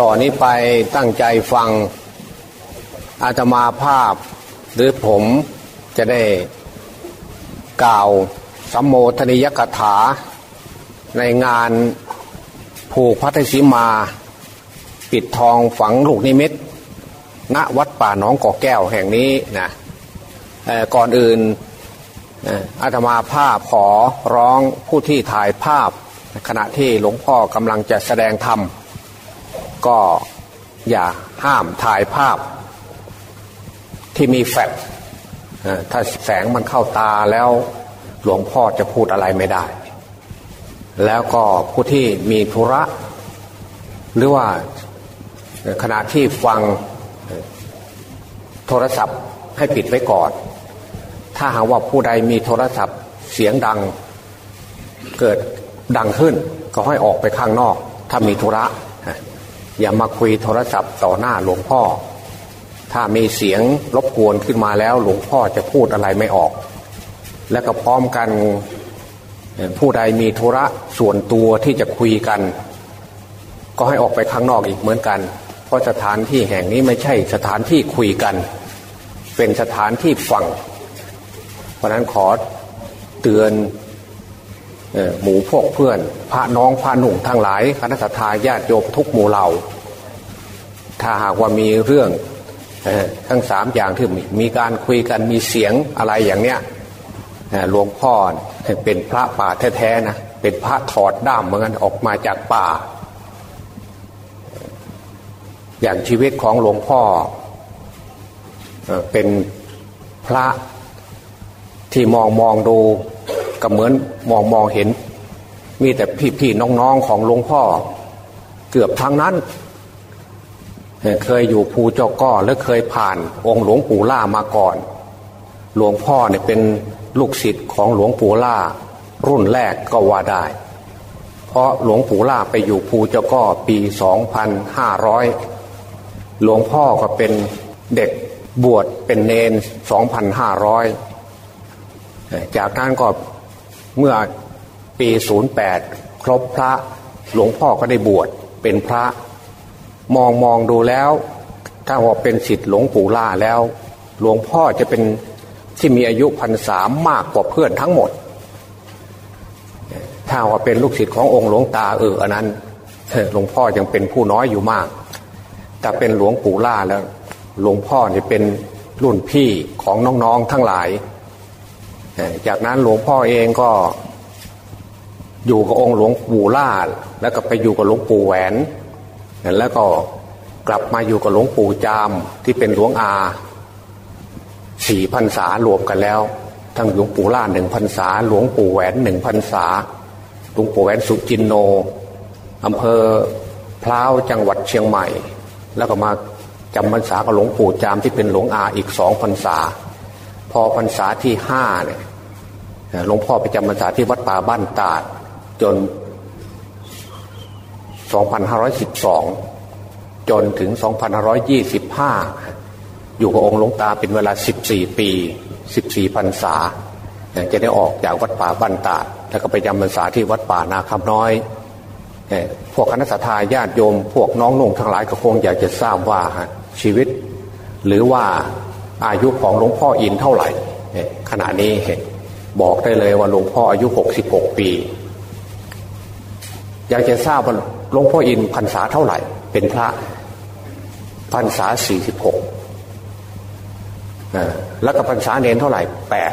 ต่อนนี้ไปตั้งใจฟังอาตมาภาพ หรือผมจะได้กล่าวสัมโมทนิยกถา ในงานผูกพัทธิมา ปิดทองฝังลูกนิมิต ณวัดป่าหนองกอกแก้วแห่งนี้นะก่อนอื่นอาตมาภาพขอร้องผู้ที่ถ่ายภาพขณะที่หลวงพ่อกำลังจะแสดงธรรม ก็อย่าห้ามถ่ายภาพที่มีแฟลชถ้าแสงมันเข้าตาแล้วหลวงพ่อจะพูดอะไรไม่ได้ แล้วก็ผู้ที่มีธุระ หรือว่าขณะที่ฟังโทรศัพท์ให้ปิดไว้ก่อน ถ้าหากว่าผู้ใดมีโทรศัพท์เสียงดังเกิดดังขึ้นก็ให้ออกไปข้างนอก ถ้ามีธุระ อย่ามาคุยโทรศัพท์ต่อหน้าหลวงพ่อ ถ้ามีเสียงรบกวนขึ้นมาแล้ว หลวงพ่อจะพูดอะไรไม่ออก และก็พร้อมกันผู้ใดมีธุระส่วนตัวที่จะคุยกัน ก็ให้ออกไปข้างนอกอีกเหมือนกัน เพราะสถานที่แห่งนี้ไม่ใช่สถานที่คุยกัน เป็นสถานที่ฟัง เพราะนั้นขอเตือน หมู่พวกเพื่อน พระน้องพระหนุ่มทั้งหลายคณะสัตยาญาติโยมทุกหมู่เหล่า ถ้าหากว่ามีเรื่องทั้งสามอย่างที่มีการคุยกันมีเสียงอะไรอย่างเนี้ยหลวงพ่อเป็นพระป่าแท้ๆนะเป็นพระถอดด้ามเหมือนกันออกมาจากป่า อย่างชีวิตของหลวงพ่อเป็นพระที่มองมองดู ก็เหมือนมองมองเห็น มีแต่พี่ๆน้องๆของหลวงพ่อ เกือบทั้งนั้น เคยอยู่ภูเจ้าก้อและเคยผ่านองค์หลวงปู่ล่ามาก่อน หลวงพ่อเนี่ยเป็นลูกศิษย์ของหลวงปู่ล่า รุ่นแรกก็ว่าได้ เพราะหลวงปู่ล่าไปอยู่ภูเจ้าก้อปี 2500 หลวงพ่อก็เป็นเด็กบวชเป็นเนน 2,500 จากนั้นก็เมื่อปี 08 ครบพระหลวงพ่อก็ได้บวชเป็นพระมองมองดูแล้ว ถ้าว่าเป็นสิทธิ์หลวงปู่ล่าแล้ว หลวงพ่อจะเป็นที่มีอายุพรรษามากกว่าเพื่อนทั้งหมด ถ้าว่าเป็นลูกศิษย์ขององค์หลวงตาเอออันนั้นหลวงพ่อยังเป็นผู้น้อยอยู่มาก แต่เป็นหลวงปู่ล่าแล้ว หลวงพ่อจะเป็นรุ่นพี่ของน้องๆทั้งหลาย จากนั้นหลวงพ่อเองก็อยู่กับองค์หลวงปู่ล่าแล้วก็ไปอยู่กับหลวงปู่แหวนแล้วก็กลับมาอยู่กับหลวงปู่จามที่เป็นหลวงอาสี่พันษารวมกันแล้ว ทั้งหลวงปู่ล่าหนึ่งพันษาหลวงปู่แหวนหนึ่งพันษาหลวงปู่แหวนสุจินโนอำเภอพร้าวจังหวัดเชียงใหม่ แล้วก็มาจำพรรษากับหลวงปู่จามที่เป็นหลวงอาอีกสองพรรษา พอพรรษาที่ห้าเนี่ยหลวงพ่อไปจำพรรษาที่วัดป่าบ้านตาดจน 2512 จนถึง 2525 อยู่กับองค์หลวงตาเป็นเวลา 14 ปี 14พรรษาจะได้ออกจากวัดป่าบ้านตาดแล้วก็ไปจำพรรษาที่วัดป่านาคำน้อยพวกคณะสัตยาญาติโยม พวกน้องนุ่งทั้งหลายก็คงอยากจะทราบว่าชีวิต หรือว่า อายุของหลวงพ่ออินเท่าไหร่ขณะนี้บอกได้เลยว่าหลวงพ่ออายุหกสิบหกปี อยากจะทราบว่าหลวงพ่ออินพรรษาเท่าไหร่ เป็นพระพรรษาสี่สิบหกแล้วก็พรรษาเนนเท่าไหร่แปด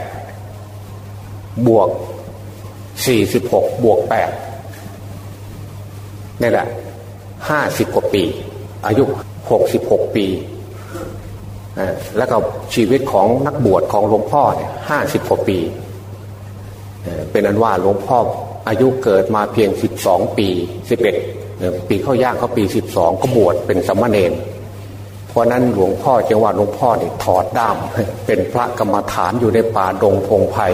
บวกสี่สิบวกแปดนี่แหละห้าสิบกว่าปี อายุหกสิบหกปี แล้วก็ชีวิตของนักบวชของหลวงพ่อเนี่ยห้าสิบกว่าปี เป็นอันว่าหลวงพ่ออายุเกิดมาเพียงสิบสองปีสิบเอ็ดปีเข้าย่างเขาปีสิบสองก็บวชเป็นสมณเณรเพราะนั้นหลวงพ่อจังหวัดหลวงพ่อเนี่ยถอดด้ามเป็นพระกรรมฐานอยู่ในป่าดงพงไพ่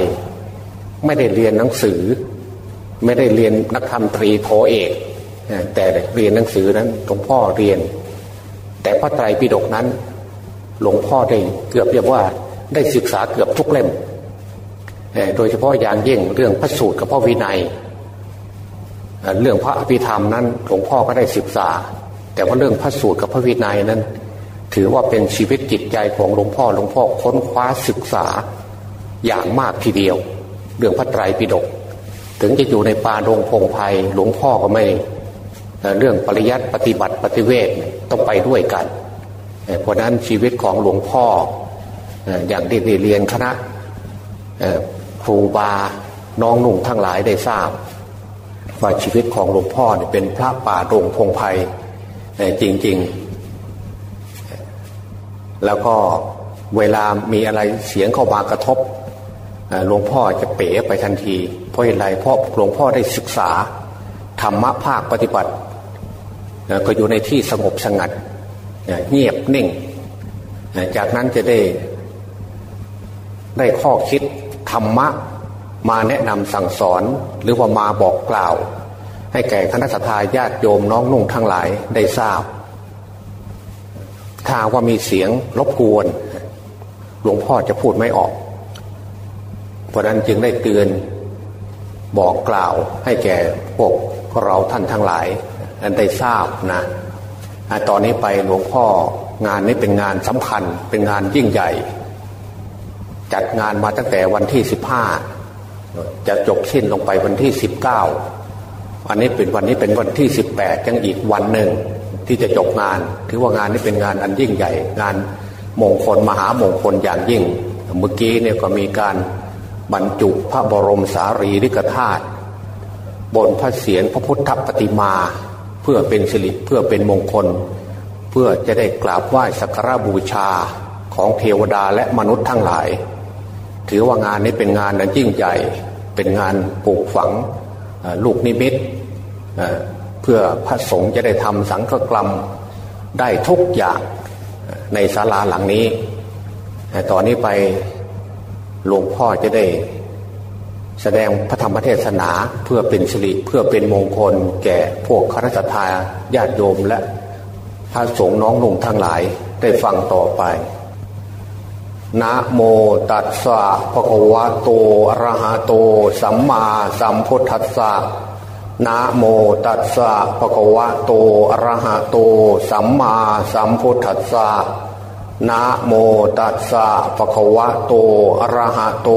ไม่ได้เรียนหนังสือ ไม่ได้เรียนนักธรรมตรีโทเอกแต่เรียนหนังสือนั้นหลวงพ่อเรียน แต่พระไตรปิฎกนั้น หลวงพ่อได้เกือบเรียกว่าได้ศึกษาเกือบทุกเล่ม โดยเฉพาะอย่างยิ่งเรื่องพระสูตรกับพระวินัย เรื่องพระอภิธรรมนั้นหลวงพ่อก็ได้ศึกษา แต่ว่าเรื่องพระสูตรกับพระวินัยนั้น ถือว่าเป็นชีวิตจิตใจของหลวงพ่อหลวงพ่อค้นคว้าศึกษาอย่างมากทีเดียว เรื่องพระไตรปิฎกถึงจะอยู่ในป่าดงพงไพ่หลวงพ่อก็ไม่ เรื่องปริยัติปฏิบัติปฏิเวทต้องไปด้วยกันเเพราะนั้นชีวิตของหลวงพ่ออย่างที่เรียนคณะครูบาน้องนุ่งทั้งหลายได้ทราบ ว่าชีวิตของหลวงพ่อเป็นพระป่าดงพงไพ่จริง ๆ แล้วก็เวลามีอะไรเสียงเข้ามากระทบหลวงพ่อจะเป๋ไปทันที เพราะอะไรเพราะหลวงพ่อได้ศึกษาธรรมะภาคปฏิบัติก็อยู่ในที่สงบสงัด เงียบนิ่ง จากนั้นจะได้ได้ข้อคิดธรรมะมาแนะนำสั่งสอนหรือว่ามาบอกกล่าว ให้แก่คณะสัตยาติโยมน้องนุ่งทั้งหลายได้ทราบ ถ้าว่ามีเสียงรบกวนหลวงพ่อจะพูดไม่ออก เพราะนั้นจึงได้เตือนบอกกล่าวให้แก่พวกเราท่านทั้งหลายได้ทราบนะ ตอนนี้ไปหลวงพ่องานนี้เป็นงานสำคัญเป็นงานยิ่งใหญ่ จัดงานมาตั้งแต่วันที่สิบห้าจะจบสิ้นลงไปวันที่สิบเก้าอันนี้เป็นวันนี้เป็นวันที่สิบแปดยังอีกวันหนึ่งที่จะจบงาน ถือว่างานนี้เป็นงานอันยิ่งใหญ่ งานมงคลมหามงคลอย่างยิ่ง เมื่อกี้เนี่ยก็มีการบรรจุพระบรมสารีริกธาตุบนพระเศียรพระพุทธปฏิมา เพื่อเป็นสิริเพื่อเป็นมงคล เพื่อจะได้กราบไหว้สักการบูชาของเทวดาและมนุษย์ทั้งหลาย ถือว่างานนี้เป็นงานนั้นยิ่งใหญ่เป็นงานปลูกฝังลูกนิมิตเพื่อพระสงฆ์จะได้ทำสังฆกรรมได้ทุกอย่างในศาลาหลังนี้ ตอนนี้ไปหลวงพ่อจะได้ แสดงพระธรรมเทศนาเพื่อเป็นสิริเพื่อเป็นมงคล แก่พวกคณะทาญาติโยมและพระสงฆ์น้องนุ่งทั้งหลายได้ฟังต่อไป นะโมตัสสะภะคะวะโตอะระหะโต สัมมาสัมพุทธัสสะนะโมตัสสะภะคะวะโตอะระหะโต สัมมาสัมพุทธัสสะ นะโมตัสสะภะคะวะโตอะระหะโต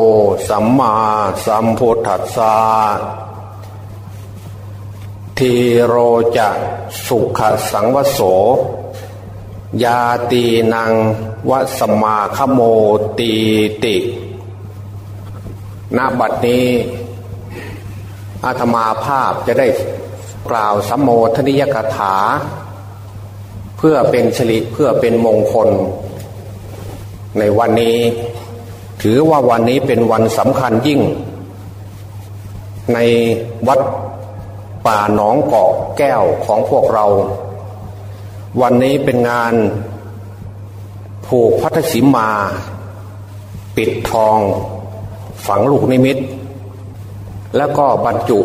สัมมาสัมพุทธัสสะทีโรจะสุขสังวโส ยาตีนังวสมาคโมตีติณบัดนี้ อาตมาภาพจะได้กล่าวสัมโมทนิยกถา เพื่อเป็นชลิเพื่อเป็นมงคล ในวันนี้ ถือว่าวันนี้เป็นวันสำคัญยิ่ง ในวัดป่าหนองเกาะแก้วของพวกเรา วันนี้เป็นงานผูกพัทศิมา ปิดทอง ฝังลูกนิมิต แล้วก็บรรจุ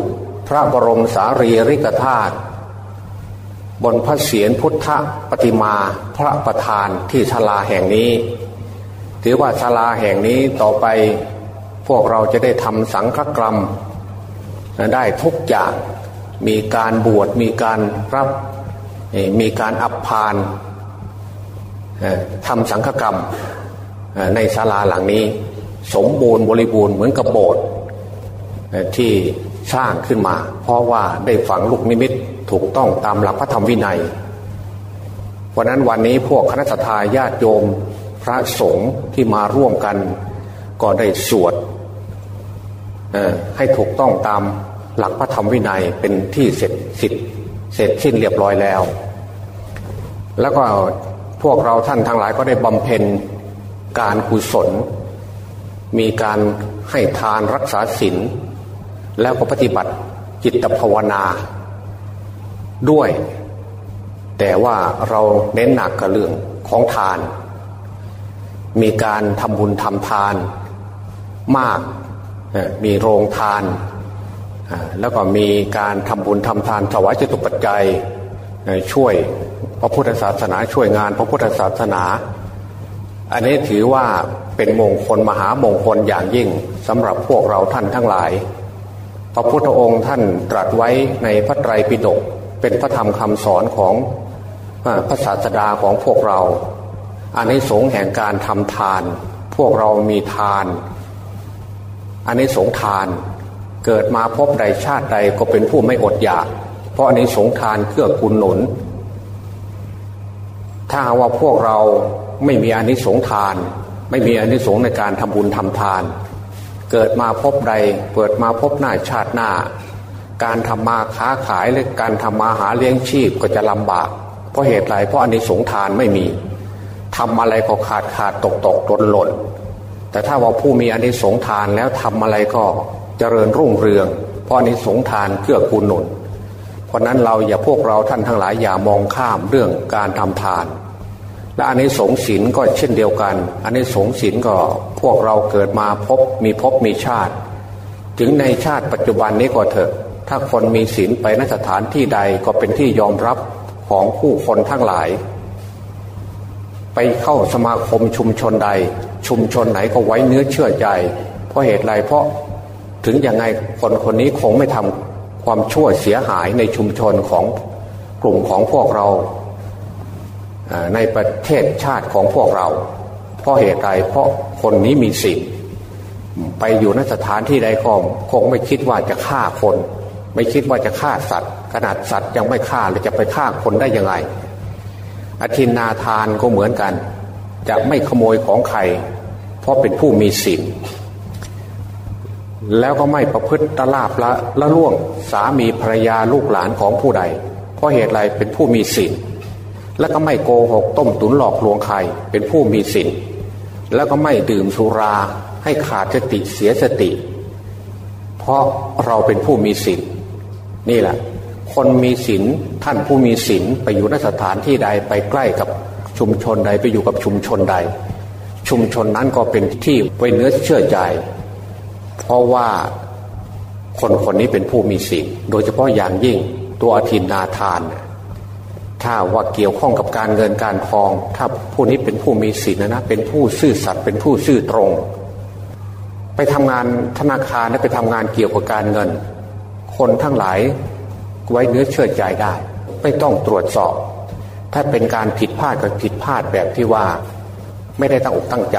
พระบรมสารีริกธาตุบนพระเศียรพุทธปฏิมาพระประธานที่ชลาแห่งนี้ ถือว่าศาลาแห่งนี้ต่อไปพวกเราจะได้ทำสังฆกรรม ได้ทุกอย่างมีการบวชมีการรับมีการอับพานทำสังฆกรรมในศาลาหลังนี้ สมบูรณ์บริบูรณ์เหมือนกับโบสถ์ที่สร้างขึ้นมา เพราะว่าได้ฝังลูกนิมิตถูกต้องตามหลักพระธรรมวินัยวันนั้นวันนี้พวกคณะทาญาติโยม พระสงฆ์ที่มาร่วมกัน ก็ได้สวดให้ถูกต้องตามหลักพระธรรมวินัยเป็นที่เสร็จสิทธิ์เสร็จสิ้นเรียบร้อยแล้ว แล้วก็พวกเราท่านทั้งหลายก็ได้บำเพ็ญการกุศล มีการให้ทานรักษาศีลแล้วก็ปฏิบัติจิตภาวนาด้วย แต่ว่าเราเน้นหนักกับเรื่องของทาน มีการทำบุญทำทานมาก มีโรงทาน แล้วก็มีการทำบุญทำทานถวายจตุปัจจัยช่วยพระพุทธศาสนาช่วยงานพระพุทธศาสนา อันนี้ถือว่าเป็นมงคลมหามงคลอย่างยิ่งสำหรับพวกเราท่านทั้งหลาย พระพุทธองค์ท่านตรัสไว้ในพระไตรปิฎกเป็นพระธรรมคำสอนของพระศาสดาของพวกเรา อันนี้สงแห่งการทำทาน พวกเรามีทาน อันนี้สงทานเกิดมาพบใดชาติใดก็เป็นผู้ไม่อดอยาก เพราะอันนี้สงทานเกื้อกูลหนุน ถ้าว่าพวกเราไม่มีอันนี้สงทาน ไม่มีอันนี้สงในการทำบุญทำทาน เกิดมาพบใดเปิดมาพบหน้าชาติหน้า การทำมาค้าขายและการทำมาหาเลี้ยงชีพก็จะลำบาก เพราะเหตุไรเพราะอันนี้สงทานไม่มี ทำอะไรก็ขาดขาดตกตกหล่นหล่นแต่ถ้าว่าผู้มีอันนี้สงทานแล้วทำอะไรก็เจริญรุ่งเรือง เพราะอันนี้สงทานเกื้อกูลหนุน เพราะนั้นเราอย่าพวกเราท่านทั้งหลายอย่ามองข้ามเรื่องการทำทาน และอันนี้สงศีลก็เช่นเดียวกัน อันนี้สงศีลก็พวกเราเกิดมาพบมีพบมีชาติ ถึงในชาติปัจจุบันนี้ก็เถอะ ถ้าคนมีศีลไปนสถานที่ใดก็เป็นที่ยอมรับของผู้คนทั้งหลาย ไปเข้าสมาคมชุมชนใด ชุมชนไหนก็ไว้เนื้อเชื่อใจ เพราะเหตุไรเพราะถึงยังไงคนคนนี้คงไม่ทำความชั่วเสียหายในชุมชนของกลุ่มของพวกเราในประเทศชาติของพวกเรา เพราะเหตุใดเพราะคนนี้มีสิ่งไปอยู่นสถานที่ใดก็คงไม่คิดว่าจะฆ่าคน ไม่คิดว่าจะฆ่าสัตว์ ขนาดสัตว์ยังไม่ฆ่าเลยจะไปฆ่าคนได้ยังไง อธินนาทานก็เหมือนกัน จะไม่ขโมยของใคร เพราะเป็นผู้มีศีลแล้วก็ไม่ประพฤติตลาบละละล่วงสามีภรรยาลูกหลานของผู้ใด เพราะเหตุไรเป็นผู้มีศีลแล้วก็ไม่โกหกต้มตุนหลอกลวงใครเป็นผู้มีศีลแล้วก็ไม่ดื่มสุราให้ขาดสติเสียสติ เพราะเราเป็นผู้มีศีลนี่แหละ คนมีศีลท่านผู้มีศีลไปอยู่นสถานที่ใดไปใกล้กับชุมชนใดไปอยู่กับชุมชนใด ชุมชนนั้นก็เป็นที่ไว้เนื้อเชื่อใจ เพราะว่าคนคนนี้เป็นผู้มีศีลโดยเฉพาะอย่างยิ่งตัวอธินนาทาน ถ้าว่าเกี่ยวข้องกับการเงินการทอง ถ้าผู้นี้เป็นผู้มีศีลนะนะเป็นผู้ซื่อสัตย์เป็นผู้ซื่อตรง ไปทำงานธนาคารและไปทำงานเกี่ยวกับการเงิน คนทั้งหลาย ไว้เนื้อเชื่อใจได้ ไม่ต้องตรวจสอบ ถ้าเป็นการผิดพลาดก็ผิดพลาดแบบที่ว่า ไม่ได้ตั้งอกตั้งใจ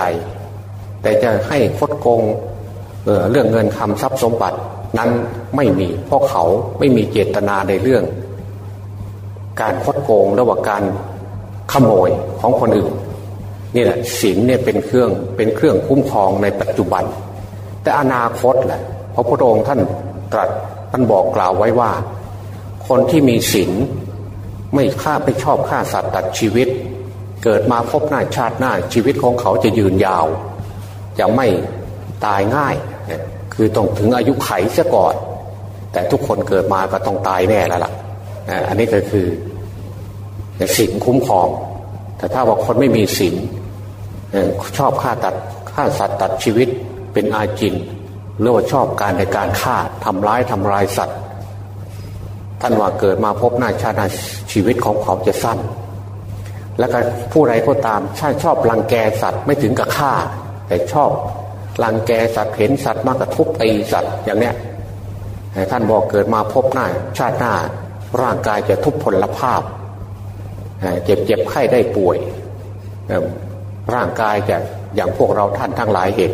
แต่จะให้คดโกงเเรื่องเงินคำทรัพย์สมบัตินั้นไม่มี เพราะเขาไม่มีเจตนาในเรื่อง การคดโกงระหว่างการขโมยของคนอื่นนี่แหละศีลเนี่ยเป็นเครื่องเป็นเครื่องคุ้มครองในปัจจุบัน แต่อนาคตแหละพระพุทธองค์ท่านตรัสท่านบอกกล่าวไว้ว่า คนที่มีศีลไม่ฆ่าไม่ชอบฆ่าสัตว์ตัดชีวิต เกิดมาพบหน้าชาติหน้าชีวิตของเขาจะยืนยาว จะไม่ตายง่าย คือต้องถึงอายุไขเสียก่อน แต่ทุกคนเกิดมาก็ต้องตายแน่แล้วล่ะอันนี้ก็คือศีลคุ้มครอง แต่ถ้าว่าคนไม่มีศีลชอบฆ่าตัดฆ่าสัตว์ตัดชีวิตเป็นอาจินหรือว่าชอบการในการฆ่าทำร้ายทำลายสัตว์ ท่านว่าเกิดมาพบหน้าชาติชีวิตของเขาจะสั้น แล้วก็ผู้ใดก็ตามชาชอบรังแกสัตว์ไม่ถึงกับฆ่า แต่ชอบรังแกสัตว์เห็นสัตว์มากระทุบตีสัตว์อย่างเนี้ยท่านบอกเกิดมาพบหน้าชาติหน้าร่างกายจะทุพพลภาพ เจ็บเจ็บไข้ได้ป่วย ร่างกายจะอย่างพวกเราท่านทั้งหลายเห็น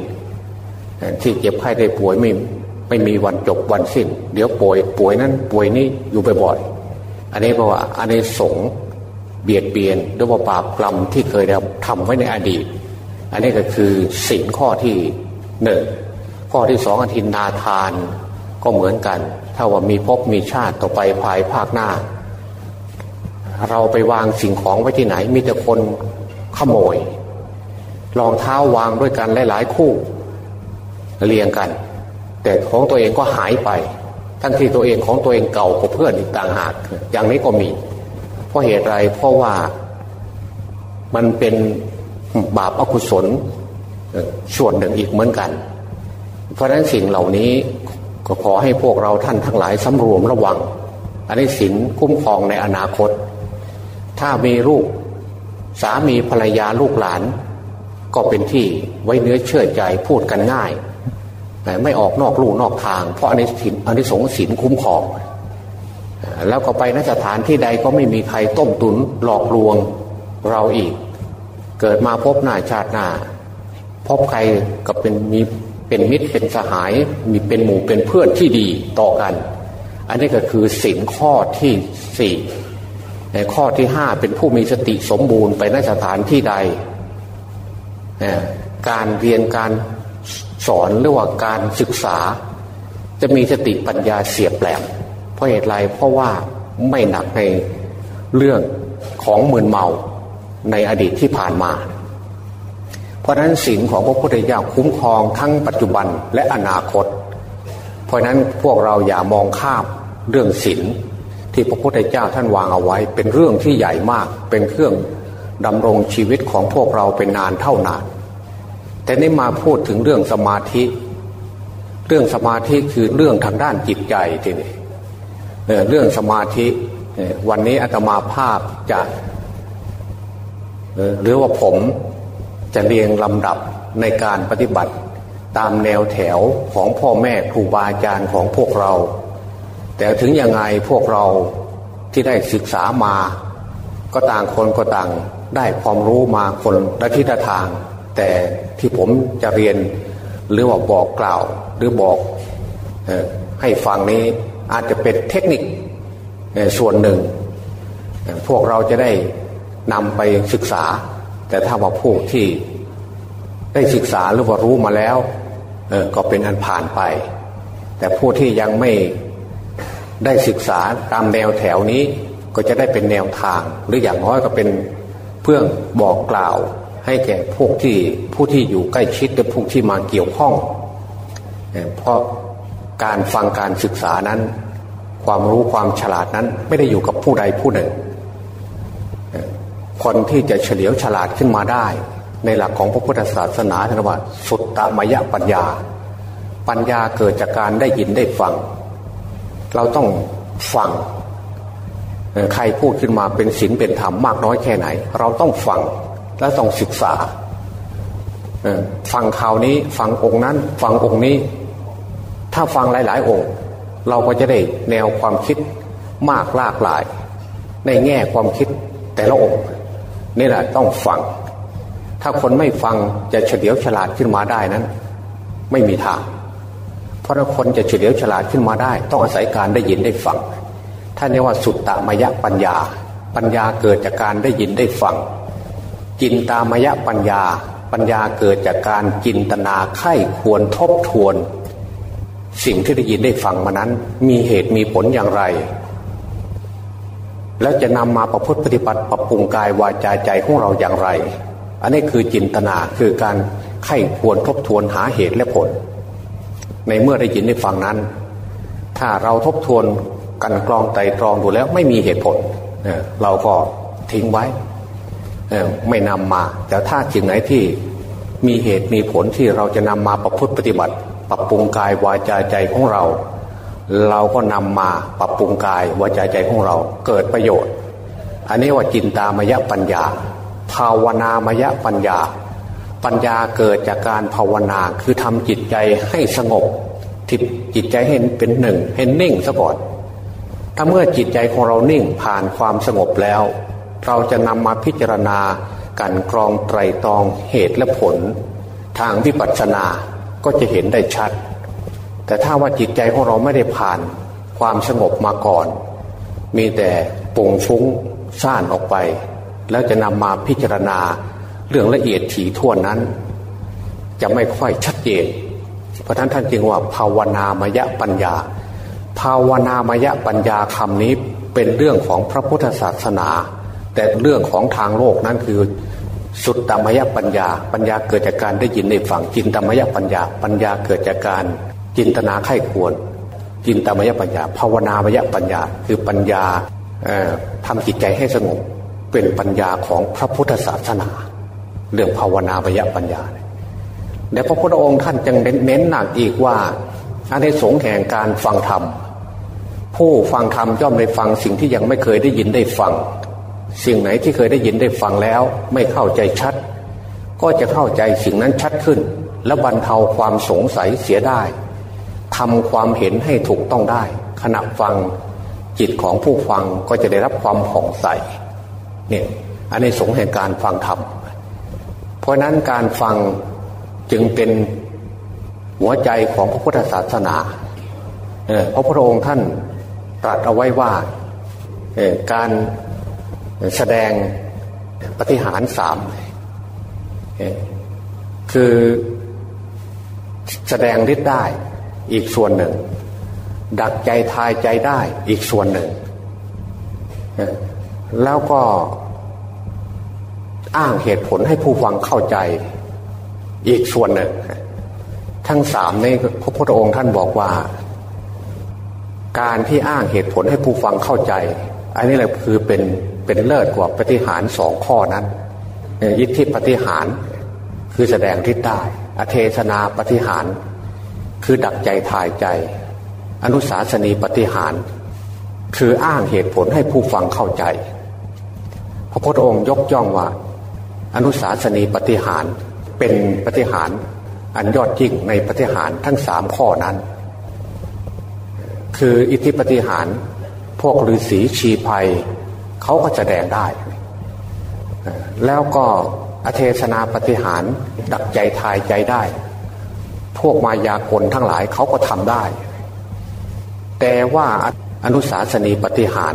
ที่เจ็บไข้ได้ป่วยไม่ ไม่มีวันจบวันสิ้น เดี๋ยวป่วยป่วยนั้นป่วยนี้อยู่บ่อยๆอันนี้เพราะว่าอันนี้สงเบียดเบียนด้วยว่าบาปกรรมที่เคยเราทำไว้ในอดีต อันนี้ก็คือสิ่งข้อที่หนึ่งข้อที่สองอธินนาทานก็เหมือนกัน ถ้าว่ามีพบมีชาติต่อไปภายภาคหน้า เราไปวางสิ่งของไว้ที่ไหน มีแต่คนขโมยรองเท้าวางด้วยกันหลาย ๆ คู่ เรียงกัน แต่ของตัวเองก็หายไป ทั้งที่ตัวเองของตัวเองเก่ากว่าเพื่อนอีกต่างหาก อย่างนี้ก็มี เพราะเหตุไรเพราะว่ามันเป็นบาปอกุศลส่วนหนึ่งอีกเหมือนกัน เพราะฉะนั้นสิ่งเหล่านี้ก็ขอให้พวกเราท่านทั้งหลายสำรวมระวัง อันนี้สินคุ้มครองในอนาคต ถ้ามีลูกสามีภรรยาลูกหลาน ก็เป็นที่ไว้เนื้อเชื่อใจพูดกันง่าย ไม่ออกนอกลู่นอกทาง เพราะอันนี้สินอันนี้สงสินคุ้มครองแล้วก็ไปนสถานที่ใดก็ไม่มีใครต้มตุนหลอกลวงเราอีก เกิดมาพบหน้าชาติหน้า พบใครก็เป็นมีเป็นมิตรเป็นสหาย มีเป็นหมู่เป็นเพื่อนที่ดีต่อกัน อันนี้ก็คือสินข้อที่สี่ในข้อที่ห้าเป็นผู้มีสติสมบูรณ์ไปนสถานที่ใด การเรียนการ สอนหรือว่าการศึกษา จะมีสติปัญญาเสียบแหลมเพราะเหตุไรเพราะว่าไม่หนักในเรื่องของมืนเมาในอดีตที่ผ่านมา เพราะนั้นศีลของพระพุทธเจ้าคุ้มครองทั้งปัจจุบันและอนาคต เพราะนั้นพวกเราอย่ามองข้ามเรื่องศีลที่พระพุทธเจ้าท่านวางเอาไว้ เป็นเรื่องที่ใหญ่มากเป็นเครื่องดำรงชีวิตของพวกเราเป็นนานเท่านาน แต่นี่มาพูดถึงเรื่องสมาธิ เรื่องสมาธิคือเรื่องทางด้านจิตใจทีนี้เรื่องสมาธิวันนี้อาตมาภาพจะหรือว่าผมจะเรียงลำดับในการปฏิบัติตามแนวแถวของพ่อแม่ครูบาอาจารย์ของพวกเรา แต่ถึงยังไงพวกเราที่ได้ศึกษามา ก็ต่างคนก็ต่างได้ความรู้มาคนละทิศทาง แต่ที่ผมจะเรียนหรือว่าบอกกล่าว หรือบอกให้ฟังนี้อาจจะเป็นเทคนิคส่วนหนึ่ง พวกเราจะได้นำไปศึกษา แต่ถ้าว่าผู้ที่ได้ศึกษาหรือว่ารู้มาแล้วก็เป็นอันผ่านไป แต่ผู้ที่ยังไม่ได้ศึกษาตามแนวแถวนี้ก็จะได้เป็นแนวทาง หรืออย่างน้อยก็เป็นเพื่อบอกกล่าว ให้แก่พวกที่ผู้ที่อยู่ใกล้ชิดและผู้ที่มาเกี่ยวข้องเพราะการฟังการศึกษานั้น ความรู้ความฉลาดนั้นไม่ได้อยู่กับผู้ใดผู้หนึ่ง คนที่จะเฉลียวฉลาดขึ้นมาได้ ในหลักของพระพุทธศาสนาท่านว่าสุตตมยปัญญา ปัญญาเกิดจากการได้ยินได้ฟัง เราต้องฟังใครพูดขึ้นมาเป็นศีลเป็นธรรมมากน้อยแค่ไหน เราต้องฟัง และต้องศึกษาฟังข่าวนี้ฟังองค์นั้น ฟังองค์นี้ ถ้าฟังหลาย ๆ องค์ เราก็จะได้แนวความคิดมากลากหลาย ในแง่ความคิดแต่ละองค์นี่แหละต้องฟัง ถ้าคนไม่ฟังจะเฉลียวฉลาดขึ้นมาได้นั้น ไม่มีทาง เพราะถ้าคนจะเฉลียวฉลาดขึ้นมาได้ ต้องอาศัยการได้ยินได้ฟังท่านเรียกว่าสุตตมยปัญญา ปัญญาเกิดจากการได้ยินได้ฟัง จินตามยปัญญา ปัญญาเกิดจากการจินตนาไข้ควรทบทวน สิ่งที่ได้ยินได้ฟังมานั้น มีเหตุมีผลอย่างไร แล้วจะนำมาประพฤติปฏิบัติปรับปรุงกายวาจาใจของเราอย่างไร อันนี้คือจินตนาคือการไข้ควรทบทวนหาเหตุและผล ในเมื่อได้ยินได้ฟังนั้น ถ้าเราทบทวนกันกรองไตรตรองดูแล้วไม่มีเหตุผล เราก็ทิ้งไว้ ไม่นำมา แต่ถ้าสิ่งไหนที่มีเหตุมีผลที่เราจะนำมาประพฤติปฏิบัติ ปรับปรุงกายวาจาใจของเรา เราก็นำมาปรับปรุงกายวาจาใจของเราเกิดประโยชน์ อันนี้ว่าจินตามยปัญญา ภาวนามยปัญญา ปัญญาเกิดจากการภาวนาคือทำจิตใจให้สงบทิพจิตใจเห็นเป็นหนึ่งเห็นนิ่งซะก่อนถ้าเมื่อจิตใจของเรานิ่งผ่านความสงบแล้ว เราจะนำมาพิจารณาการกรองไตรตองเหตุและผล ทางวิปัสสนาก็จะเห็นได้ชัด แต่ถ้าว่าจิตใจของเราไม่ได้ผ่านความสงบมาก่อน มีแต่ปุ่งฟุ้งซ่านออกไป แล้วจะนำมาพิจารณาเรื่องละเอียดถี่ถ้วนนั้น จะไม่ค่อยชัดเจน เพราะท่านท่านจึงว่าภาวนามยปัญญา ภาวนามยปัญญาคำนี้เป็นเรื่องของพระพุทธศาสนา แต่เรื่องของทางโลกนั้นคือสุดตมยปัญญา ปัญญาเกิดจากการได้ยินได้ฟังจินตมยปัญญา ปัญญาเกิดจากการจินตนาไข้ควร จินตมยปัญญา ภาวนามยปัญญา คือปัญญาทำจิตใจให้สงบเป็นปัญญาของพระพุทธศาสนา เรื่องภาวนามยปัญญาแต่พระพุทธองค์ท่านจึงเน้นหนักอีกว่าอันในสงแห่งการฟังธรรมผู้ฟังธรรมย่อมได้ฟังสิ่งที่ยังไม่เคยได้ยินได้ฟัง สิ่งไหนที่เคยได้ยินได้ฟังแล้วไม่เข้าใจชัด ก็จะเข้าใจสิ่งนั้นชัดขึ้น และบรรเทาความสงสัยเสียได้ทำความเห็นให้ถูกต้องได้ ขณะฟังจิตของผู้ฟังก็จะได้รับความผ่องใสเนี่ยอันนี้สงแห่งการฟังธรรมเพราะนั้นการฟังจึงเป็นหัวใจของพระพุทธศาสนาเพราะพระองค์ท่านตรัสเอาไว้ว่าการ แสดงปฏิหารสามคือแสดงฤทธิ์ได้อีกส่วนหนึ่ง ดักใจทายใจได้อีกส่วนหนึ่ง แล้วก็อ้างเหตุผลให้ผู้ฟังเข้าใจอีกส่วนหนึ่ง ทั้งสามในพระพุทธองค์ท่านบอกว่า การที่อ้างเหตุผลให้ผู้ฟังเข้าใจ อันนี้แหละคือเป็น เป็นเลิศกว่าปฏิหารสองข้อนั้นยิทธิปฏิหารคือแสดงทิศได้อเทศนาปฏิหาร คือดักใจทายใจ อนุสาสนีปฏิหาร คืออ้างเหตุผลให้ผู้ฟังเข้าใจ พระพุทธองค์ยกย่องว่า อนุสาสนีปฏิหารเป็นปฏิหารอันยอดยิ่งในปฏิหารทั้งสามข้อนั้น คืออิทธิปฏิหาร พวกฤาษีชีภัย เขาก็แสดงได้แล้วก็อเทศนาปฏิหารดักใจทายใจได้ พวกมายากลทั้งหลายเขาก็ทำได้ แต่ว่าอนุสาสนีปฏิหาร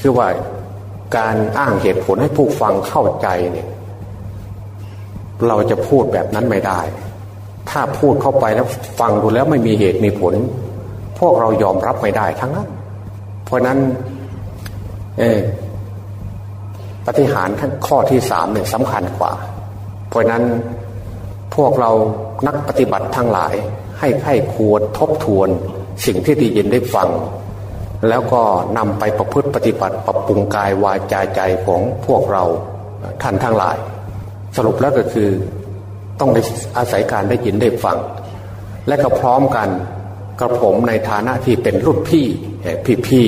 คือว่าการอ้างเหตุผลให้ผู้ฟังเข้าใจเนี่ย เราจะพูดแบบนั้นไม่ได้ ถ้าพูดเข้าไปแล้วฟังดูแล้วไม่มีเหตุมีผล พวกเรายอมรับไม่ได้ทั้งนั้น เพราะนั้น เอ ปฏิหารทั้งข้อที่สามเนี่ยสำคัญกว่า เพราะนั้นพวกเรานักปฏิบัติทั้งหลาย ให้ให้ควรทบทวนสิ่งที่ได้ยินได้ฟัง แล้วก็นำไปประพฤติปฏิบัติปรับปรุงกายวาจาใจของพวกเราท่านทั้งหลาย สรุปแล้วก็คือต้องได้อาศัยการได้ยินได้ฟัง และก็พร้อมกันกระผมในฐานะที่เป็นรุ่นพี่พี่พี่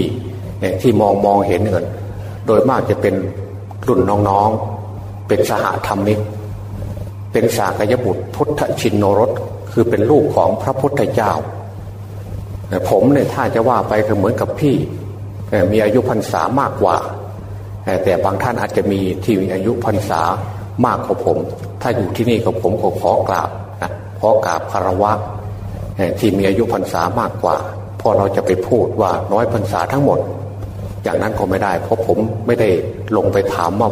ที่มองมองเห็นเงินโดยมากจะเป็น รุ่นน้องๆ เป็นสหธรรมิก เป็นสากยบุตรพุทธชินโนรสคือเป็นลูกของพระพุทธเจ้าผมเนี่ยถ้าจะว่าไปก็เหมือนกับพี่มีอายุพรรษามากกว่า แต่บางท่านอาจจะมีที่มีอายุพรรษามากกว่าผม ถ้าอยู่ที่นี่กับผมก็ขอกราบนะขอกราบคารวะที่มีอายุพรรษามากกว่าพอเราจะไปพูดว่าน้อยพรรษาทั้งหมด อย่างนั้นก็ไม่ได้ เพราะผมไม่ได้ลงไปถามว่า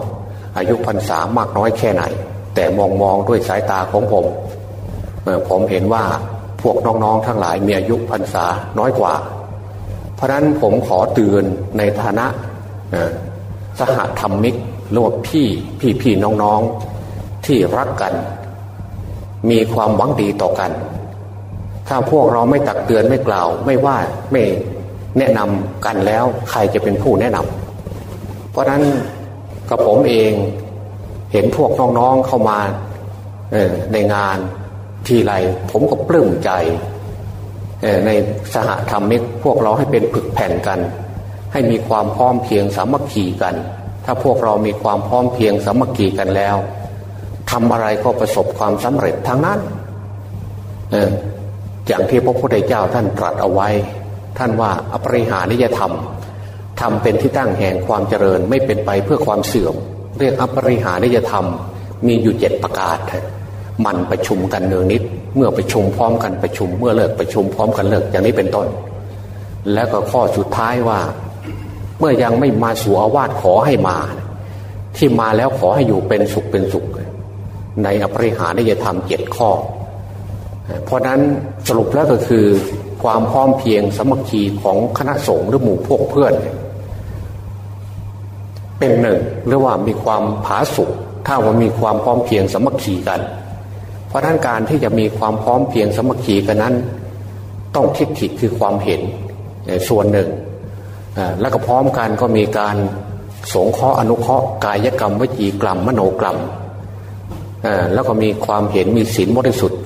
อายุพรรษามากน้อยแค่ไหน แต่มองมองด้วยสายตาของผม ผมเห็นว่าพวกน้องๆทั้งหลายมีอายุพรรษาน้อยกว่า เพราะนั้นผมขอเตือนในฐานะสหธรรมิกรวมพี่พี่พี่น้องๆที่รักกัน มีความหวังดีต่อกัน ถ้าพวกเราไม่ตักเตือนไม่กล่าว ไม่ว่าไม่ แนะนำกันแล้วใครจะเป็นผู้แนะนำเพราะนั้นกับผมเองเห็นพวกน้องๆเข้ามาในงานทีไรผมก็ปลื้มใจในสหธรรมิกพวกเราให้เป็นผึกแผ่นกัน ให้มีความพร้อมเพียงสามัคคีกัน ถ้าพวกเรามีความพร้อมเพียงสามัคคีกันแล้วทำอะไรก็ประสบความสำเร็จทั้งนั้นอย่างที่พระพุทธเจ้าท่านตรัสเอาไว้ ท่านว่าอปริหานิยธรรมทำเป็นที่ตั้งแห่งความเจริญไม่เป็นไปเพื่อความเสื่อม เรียกอปริหานิยธรรม มีอยู่เจ็ดประกาศ มันประชุมกันเนืองนิด เมื่อประชุมพร้อมกันประชุม เมื่อเลิกประชุมพร้อมกันเลิกอย่างนี้เป็นต้น แล้วก็ข้อสุดท้ายว่า เมื่อยังไม่มาสู่อาวาสขอให้มา ที่มาแล้วขอให้อยู่เป็นสุขเป็นสุข ในอปริหานิยธรรมเจ็ดข้อ เพราะนั้นสรุปแล้วก็คือ ความพร้อมเพียงสมัคคีของคณะสงฆ์หรือหมู่พวกเพื่อน เป็นหนึ่งหรือว่ามีความผาสุกถ้าว่ามีความพร้อมเพียงสมัคคีกัน เพราะนั้นการที่จะมีความพร้อมเพียงสมัคคีกันนั้น ต้องทิฏฐิคือความเห็นส่วนหนึ่ง แล้วก็พร้อมกันก็มีการสงเคราะห์อนุเคราะห์กายกรรมวิจีกรรม มโนกรรมแล้วก็มีความเห็นมีศีลบริสุทธิ์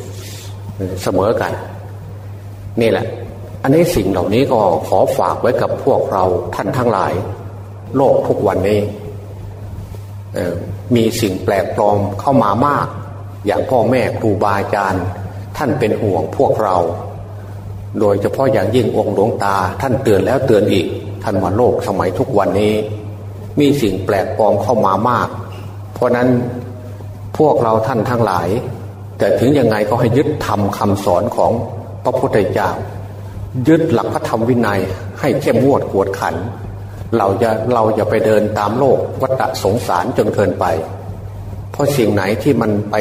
เสมอกัน นี่แหละ อันนี้สิ่งเหล่านี้ก็ขอฝากไว้กับพวกเราท่านทั้งหลาย โลกทุกวันนี้มีสิ่งแปลกปลอมเข้ามามาก อย่างพ่อแม่ครูบาอาจารย์ ท่านเป็นห่วงพวกเรา โดยเฉพาะอย่างยิ่งองค์หลวงตา ท่านเตือนแล้วเตือนอีก ท่านว่าโลกสมัยทุกวันนี้ มีสิ่งแปลกปลอมเข้ามามาก เพราะนั้นพวกเราท่านทั้งหลาย แต่ถึงยังไงก็ให้ยึดธรรมคำสอนของ พระพุทธเจ้า ยึดหลักพระธรรมวินัยให้เข้มงวดกวดขัน เราจะเราจะไปเดินตามโลกวัฏสงสารจนเกินไป เพราะสิ่งไหนที่มันไป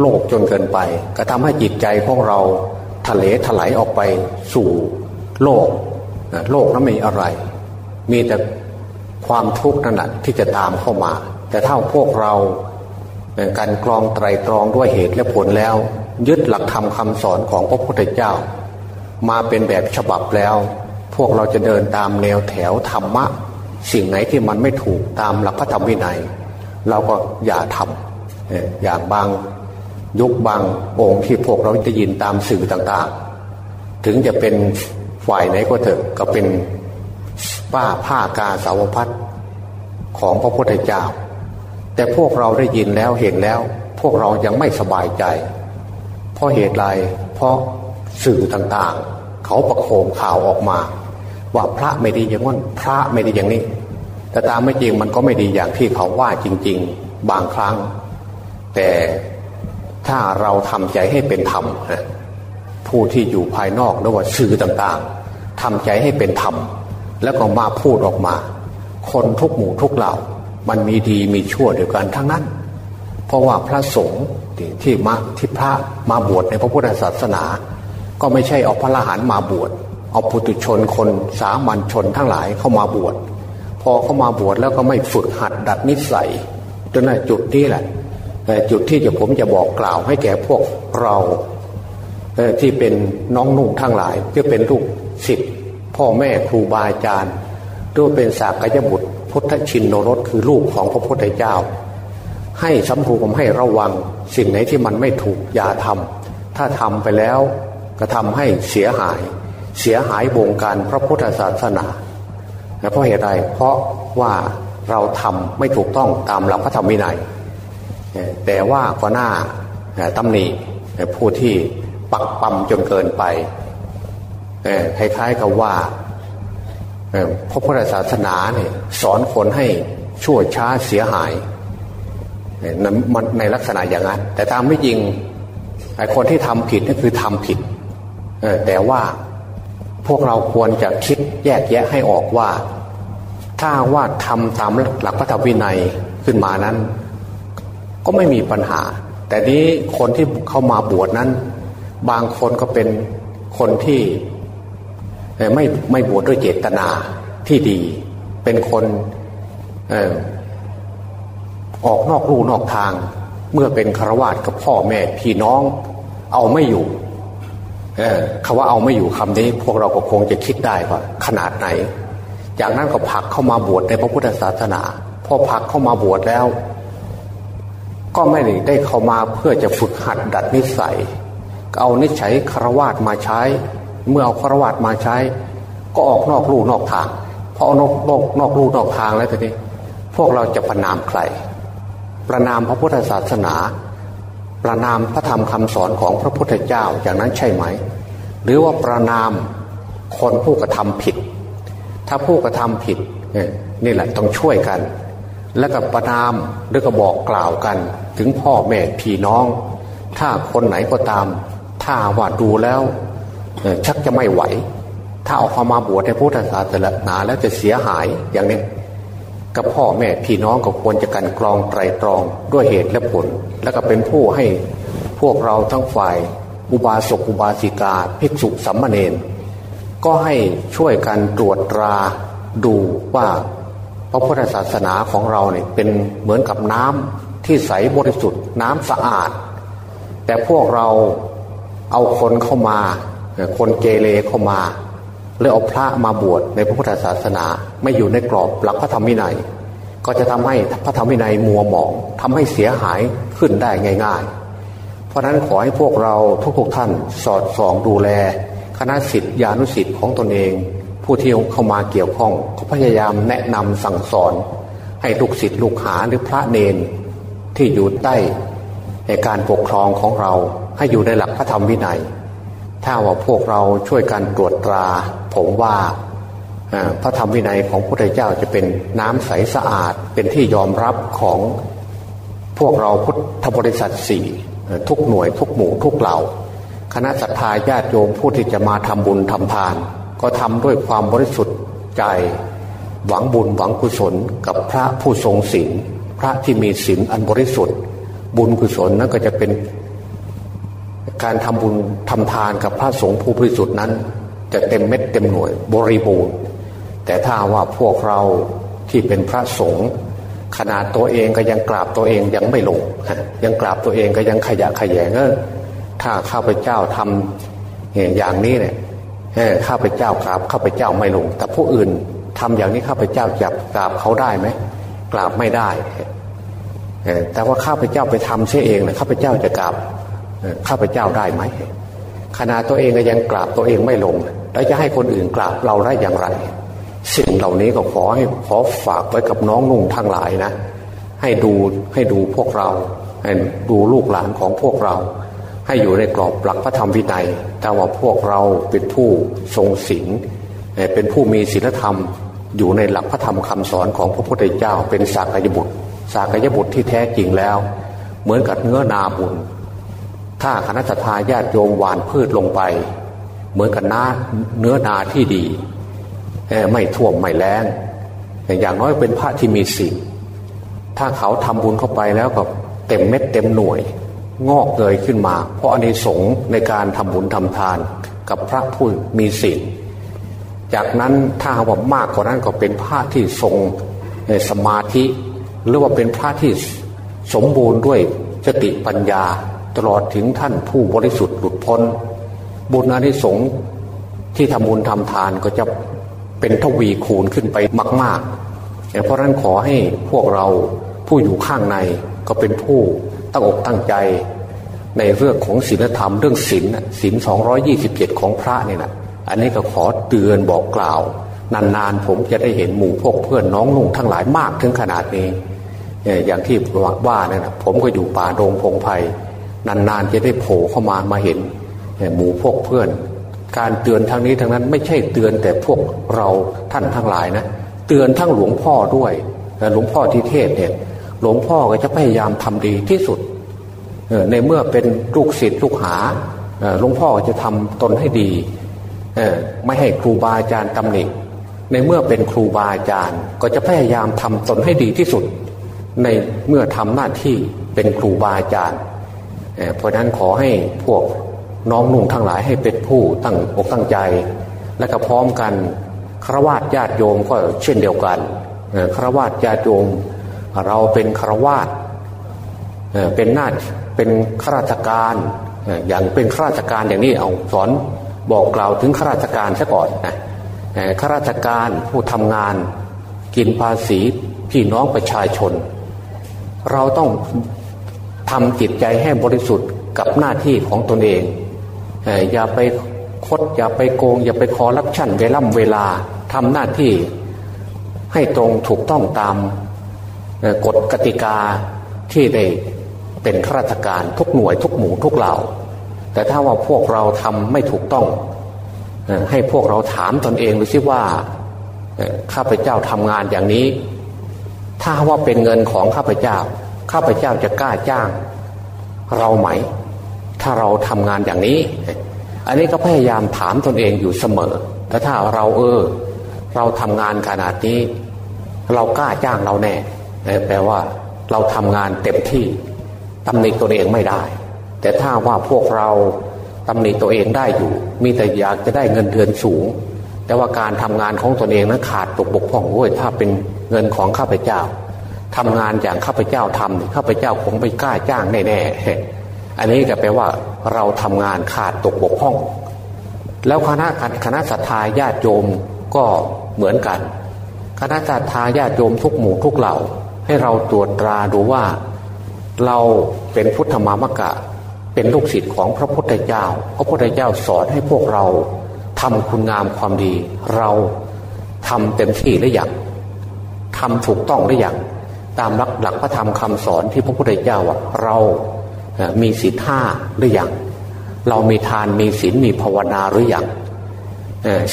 โลกจนเกินไป ก็ทำให้จิตใจของเราทะเลถลายออกไปสู่โลกโลกนั้นไม่อะไร มีแต่ความทุกข์นั่นแหะที่จะตามเข้ามา แต่ถ้าพวกเรา การกรองไตรตรองด้วยเหตุและผลแล้ว ยึดหลักธรรมคาสอนของพระพุทธเจ้า มาเป็นแบบฉบับแล้ว พวกเราจะเดินตามแนวแถวธรรมะ สิ่งไหนที่มันไม่ถูกตามหลักพระธรรมวินัย เราก็อย่าทำอย่างบางยุคบางองค์ที่พวกเราได้ยินตามสื่อต่างๆ ถึงจะเป็นฝ่ายไหนก็เถอะก็เป็นป้าผ้ากาสาวพัดของพระพุทธเจ้า แต่พวกเราได้ยินแล้วเห็นแล้ว พวกเรายังไม่สบายใจ เพราะเหตุไรเพราะสื่อต่างๆ เขาประโคมข่าวออกมา ว่าพระไม่ดีอย่างนั้นพระไม่ดีอย่างนี้ แต่ตามไม่จริงมันก็ไม่ดีอย่างที่เขาว่าจริง ๆ บางครั้ง แต่ถ้าเราทำใจให้เป็นธรรมผู้ที่อยู่ภายนอกหรือว่าสื่อต่างๆทำใจให้เป็นธรรมแล้วก็มาพูดออกมา คนทุกหมู่ทุกเหล่า มันมีดีมีชั่วเดียวกันทั้งนั้น เพราะว่าพระสงฆ์ที่มาที่พระมาบวชในพระพุทธศาสนา ก็ไม่ใช่เอาพระละหันมาบวชเอาปุถุชนคนสามัญชนทั้งหลายเข้ามาบวชพอเข้ามาบวชแล้วก็ไม่ฝึกหัดดัดนิสัยจนในจุดนี้แหละจุดที่จะผมจะบอกกล่าวให้แก่พวกเราที่เป็นน้องนุ่งทั้งหลายที่เป็นลูกศิษย์พ่อแม่ครูบาอาจารย์ด้วยเป็นสากยบุตร พุทธชินโนรสคือลูกของพระพุทธเจ้า ให้สำรวมให้ระวังสิ่งไหนที่มันไม่ถูกอย่าทำถ้าทำไปแล้วก็ทำให้เสียหาย เสียหายวงการพระพุทธศาสนาเพราะเหตุใดเพราะว่าเราทำไม่ถูกต้องตามหลักพระธรรมวินัย แต่ว่าก็หน้าตำหนิผู้ที่ปักปั๊มจนเกินไปคล้ายๆกับว่า พระพุทธศาสนาเนี่ยสอนคนให้ชั่วช้าเสียหายในลักษณะอย่างนั้น แต่ตามไม่จริงไอ้คนที่ทำผิดนั่นคือทำผิดแต่ว่าพวกเราควรจะคิดแยกแยะให้ออกว่า ถ้าว่าทำตามหลักพระธรรมวินัยขึ้นมานั้น ก็ไม่มีปัญหา แต่นี้คนที่เข้ามาบวชนั้น บางคนก็เป็นคนที่ ไม่ไม่บวชดด้วยเจตนาที่ดี เป็นคนออกนอกรูนอกทาง เมื่อเป็นคารวาสกับพ่อแม่พี่น้องเอาไม่อยู่คำว่าเอาไม่อยู่คำนี้ พวกเราก็คงจะคิดได้ว่าขนาดไหน จากนั้นก็ผักเข้ามาบวชในพระพุทธศาสนา พอผักเข้ามาบวชแล้ว ก็ไม่ได้ได้เข้ามาเพื่อจะฝึกหัดดัดนิสัย เอานิสัยคารวาสมาใช้ เมื่อเอาครวาสมาใช้ ก็ออกนอกลู่นอกทางพอเอานอกนอกนอกลู่นอกทางแล้วทีนี้ พวกเราจะประนามใคร ประนามพระพุทธศาสนา ประนามพระธรรมคำสอนของพระพุทธเจ้าอย่างนั้นใช่ไหม หรือว่าประนามคนผู้กระทำผิด ถ้าผู้กระทำผิดนี่แหละต้องช่วยกัน แล้วก็ประนามหรือก็บอกกล่าวกัน ถึงพ่อแม่พี่น้อง ถ้าคนไหนก็ตาม ถ้าว่าดูแล้ว ชักจะไม่ไหว ถ้าเอาเข้ามาบวชในพุทธศาสนาแล้วจะเสียหายอย่างนี้กับพ่อแม่พี่น้องก็ควรจะกันกรองไตรตรองด้วยเหตุและผล แล้วก็เป็นผู้ให้พวกเราทั้งฝ่าย อุบาสกอุบาสิกาภิกษุสัมมาเนนก็ให้ช่วยกันตรวจตราดูว่าพระพุทธศาสนาของเราเนี่ยเป็นเหมือนกับน้ำที่ใสบริสุทธิ์น้ำสะอาด แต่พวกเราเอาคนเข้ามา คนเกเรเข้ามาเลยเอาพระมาบวชในพระพุทธศาสนา ไม่อยู่ในกรอบหลักพระธรรมวินัย ก็จะทำให้พระธรรมวินัยมัวหมองทำให้เสียหายขึ้นได้ง่าย ๆ เพราะนั้นขอให้พวกเราทุกๆท่านสอดส่องดูแล คณะสิทธิานุสิทธิ์ของตนเอง ผู้ที่เข้ามาเกี่ยวข้องก็พยายามแนะนำสั่งสอน ให้ลูกศิษย์ลูกหาหรือพระเนนที่อยู่ใต้ในการปกครองของเราให้อยู่ในหลักพระธรรมวินัย ถ้าว่าพวกเราช่วยกันตรวจตรา ผมว่าพระธรรมวินัยของพระพุทธเจ้าจะเป็นน้ำใสสะอาดเป็นที่ยอมรับของพวกเราพุทธบริษัทสี่ทุกหน่วยทุกหมู่ทุกเหล่า คณะสัตยาญาติโยมผู้ที่จะมาทำบุญทำทาน ก็ทำด้วยความบริสุทธิ์ใจหวังบุญหวังกุศลกับพระผู้ทรงศีลพระที่มีศีลอันบริสุทธิ์ บุญกุศลนั้นก็จะเป็น การทำบุญทำทานกับพระสงฆ์ผู้บริสุทธิ์นั้น จะเต็มเม็ดเต็มหน่วยบริบูรณ์ แต่ถ้าว่าพวกเราที่เป็นพระสงฆ์ขนาดตัวเองก็ยังกราบตัวเองยังไม่ลง ยังกราบตัวเองก็ยังขยะขยงเออถ้าข้าพเจ้าทำอย่างนี้เนี่ยข้าพเจ้ากราบข้าพเจ้าไม่ลง แต่ผู้อื่นทำอย่างนี้ข้าพเจ้าจะกราบเขาได้ไหมกราบไม่ได้แต่ว่าข้าพเจ้าไปทำเสียเองนะข้าพเจ้าจะกราบ ข้าพเจ้าได้ไหมขณะตัวเองก็ยังกราบตัวเองไม่ลง แล้วจะให้คนอื่นกราบเราได้อย่างไร สิ่งเหล่านี้ก็ขอให้ขอฝากไว้กับน้องนุ่งทั้งหลายนะ ให้ดูให้ดูพวกเรา ให้ดูลูกหลานของพวกเรา ให้อยู่ในกรอบหลักพระธรรมวินัยแต่ว่าพวกเราเป็นผู้ทรงศีลเป็นผู้มีศีลธรรม อยู่ในหลักพระธรรมคำสอนของพระพุทธเจ้า เป็นสากยบุตรสากยบุตรที่แท้จริงแล้ว เหมือนกับเนื้อนาบุญ ถ้าคณะทาญาติโยมหวานพืชลงไป เหมือนกับนาเนื้อนาที่ดี ไม่ท่วมไม่แรงอย่างน้อยเป็นพระที่มีศีลถ้าเขาทำบุญเข้าไปแล้วก็เต็มเม็ดเต็มหน่วย งอกเกยขึ้นมา เพราะอันสงในการทำบุญทำทาน กับพระผู้มีศีลจากนั้นถ้าว่ามากกว่านั้นก็เป็นพระที่ทรงสมาธิ หรือว่าเป็นพระที่สมบูรณ์ด้วยสติปัญญา ตลอดถึงท่านผู้บริสุทธิ์หลุดพ้น บุญอานิสงส์ที่ทำบุญทำทานก็จะเป็นทวีคูณขึ้นไปมากๆเพราะนั้นขอให้พวกเราผู้อยู่ข้างในก็เป็นผู้ตั้งอกตั้งใจ ในเรื่องของศีลธรรมเรื่องศีลศีลสองยี่สิบเจ็ดของพระเนี่ยนะอันนี้ก็ขอเตือนบอกกล่าว นานๆผมจะได้เห็นหมู่พวกเพื่อนน้องนุ่งทั้งหลายมากถึงขนาดนี้อย่างที่ว่าเนี่ยนะผมก็อยู่ป่าโรงพงไพ่ นานๆจะได้โผล่เข้ามามาเห็นหมู่พวกเพื่อน การเตือนทางนี้ทางนั้นไม่ใช่เตือนแต่พวกเราท่านทั้งหลายนะเตือนทั้งหลวงพ่อด้วยหลวงพ่อที่เทศเนี่ยหลวงพ่อก็จะพยายามทำดีที่สุดในเมื่อเป็นลูกศิษย์ลูกหาหลวงพ่อจะทำตนให้ดีไม่ให้ครูบาอาจารย์ตำหนิในเมื่อเป็นครูบาอาจารย์ก็จะพยายามทำตนให้ดีที่สุด ในเมื่อทำหน้าที่เป็นครูบาอาจารย์ เพราะนั้นขอให้พวกน้องนุ่งทั้งหลายให้เป็นผู้ตั้งอกตั้งใจ และก็พร้อมกันครวญญาติโยมก็เช่นเดียวกันครวญญาติโยมเราเป็นครวญเป็นหน้าเป็นข้าราชการอย่างเป็นข้าราชการอย่างนี้เอาสอนบอกกล่าวถึงข้าราชการซะก่อนนะข้าราชการผู้ทำงานกินภาษีพี่น้องประชาชน เราต้อง ทำจิตใจให้บริสุทธิ์กับหน้าที่ของตนเองอย่าไปคดอย่าไปโกง อย่าไปคอรับชั่นเวล่ำเวลาทำหน้าที่ให้ตรงถูกต้องตามกฎกติกาที่ได้เป็นข้าราชการทุกหน่วยทุกหมู่ทุกเหล่า แต่ถ้าว่าพวกเราทำไม่ถูกต้อง ให้พวกเราถามตนเองดูซิว่าข้าพเจ้าทำงานอย่างนี้ ถ้าว่าเป็นเงินของข้าพเจ้า ข้าพเจ้าจะกล้าจ้าง เราไหม ถ้าเราทำงานอย่างนี้ อันนี้ก็พยายามถามตนเองอยู่เสมอแต่ถ้าเราเออ เราทำงานขนาดนี้ เรากล้าจ้างเราแน่แปลว่าเราทำงานเต็มที่ตำหนิตัวเองไม่ได้ แต่ถ้าว่าพวกเราตำหนิตัวเองได้อยู่ มีแต่อยากจะได้เงินเดือนสูง แต่ว่าการทำงานของตนเองนั้นขาดตกบกพร่องด้วยถ้าเป็นเงินของข้าพเจ้า ทำงานอย่างข้าพเจ้าทำข้าพเจ้าคงไม่กล้าจ้างแน่ๆอันนี้ก็แปลว่าเราทำงานขาดตกบกพร่อง แล้วคณะคณะสัตยาญาติโยมก็เหมือนกัน คณะสัตยาญาติโยมทุกหมู่ทุกเหล่า ให้เราตรวจตราดูว่า เราเป็นพุทธมามกะ เป็นลูกศิษย์ของพระพุทธเจ้า พระพุทธเจ้าสอนให้พวกเราทำคุณงามความดี เราทำเต็มที่หรือยังทำถูกต้องหรือยัง ตามหลักหลักพระธรรมคำสอนที่พระพุทธเจ้าว่าเรามีศีลห้าหรืออยังเรามีทานมีศีลมีภาวนาหรืออยัง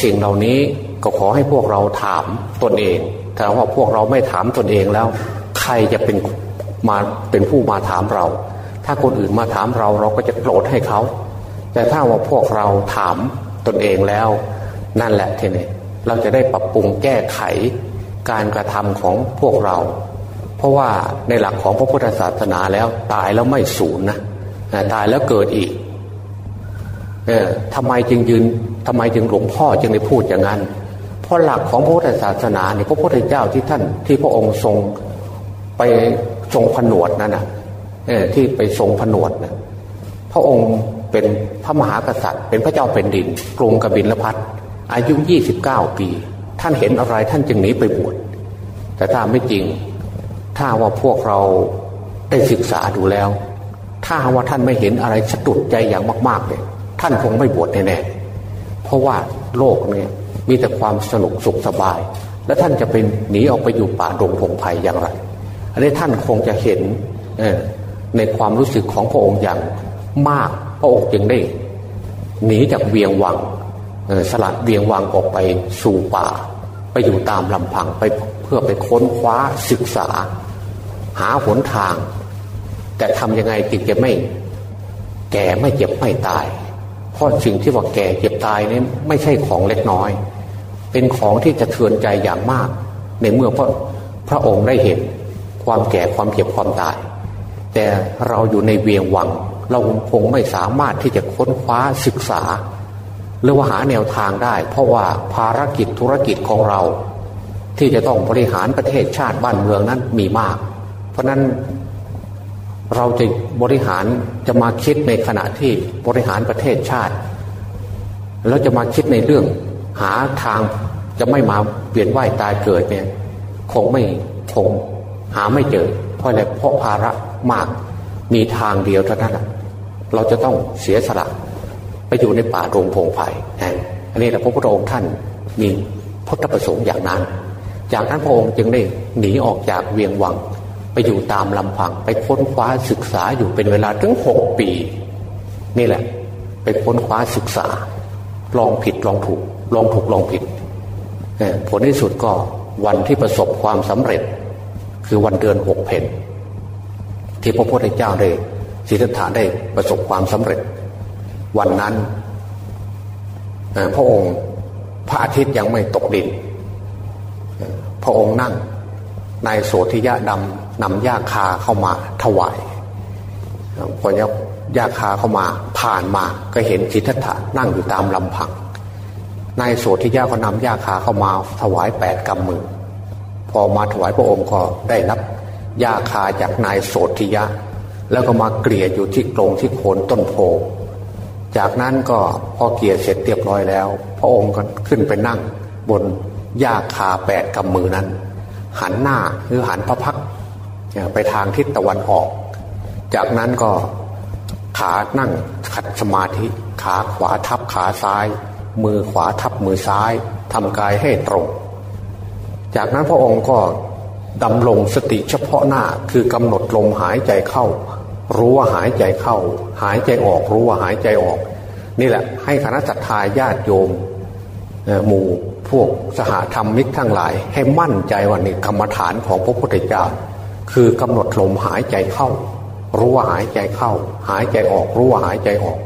สิ่งเหล่านี้ก็ขอให้พวกเราถามตนเองถ้าว่าพวกเราไม่ถามตนเองแล้ว ใครจะเป็นมาเป็นผู้มาถามเรา ถ้าคนอื่นมาถามเราเราก็จะโกรธให้เขา แต่ถ้าว่าพวกเราถามตนเองแล้ว นั่นแหละทีนี้เราจะได้ปรับปรุงแก้ไขการกระทำของพวกเรา เพราะว่าในหลักของพระพุทธศาสนาแล้วตายแล้วไม่สูญนะตายแล้วเกิดอีกเออทำไมจึงยืนทำไมจึงหลวงพ่อจึงได้พูดอย่างนั้น เพราะหลักของพระพุทธศาสนาเนี่ยพระพุทธเจ้าที่ท่านที่พระองค์ทรงไปทรงผนวดนั่นนะเออที่ไปทรงผนวดนะพระองค์เป็นพระมหากษัตริย์ เป็นพระเจ้าเป็นดิน กรุงกบิลพัทอายุยี่สิบเก้าปี ท่านเห็นอะไรท่านจึงหนีไปบวชแต่ถ้าไม่จริง ถ้าว่าพวกเราได้ศึกษาดูแล้ว ถ้าว่าท่านไม่เห็นอะไรสะดุดใจอย่างมากๆเลยท่านคงไม่บวชแน่ๆเพราะว่าโลกเนี่ยมีแต่ความสนุกสุขสบาย แล้วท่านจะเป็นหนีออกไปอยู่ป่าดงพงไพ่อย่างไร อันนี้ท่านคงจะเห็นในความรู้สึกของพระองค์อย่างมากพระองค์จึงได้ หนีจากเวียงวังสลัดเวียงวังออกไปสู่ป่า ไปอยู่ตามลำพังไปเพื่อไปค้นคว้าศึกษา หาหนทาง แต่ทำยังไงจึงจะไม่แก่ไม่เจ็บไม่ตาย เพราะสิ่งที่ว่าแก่เจ็บตายนี่ไม่ใช่ของเล็กน้อย เป็นของที่จะเทือนใจอย่างมาก ในเมื่อพระพระองค์ได้เห็นความแก่ความเจ็บความตาย แต่เราอยู่ในเวียงวัง เราคงไม่สามารถที่จะค้นคว้าศึกษา หรือว่าหาแนวทางได้ เพราะว่าภารกิจธุรกิจของเรา ที่จะต้องบริหารประเทศชาติบ้านเมืองนั้นมีมาก ราะนั้นเราจะบริหารจะมาคิดในขณะที่บริหารประเทศชาติ แล้วจะมาคิดในเรื่องหาทางจะไม่มาเปลี่ยนว่ายตายเกิดเนี่ยคงไม่คงหาไม่เจอ เพราะอะไรเพราะภาระมากมีทางเดียวเท่านั้นเราจะต้องเสียสละไปอยู่ในป่าโรงพงไผ่อันนี้แหละพระพุทธองค์ท่านมีพุทธประสงค์อย่างนั้น จากนั้นพระองค์จึงได้หนีออกจากเวียงวัง อยู่ตามลำพัง ไปค้นคว้าศึกษาอยู่เป็นเวลาถึงหกปี นี่แหละ ไปค้นคว้าศึกษา ลองผิดลองถูก ลองถูกลองผิดผลที่สุดก็วันที่ประสบความสำเร็จ คือวันเดือนหกเพนที่พระพุทธเจ้าได้สิทธัตถะได้ประสบความสำเร็จ วันนั้นพระองค์พระอาทิตย์ยังไม่ตกดิน พระองค์นั่ง นายโสธิยะดำนำยาคาเข้ามาถวายพอยาคาเข้ามาผ่านมาก็เห็นจิตตถะนั่งอยู่ตามลำพังนายโสธิยะก็นำยาคาเข้ามาถวายแปดกำมือ พอมาถวายพระองค์ก็ได้รับยาคาจากนายโสธิยะ แล้วก็มาเกลี่ยอยู่ที่กรงที่โคนต้นโพจากนั้นก็พอเกลี่ยเสร็จเรียบร้อยแล้ว พระองค์ก็ขึ้นไปนั่งบนยาคาแปดกำมือนั้น หันหน้าหรือหันพระพักไปทางทิศตะวันออก จากนั้นก็ขานั่งขัดสมาธิ ขาขวาทับขาซ้าย มือขวาทับมือซ้ายทำกายให้ตรง จากนั้นพระองค์ก็ดำลงสติเฉพาะหน้าคือกำหนดลมหายใจเข้า รู้ว่าหายใจเข้า หายใจออกรู้ว่าหายใจออก นี่แหละ ให้คณะสัตยาญาติโยมหมู่ พวกสหธรรมมิกทั้งหลาย ให้มั่นใจว่านี่กรรมฐานของพระพุทธเจ้า คือกำหนดลมหายใจเข้า รู้ว่าหายใจเข้า หายใจออกรู้ว่าหายใจออก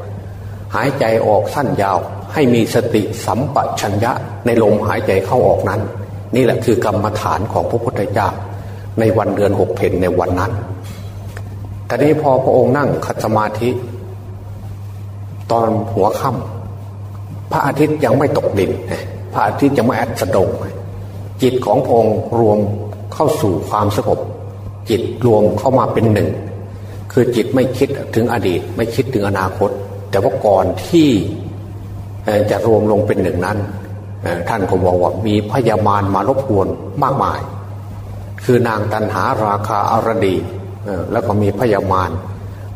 หายใจออกสั้นยาว ให้มีสติสัมปชัญญะในลมหายใจเข้าออกนั้น นี่แหละคือกรรมฐานของพระพุทธเจ้า ในวันเดือนหกเพนในวันนั้นแต่นี้พอพระองค์นั่งคัสมาธิ ตอนหัวค่ำพระอาทิตย์ยังไม่ตกดิน พระอาทิตย์จะมาแอดสดง จิตของพงรวมเข้าสู่ความสงบจิตรวมเข้ามาเป็นหนึ่ง คือจิตไม่คิดถึงอดีต ไม่คิดถึงอนาคต แต่ว่าก่อนที่จะรวมลงเป็นหนึ่งนั้น ท่านก็บอกว่ามีพยามารมารบกวนมากมาย คือนางตันหาราคาอารดี แล้วก็มีพยามาร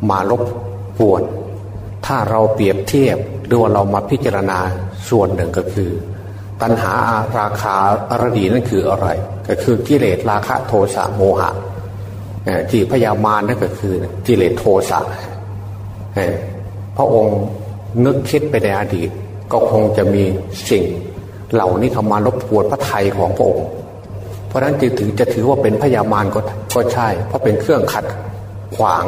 มารบกวน ถ้าเราเปรียบเทียบหรือว่าเรามาพิจารณาส่วนหนึ่งก็คือ ตัณหาราคาอรดีนั่นคืออะไร ก็คือกิเลสราคะโทสะโมหะที่พยามารนั่นก็คือกิเลสโทสะพระองค์นึกคิดไปในอดีต ก็คงจะมีสิ่ง เหล่านี้เข้ามารบกวนพระไทยของพระองค์ เพราะฉะนั้นจึงถือจะถือว่าเป็นพยามารก็ก็ใช่ เพราะเป็นเครื่องขัดขวาง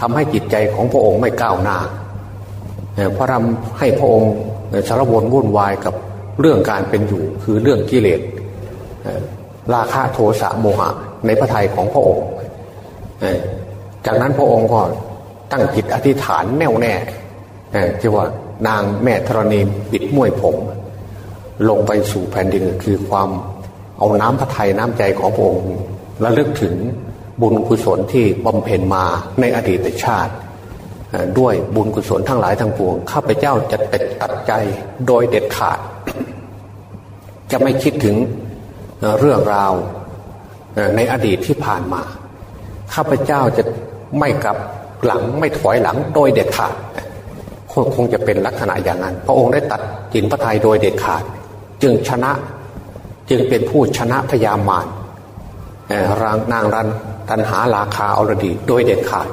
ทำให้จิตใจของพระองค์ไม่ก้าวหน้าเพราะทำให้พระองค์สารวนวุ่นวายกับ เรื่องการเป็นอยู่คือเรื่องกิเลสราคะโทสะโมหะ ในพระทัยของพระองค์จากนั้นพระองค์ก็ตั้งจิตอธิษฐานแน่วแน่ที่ว่านางแม่ธรณีปิดม้วยผม ลงไปสู่แผ่นดินคือความเอาน้ำพระทัยน้ำใจของพระองค์ระลึกถึงบุญกุศลที่บำเพ็ญมาในอดีตชาติ ด้วยบุญกุศลทั้งหลายทั้งปวง ข้าพเจ้าจะเด็ดตัดใจโดยเด็ดขาด จะไม่คิดถึงเรื่องราวในอดีตที่ผ่านมา ข้าพเจ้าจะไม่กลับหลังไม่ถอยหลังโดยเด็ดขาดคงจะเป็นลักษณะอย่างนั้น พระองค์ได้ตัดจินพระทัยโดยเด็ดขาด จึงชนะจึงเป็นผู้ชนะพยามารรางนางรันตันหาราคาอรดีโดยเด็ดขาด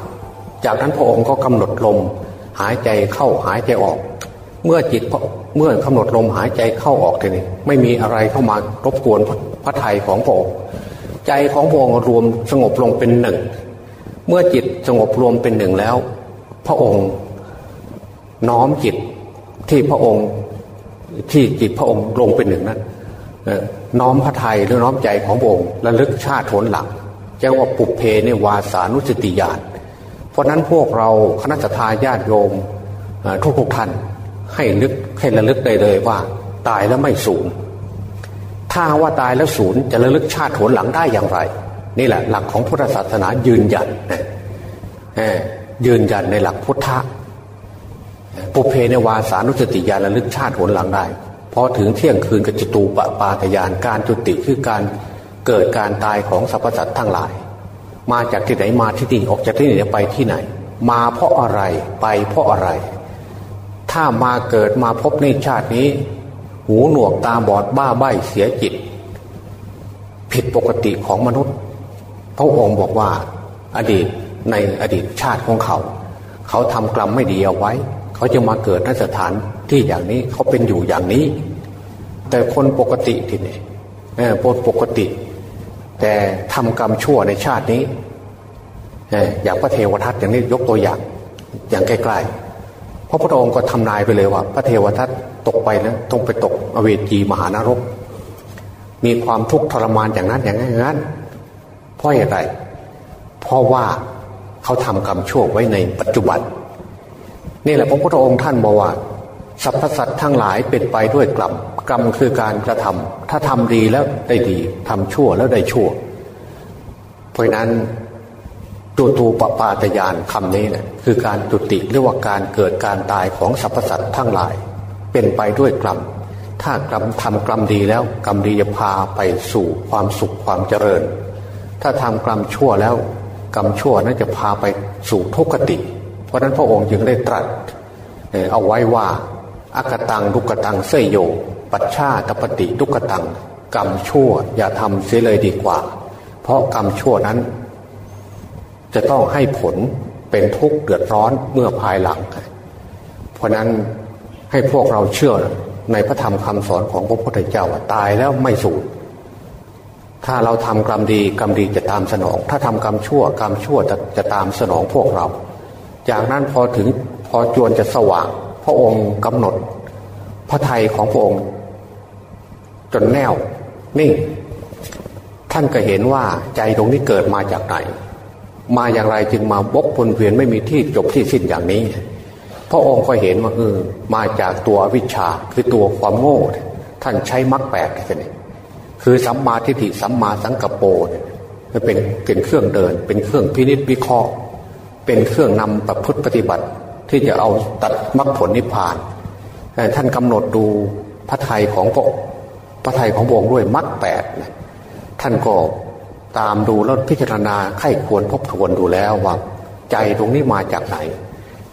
จากนั้นพระองค์ก็กำหนดลมหายใจเข้าหายใจออก เมื่อจิตเมื่อกำหนดลมหายใจเข้าออกทีนี้ไม่มีอะไรเข้ามารบกวนพระไทยของพระองค์ใจของพระองค์รวมสงบลงเป็นหนึ่ง เมื่อจิตสงบรวมเป็นหนึ่งแล้ว พระองค์น้อมจิตที่พระองค์ที่จิตพระองค์ลงเป็นหนึ่งนั้นน้อมพระไทยหรือน้อมใจของพระองค์ระลึกชาติผลหลังจะว่าปุเพเนวาสานุสติญาณเพราะนั้นพวกเราคณะทาญาติโยมทุกทุกท่าน ให้ลึกให้ระลึกได้เลยว่า ตายแล้วไม่สูญถ้าว่าตายแล้วศูนย์จะระลึกชาติผลหลังได้อย่างไร นี่แหละ หลักของพุทธศาสนายืนยันยืนยันในหลักพุทธะปุเพในวาสานุสติญาณระลึกชาติผลหลังได้พอถึงเที่ยงคืนก็จะตูปปาตยานการจุติคือการเกิดการตายของสรรพสัตว์ทั้งหลาย มาจากที่ไหนมาที่นี่ออกจากที่ไหนไปที่ไหน มาเพราะอะไรไปเพราะอะไร ถ้ามาเกิดมาพบในชาตินี้ หูหนวกตาบอดบ้าใบเสียจิต ผิดปกติของมนุษย์ พระองค์บอกว่าอดีตในอดีตชาติของเขา เขาทำกรรมไม่ดีเอาไว้ เขาจะมาเกิดนสถานที่อย่างนี้เขาเป็นอยู่อย่างนี้ แต่คนปกติทีนี้คนปกติ แต่ทำกรรมชั่วในชาตินี้อย่างพระเทวทัตอย่างนี้ยกตัวอย่างอย่างใกล้ๆ พระพุทธองค์ก็ทำนายไปเลยว่า พระเทวทัตตกไปนะต้องไปตกอเวจีมหานรก มีความทุกข์ทรมานอย่างนั้นอย่างนั้นอย่างนั้นเพราะอะไรเพราะว่าเขาทำกรรมชั่วไว้ในปัจจุบันนี่แหละพระพุทธองค์ท่านบอกว่าสรรพสัตว์ทั้งหลายเป็นไปด้วยกรรมกรรมคือการกระทำถ้าทำดีแล้วได้ดีทำชั่วแล้วได้ชั่ว เพราะนั้น ตัวตูปปาตยานคำนี้เนะี่ยคือการจุติหรือว่าการเกิดการตายของสรรพสัตว์ทั้งหลาย เป็นไปด้วยกรรม ถ้ากรรมทำกรรมดีแล้วกรรมดีจะพาไปสู่ความสุขความเจริญ ถ้าทำกรรมชั่วแล้ว กรรมชั่วนั้นจะพาไปสู่ทุกขติ เพราะนั้นพระองค์จึงได้ตรัสเอาไว้ว่าอากตังทุกตังเสยโย ปัจฉาตปฏิทุกตัง กรรมชั่วอย่าทำเสียเลยดีกว่า เพราะกรรมชั่วนั้น จะต้องให้ผลเป็นทุกข์เดือดร้อนเมื่อภายหลัง เพราะนั้นให้พวกเราเชื่อในพระธรรมคำสอนของพระพุทธเจ้าตายแล้วไม่สูญถ้าเราทำกรรมดีกรรมดีจะตามสนอง ถ้าทำกรรมชั่วกรรมชั่วจะจะตามสนองพวกเรา จากนั้นพอถึงพอจวนจะสว่าง พระองค์กำหนด พระไทยของพระองค์ จนแน่วนิ่งท่านก็เห็นว่าใจตรงนี้เกิดมาจากไหน มาอย่างไรจึงมาบกพลเวียนไม่มีที่จบที่สิ้นอย่างนี้ พระองค์ก็เห็นว่าเออมาจากตัววิชาคือตัวความโง่ ท่านใช้มรรคแปดนี่คือสัมมาทิฏฐิสัมมาสังกปรเป็นเป็นเครื่องเดิน เป็นเครื่องพินิจวิเคราะห์ เป็นเครื่องนำประพฤติปฏิบัติ ที่จะเอาตัดมรรคผลนิพพาน ท่านกำหนดดูพระไทยของพระพระไทยของพระองค์ด้วยมรรคแปดท่านก็ ตามดูแล้วพิจารณาไข้ควรทบทวนดูแล้วว่าใจตรงนี้มาจากไหน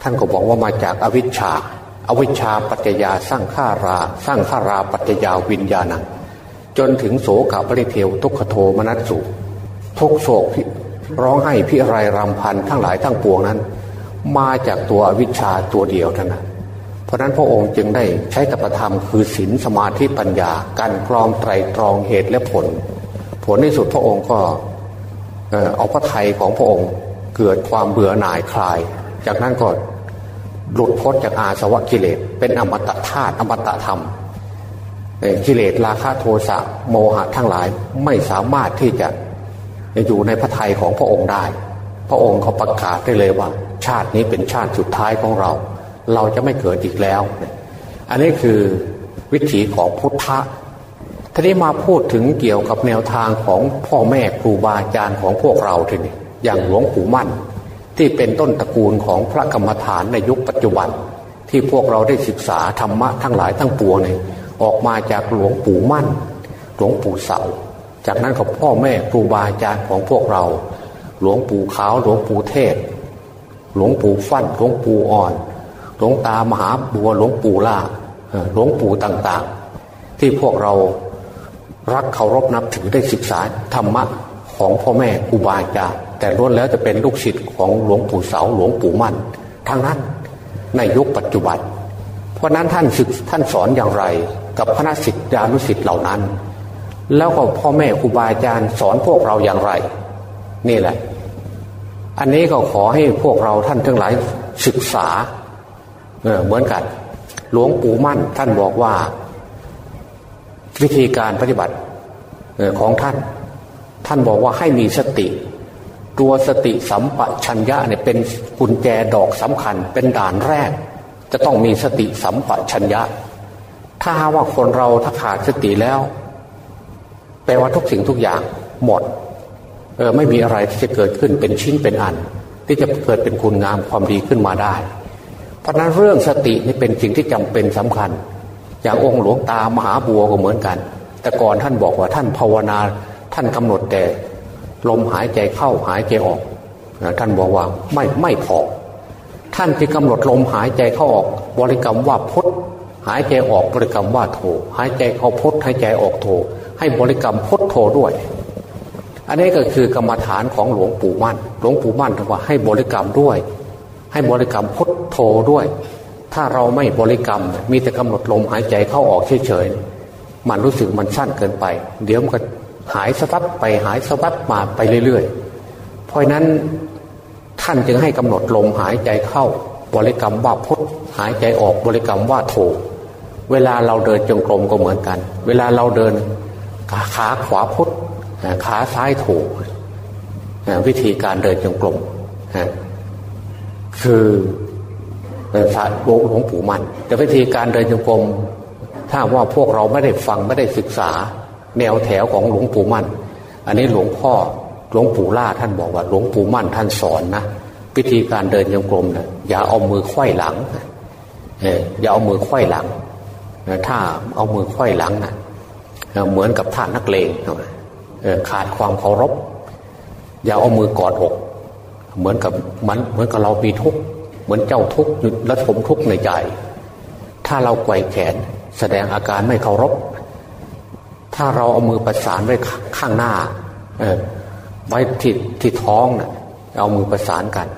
ท่านก็บอกว่ามาจากอวิชชาอวิชชาปัจจยาสร้างข้ารา สร้างข้าราปัจจยาวิญญาณังจนถึงโสกาปริเทวทุกขโทมนัสสุทุกโศกร้องให้พิไรรำพันทั้งหลายทั้งปวงนั้น มาจากตัวอวิชชาตัวเดียวเท่านั้นเพราะนั้นพระองค์จึงได้ใช้ตปธรรมคือศีลสมาธิปัญญา การกรองไตรตรองเหตุและผล ผลในสุดพระองค์ก็เอาพระไทยของพระองค์เกิดความเบื่อหน่ายคลาย จากนั้นก็หลุดพ้นจากอาสวะกิเลสเป็นอมตะธาตุอมตะธรรมกิเลสราคะโทสะโมหะทั้งหลายไม่สามารถที่จะอยู่ในพระทัยของพระองค์ได้ พระองค์เขาประกาศได้เลยว่า ชาตินี้เป็นชาติสุดท้ายของเรา เราจะไม่เกิดอีกแล้ว อันนี้คือวิถีของพุทธะ ทีนี้มาพูดถึงเกี่ยวกับแนวทางของพ่อแม่ครูบาอาจารย์ของพวกเราทีนี้อย่างหลวงปู่มั่น ที่เป็นต้นตระกูลของพระกรรมฐานในยุคปัจจุบัน ที่พวกเราได้ศึกษาธรรมะทั้งหลายทั้งปวงเนี่ยออกมาจากหลวงปู่มั่น หลวงปู่เสา จากนั้นกับพ่อแม่ครูบาอาจารย์ของพวกเรา หลวงปู่ขาวหลวงปู่เทศ หลวงปู่ฟั่นหลวงปู่อ่อน หลวงตามหาบัวหลวงปู่ล่าหลวงปู่ต่างๆ ที่พวกเรา รักเคารพนับถือได้ศึกษาธรรมะของพ่อแม่ครูบาอาจารย์แต่ล้วนแล้วจะเป็นลูกศิษย์ของหลวงปู่เสาหลวงปู่มั่นทั้งนั้นในยุคปัจจุบัน เพราะนั้นท่านศึกท่านสอนอย่างไร กับคณะสิทธิานุสิทธิ์เหล่านั้น แล้วก็พ่อแม่ครูบาอาจารย์สอนพวกเราอย่างไร นี่แหละ อันนี้ก็ขอให้พวกเราท่านทั้งหลายศึกษาเเหมือนกัน หลวงปู่มั่นท่านบอกว่า วิธีการปฏิบัติของท่าน ท่านบอกว่าให้มีสติ ตัวสติสัมปชัญญะเนี่ยเป็นกุญแจดอกสำคัญ เป็นด่านแรก จะต้องมีสติสัมปชัญญะ ถ้าว่าคนเราถ้าขาดสติแล้ว แปลว่าทุกสิ่งทุกอย่างหมดเออไม่มีอะไรที่จะเกิดขึ้นเป็นชิ้นเป็นอัน ที่จะเกิดเป็นคุณงามความดีขึ้นมาได้ เพราะนั้นเรื่องสตินี่เป็นสิ่งที่จำเป็นสำคัญ อย่างองค์หลวงตามหาบัวก็เหมือนกัน แต่ก่อนท่านบอกว่าท่านภาวนาท่านกำหนดแต่ลมหายใจเข้าหายใจออก ท่านบอกว่าไม่ไม่พอท่านที่กำหนดลมหายใจเข้าออกบริกรรมว่าพุทหายใจออกบริกรรมว่าโทหายใจเข้าพุทหายใจออกโทให้บริกรรมพุทโทด้วย อันนี้ก็คือกรรมฐานของหลวงปู่มั่น หลวงปู่มั่นถือว่าให้บริกรรมด้วย ให้บริกรรมพุทโทด้วย ถ้าเราไม่บริกรรม มีแต่กำหนดลมหายใจเข้าออกเฉยๆมันรู้สึกมันสั้นเกินไป เดี๋ยวมันก็หายสวับไปหายสวับมาไปเรื่อยๆ เพราะนั้นท่านจึงให้กำหนดลมหายใจเข้า บริกรรมว่าพุทหายใจออกบริกรรมว่าโทเวลาเราเดินจงกรมก็เหมือนกัน เวลาเราเดินขาขวาพุทธขาซ้ายถูกวิธีการเดินจงกรมคือ ศาสตร์หลวงปู่มัน แต่วิธีการเดินจงกรมถ้าว่าพวกเราไม่ได้ฟังไม่ได้ศึกษา แนวแถวของหลวงปู่มัน อันนี้หลวงพ่อหลวงปู่ล่าท่านบอกว่าหลวงปู่มั่นท่านสอนนะวิธีการเดินจงกรมนะอย่าเอามือควยหลังอย่าเอามือควยหลังถ้าเอามือควยหลังนะเหมือนกับท่านนักเลงขาดความเคารพ อย่าเอามือกอดอก เหมือนกับมันเหมือนกับเรามีทุกข์ เหมือนเจ้าทุกข์และผมทุกข์ในใจ ถ้าเราไกวแขนแสดงอาการไม่เคารพ ถ้าเราเอามือประสานไว้ข้างหน้าไว้ที่ที่ท้องนะ่ะ เอามือประสานกัน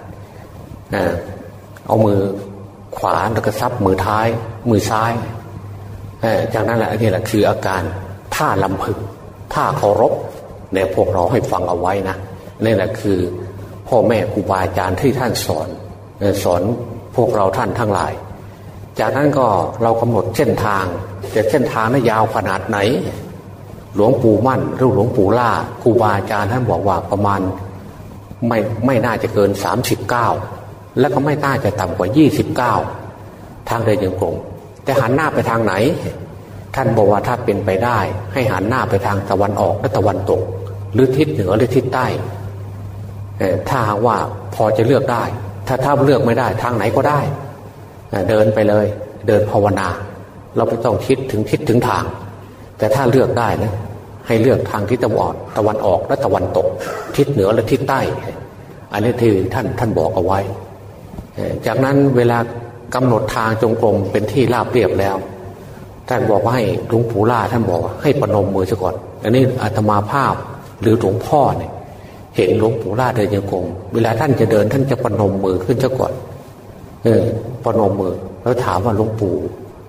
เอามือขวาแล้วก็ซับมือท้าย มือซ้ายจากนั้นแหละนี่แหละคืออาการท่าลำพึงท่าเคารพเนี่ยพวกเราให้ฟังเอาไว้นะนี่แหละคือพ่อแม่ครูบาอาจารย์ที่ท่านสอน สอนพวกเราท่านทั้งหลาย จากนั้นก็เรากำหนดเส้นทางแต่เส้นทางนั้นยาวขนาดไหน หลวงปู่มั่นหรือหลวงปู่ล่าครูบาอาจารย์ท่านบอกว่าประมาณไม่ไม่น่าจะเกินสามสิบเก้าแล้วก็ไม่น่าจะต่ำกว่ายี่สิบเก้าทางเดินยังกลมแต่หันหน้าไปทางไหน ท่านบอกว่าถ้าเป็นไปได้ ให้หันหน้าไปทางตะวันออกและตะวันตก หรือทิศเหนือหรือทิศใต้ถ้าว่าพอจะเลือกได้ ถ้าถ้าเลือกไม่ได้ทางไหนก็ได้ เดินไปเลย เดินภาวนา เราไม่ต้องคิดถึงทิศถึงทาง แต่ถ้าเลือกได้นะให้เลือกทางทิศตะวันออกตะวันออกและตะวันตก ทิศเหนือและทิศใต้ อันนี้ที่ท่านท่านบอกเอาไว้ จากนั้นเวลากำหนดทางจงกรมเป็นที่ราบเรียบแล้ว ท่านบอกว่าให้หลวงปู่ล่าท่านบอกให้ปนมมือซะก่อน อันนี้อาตมาภาพหรือหลวงพ่อเนี่ย เห็นหลวงปู่ล่าเดินจงกรมเวลาท่านจะเดิน ท่านจะปนมมือขึ้นซะก่อน เออปนมมือ แล้วถามว่าหลวงปู่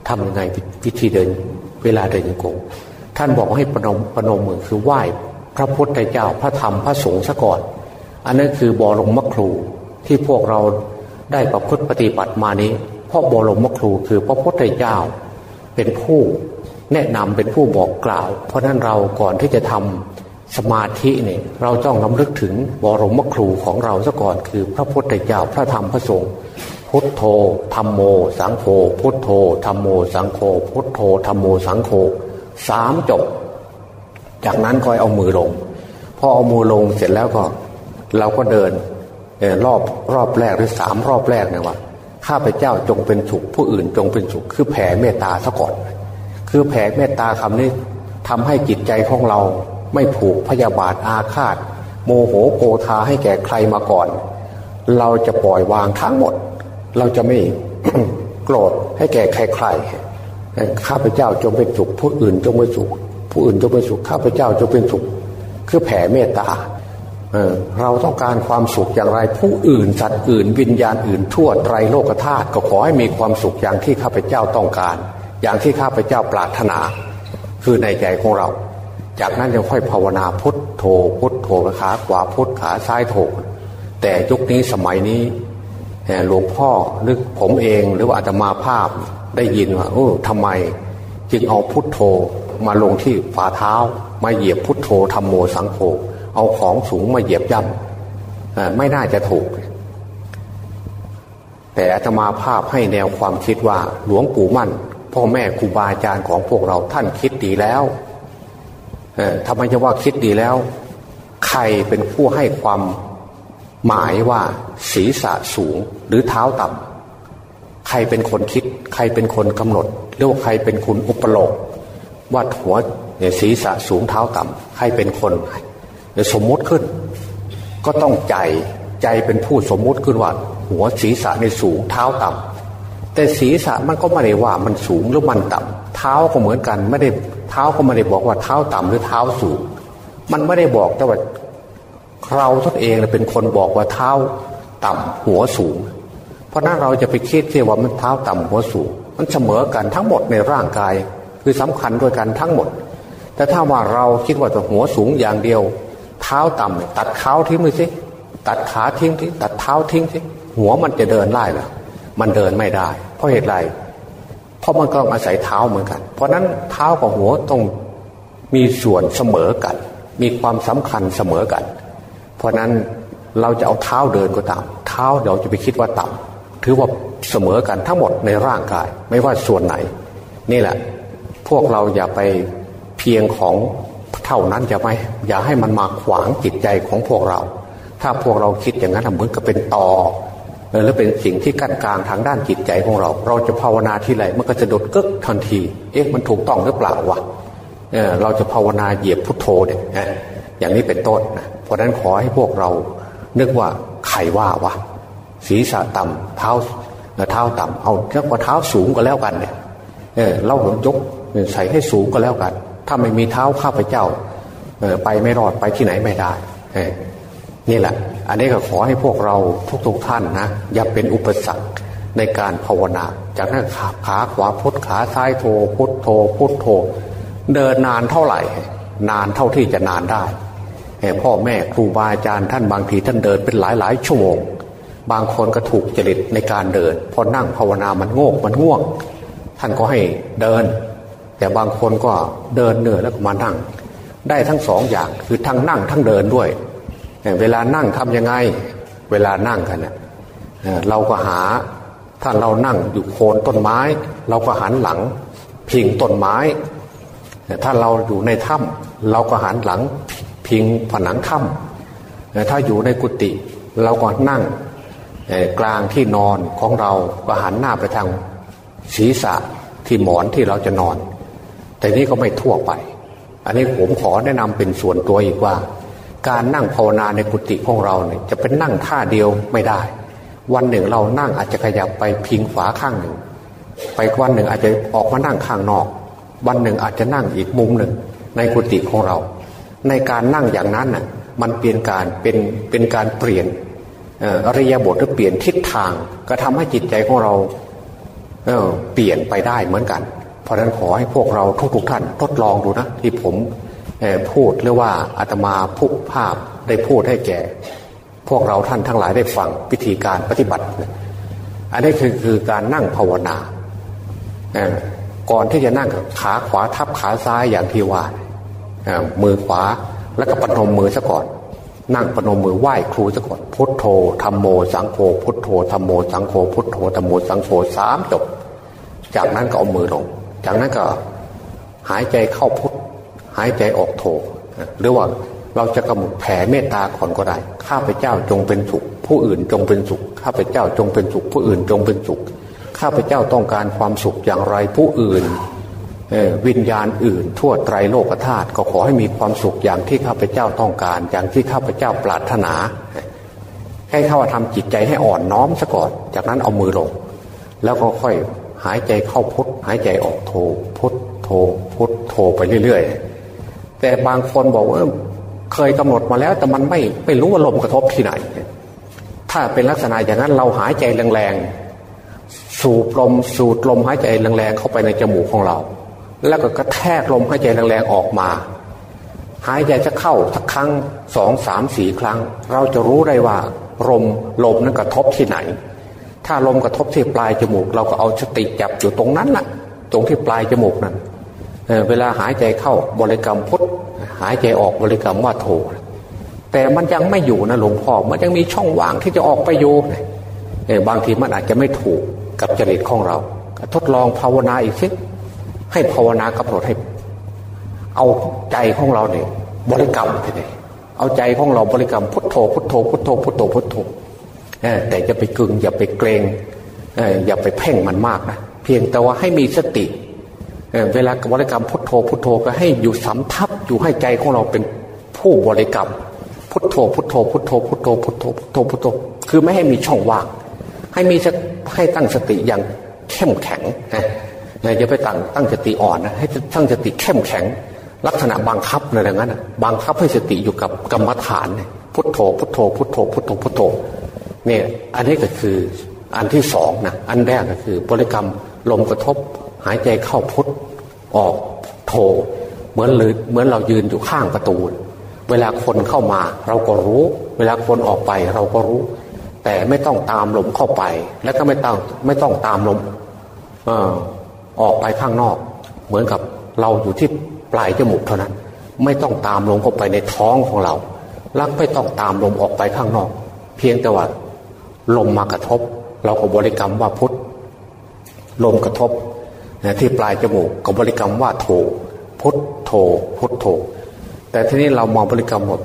ทำยังไงวิธีเดิน เวลาเดินโยกงท่านบอกให้ปนมปนมมือคือไหว้พระพุทธเจ้าพระธรรมพระสงฆ์ซะก่อน อันนั้นคือบอรมมครูที่พวกเราได้ประพฤติปฏิบัติมานี้เพราะบรมครูคือพระพุทธเจ้า เป็นผู้แนะนำเป็นผู้บอกกล่าว เพราะนั้นเราก่อนที่จะทำ สมาธิเนี่ยเราต้องน้ำลึกถึงบรมครูของเราซะก่อนคือพระพุทธเจ้าพระธรรมพระสงฆ์พุทโธธรรมโม สังโฆพุทโธธรรมโม สังโฆพุทโธธรรมโมสังโฆสามจบ จากนั้นค่อยเอามือลง พอเอามือลงเสร็จแล้วก็ เราก็เดินรอบรอบแรกหรือสามรอบแรกเนี่ยว่าข้าพเจ้าจงเป็นสุขผู้อื่นจงเป็นสุขคือแผ่เมตตาซะก่อน คือแผ่เมตตาคำนี้ทำให้จิตใจของเรา ไม่ผูกพยาบาทอาฆาต โมโหโกธาให้แก่ใครมาก่อน เราจะปล่อยวางทั้งหมด เราจะไม่โกรธให้แก่ใครๆข้าพเจ้าจงเป็นสุขผู้อื่นจงเป็นสุขผู้อื่นจงเป็นสุขข้าพเจ้าจงเป็นสุขคือแผ่เมตตาเราต้องการความสุขอย่างไร ผู้อื่นสัตว์อื่น วิญญาณอื่นทั่วไตรโลกธาตุก็ขอให้มีความสุขอย่างที่ข้าพเจ้าต้องการ อย่างที่ข้าพเจ้าปรารถนา คือในใจของเรา จากนั้นจะค่อยภาวนาพุทโธพุทโธขาขวาพุทขาซ้ายโธแต่ยุคนี้สมัยนี้หลวงพ่อหรือผมเองหรือว่าอาตมาภาพได้ยินว่าเออทำไม จึงเอาพุทโธมาลงที่ฝ่าเท้า มาเหยียบพุทโธธรรมโมสังโฆเอาของสูงมาเหยียบย่ำไม่น่าจะถูก แต่อาตมาภาพให้แนวความคิดว่าหลวงปู่มั่น พ่อแม่ครูบาอาจารย์ของพวกเราท่านคิดดีแล้ว ทำไมจะว่าคิดดีแล้ว ใครเป็นผู้ให้ความหมายว่าศีรษะสูงหรือเท้าต่ำใครเป็นคนคิด ใครเป็นคนกำหนดหรือว่าใครเป็นคุณอุปโลกว่าหัวศีรษะสูงเท้าต่ำใครเป็นคนสมมติขึ้น ก็ต้องใจใจเป็นผู้สมมติขึ้นว่า หัวศีรษะในสูงเท้าต่ำ แต่ศีรษะมันก็ไม่ได้ว่ามันสูงหรือมันต่ำเท้าก็เหมือนกันไม่ได้เท้าก็ไม่ได้บอกว่าเท้าต่ำหรือเท้าสูง มันไม่ได้บอกแต่ว่าเราตนเองเป็นคนบอกว่าเท้าต่ำหัวสูง เพราะนั้นเราจะไปคิดเสียว่ามันเท้าต่ำหัวสูง มันเสมอกันทั้งหมดในร่างกาย คือสำคัญด้วยกันทั้งหมด แต่ถ้าว่าเราคิดว่าตัวหัวสูงอย่างเดียว เท้าต่ำตัดเท้าทิ้งไปสิตัดขาทิ้งทิ้งตัดเท้าทิ้งสิหัวมันจะเดินได้หรือ มันเดินไม่ได้ เพราะเหตุไรเพราะมันก็อาศัยเท้าเหมือนกัน เพราะนั้นเท้ากับหัวต้องมีส่วนเสมอกัน มีความสำคัญเสมอกัน เพราะนั้นเราจะเอาเท้าเดินก็ตาม เท้าเดี๋ยวจะไปคิดว่าต่ำถือว่าเสมอกันทั้งหมดในร่างกาย ไม่ว่าส่วนไหน นี่แหละ พวกเราอย่าไปเพียงของเท่านั้นจะไม่อย่าให้มันมาขวางจิตใจของพวกเรา ถ้าพวกเราคิดอย่างนั้นเหมือนกับเป็นตอ หรือเป็นสิ่งที่กั้นกลางทางด้านจิตใจของเรา เราจะภาวนาที่ไรมันก็จะดดกึกทันที เอ๊ะมันถูกต้องหรือเปล่าวะเเราจะภาวนาเหยียบพุทโธเนี่ยอย่างนี้เป็นต้นนะเพราะนั้นขอให้พวกเรานึกว่าใครว่าวะศีรษะต่ำเท้าเท้าต่ำเอาเรียกว่าเท้าสูงก็แล้วกันเนี่ยเออเรายกใส่ให้สูงก็แล้วกัน ถ้าไม่มีเท้าข้าพเจ้าไปไม่รอดไปที่ไหนไม่ได้นี่แหละ อันนี้ก็ขอให้พวกเราทุกๆทท่านนะอย่าเป็นอุปสรรคในการภาวนา จากนั้นขาขาขวาพุทขาซ้ายโทพุทโทพุทโท เดินนานเท่าไหร่ นานเท่าที่จะนานได้พ่อแม่ครูบาอาจารย์ท่านบางทีท่านเดินเป็นหลายหลายชั่วโมง บางคนก็ถูกจริตในการเดิน พอนั่งภาวนามันโงกมันง่วง ท่านก็ให้เดิน แต่บางคนก็เดินเหนื่อยแล้วก็มานั่ง ได้ทั้งสองอย่างคือทั้งนั่งทั้งเดินด้วย เวลานั่งทำยังไง เวลานั่งกันเนี่ยเราก็หาถ้าเรานั่งอยู่โคนต้นไม้ เราก็หันหลัง พิงต้นไม้ ถ้าเราอยู่ในถ้ำเราก็หันหลัง พิงผนังถ้ำถ้าอยู่ในกุฏิเราก็นั่งกลางที่นอนของเราก็หันหน้าไปทางศีรษะที่หมอนที่เราจะนอน แต่นี้ก็ไม่ทั่วไป อันนี้ผมขอแนะนำเป็นส่วนตัวอีกว่า การนั่งภาวนาในกุฏิของเราเนี่ยจะเป็นนั่งท่าเดียวไม่ได้ วันหนึ่งเรานั่งอาจจะขยับไปพิงฝาข้างหนึ่ง ไปวันหนึ่งอาจจะออกมานั่งข้างนอก วันหนึ่งอาจจะนั่งอีกมุมหนึ่งในกุฏิของเรา ในการนั่งอย่างนั้นน่ะมันเปลี่ยนการเป็นเป็นการเปลี่ยนอริยบทหรือเปลี่ยนทิศทาง ก็ทำให้จิตใจของเราเออเปลี่ยนไปได้เหมือนกัน เพราะฉะนั้นขอให้พวกเราทุกๆท่านทดลองดูนะที่ผม พูดหรือว่าอาตมาผู้ภาพได้พูดให้แก่ พวกเราท่านทั้งหลายได้ฟังวิธีการปฏิบัติ อันนี้คือคือการนั่งภาวนาก่อนที่จะนั่งขาขวาทับขาซ้ายอย่างที่ว่ามือขวาแล้วก็ปนมมือซะก่อน นั่งปนมมือไหว้ครูซะก่อนพุทโธธรรมโม สังโฆพุทโธธรรมโมสังโฆพุทโธธรรมโมสังโฆสามจบ จากนั้นก็เอามือลง จากนั้นก็หายใจเข้าพุท หายใจออกโธหรือว่าเราจะกำหนดแผ่เมตตาก่อนก็ได้ ข้าพเจ้าจงเป็นสุข ผู้อื่นจงเป็นสุข ข้าพเจ้าจงเป็นสุข ผู้อื่นจงเป็นสุข ข้าพเจ้าต้องการความสุขอย่างไรผู้อื่นวิญญาณอื่น ทั่วไตรโลกธาตุก็ขอให้มีความสุขอย่างที่ข้าพเจ้าต้องการ อย่างที่ข้าพเจ้าปรารถนา ให้เข้าทำจิตใจให้อ่อนน้อมซะก่อน จากนั้นเอามือลง แล้วก็ค่อยหายใจเข้าพุทหายใจออกโทพุทโทพุทโทไปเรื่อย ๆ แต่บางคนบอกว่าเคยกำหนดมาแล้ว แต่มันไม่ไม่รู้ว่าลมกระทบที่ไหน ถ้าเป็นลักษณะอย่างนั้นเราหายใจแรงๆ สูบลมสูดลมหายใจแรงๆเข้าไปในจมูกของเรา แล้วก็กระแทกลมหายใจแรงๆออกมา หายใจจะเข้าสักครั้งสองสามสี่ครั้ง เราจะรู้ได้ว่าลมลมนั้นกระทบที่ไหน ถ้าลมกระทบที่ปลายจมูก เราก็เอาสติจับอยู่ตรงนั้นแหละตรงที่ปลายจมูกนั้น เเวลาหายใจเข้าบริกรรมพุทหายใจออกบริกรรมว่าโทแต่มันยังไม่อยู่นะหลวงพ่อมันยังมีช่องว่างที่จะออกไปอยู่บางทีมันอาจจะไม่ถูกกับจริตของเรา ทดลองภาวนาอีกสิให้ภาวนากำหนดให้ เอาใจของเราเนี่ยบริกรรมทีนี้เอาใจของเราบริกรรมพุทโธพุทโธพุทโธพุทโธพุทโธแต่จะไปกึงอย่าไปเกรงอย่าไปเพ่งมันมากนะเพียงแต่ว่าให้มีสติ เวลาบริกรรมพุทโธพุทโธก็ให้อยู่สำทับอยู่ให้ใจของเราเป็นผู้บริกรรม พุทโธพุทโธพุทโธพุทโธพุทโธพุทโธพุทโธคือไม่ให้มีช่องว่าง ให้มีให้ตั้งสติอย่างเข้มแข็งนะอย่าไปตั้งตั้งสติอ่อนนะให้ตั้งสติเข้มแข็ง ลักษณะบังคับอะไรอย่างนั้นบังคับให้สติอยู่กับกรรมฐาน พุทโธพุทโธพุทโธพุทโธพุทโธเนี่ยอันนี้ก็คืออันที่สองนะอันแรกก็คือบริกรรมลมกระทบ หายใจเข้าพุทออกโธเหมือนเลยเหมือนเรายืนอยู่ข้างประตู เวลาคนเข้ามาเราก็รู้ เวลาคนออกไปเราก็รู้ แต่ไม่ต้องตามลมเข้าไป แล้วก็ไม่ต้องไม่ต้องตามลมออกไปข้างนอก เหมือนกับเราอยู่ที่ปลายจมูกเท่านั้น ไม่ต้องตามลมเข้าไปในท้องของเราลักไม่ต้องตามลมออกไปข้างนอก เพียงแต่ว่าลมมากระทบ เราก็บริกรรมว่าพุทธลมกระทบ ที่ปลายจมูกก็บริกรรมว่าโถพุทโถพุทโถแต่ทีนี้เรามองบริกรรมหมด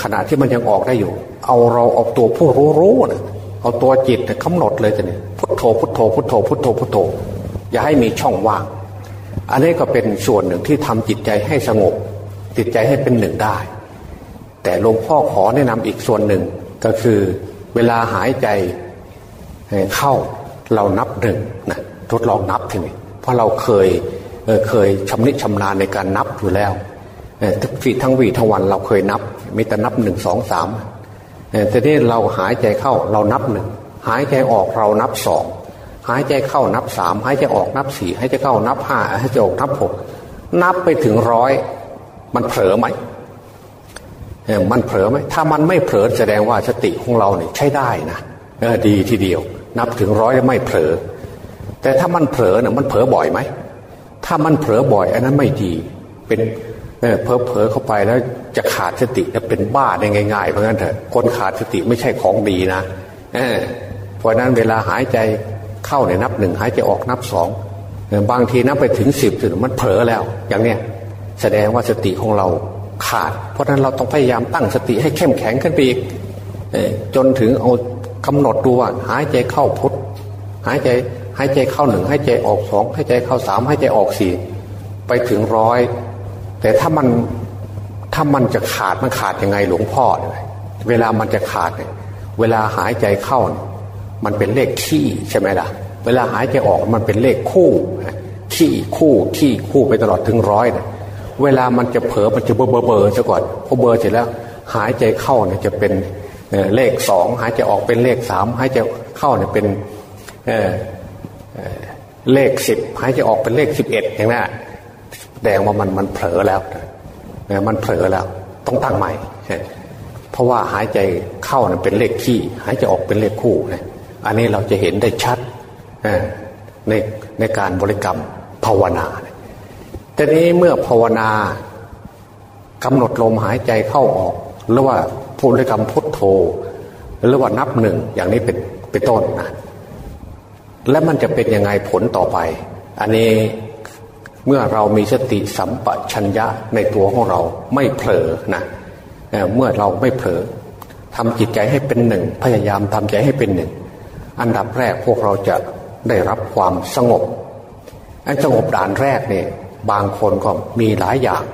ขณะที่มันยังออกได้อยู่ เอาเราเอาตัวผู้รู้รู้นะเอาตัวจิตกำหนดเลยจะเนี่ยพุทโธพุทโธพุทโธพุทโธพุทโธ อย่าให้มีช่องว่าง อันนี้ก็เป็นส่วนหนึ่งที่ทำจิตใจให้สงบ จิตใจให้เป็นหนึ่งได้ แต่หลวงพ่อขอแนะนำอีกส่วนหนึ่งก็คือเวลาหายใจเข้าเรานับหนึ่งนะ ทดลองนับทีนี้เพราะเราเคยเเคยชำนิชำนาญในการนับอยู่แล้วทั้งฟีทั้งวีทั้งวันเราเคยนับมีแต่นับหนึ่งสองสามแต่นี่เราหายใจเข้าเรานับหนึ่งหายใจออกเรานับสองหายใจเข้านับสามหายใจออกนับสี่หายใจเข้านับห้าหายใจออกนับหกนับไปถึงร้อยมันเผลอไหมมันเผลอไหมถ้ามันไม่เผลอแสดงว่าสติของเราเนี่ยใช้ได้นะดีทีเดียว นับถึงร้อยไม่เผลอ แต่ถ้ามันเผลอเนี่ยมันเผลอบ่อยไหมถ้ามันเผลอบ่อย อันนั้นไม่ดี เป็นเผลอเผลอเข้าไปแล้วจะขาดสติจะเป็นบ้าได้ง่ายๆเพราะงั้นเถอะคนขาดสติไม่ใช่ของดีนะเพราะนั้นเวลาหายใจเข้าเนี่ยนับหนึ่งหายใจออกนับสองบางทีนับไปถึงสิบถึงมันเผลอแล้ว อย่างเนี้ยแสดงว่าสติของเราขาด เพราะนั้นเราต้องพยายามตั้งสติให้เข้มแข็งขึ้นไปอีกจนถึงเอากำหนดดูว่าหายใจเข้าพุทหายใจ ใหายใจเข้าหนึ่งใหายใจออกสองใหายใจเข้าสามใหายใจออกสี่ไปถึงร้อยแต่ถ้ามันถ้ามันจะขาดมันขาดยังไงหลวงพ่อเวลามันจะขาดเนี่ยเวลาหายใจเข้า มันเป็นเลขขี้ใช่ไหมล่ะ เวลาหายใจออกมันเป็นเลขคู่ขี้คู่ขี้คู่ไปตลอดถึงร้อยเนี่ยเวลามันจะเผลอมันจะเบอร์เบอร์เบอร์ซะก่อนพอเบอร์เสร็จแล้ว หายใจเข้าเนี่ยจะเป็นเลขสองหายใจออกเป็นเลขสามหายใจเข้าเนี่ยเป็น เลขสิบหายใจออกเป็นเลขสิบเอ็ดอย่างนั้นแสดงว่ามันมันเผลอแล้วมันเผลอแล้ว ต้องตั้งใหม่ เพราะว่าหายใจเข้าเป็นเลขขี้หายใจออกเป็นเลขคู่นะอันนี้เราจะเห็นได้ชัดในในการบริกรรมภาวนาแต่นี้เมื่อภาวนากำหนดลมหายใจเข้าออก หรือว่าพูดบริกรรมพุทโธ หรือว่านับหนึ่งอย่างนี้เป็นเป็นต้นนะ และมันจะเป็นยังไงผลต่อไป อันนี้เมื่อเรามีสติสัมปชัญญะในตัวของเราไม่เผลอนะเมื่อเราไม่เผลอทำจิตใจให้เป็นหนึ่ง พยายามทำใจให้เป็นหนึ่ง อันดับแรกพวกเราจะได้รับความสงบอันสงบด่านแรกเนี่ยบางคนก็มีหลายอย่าง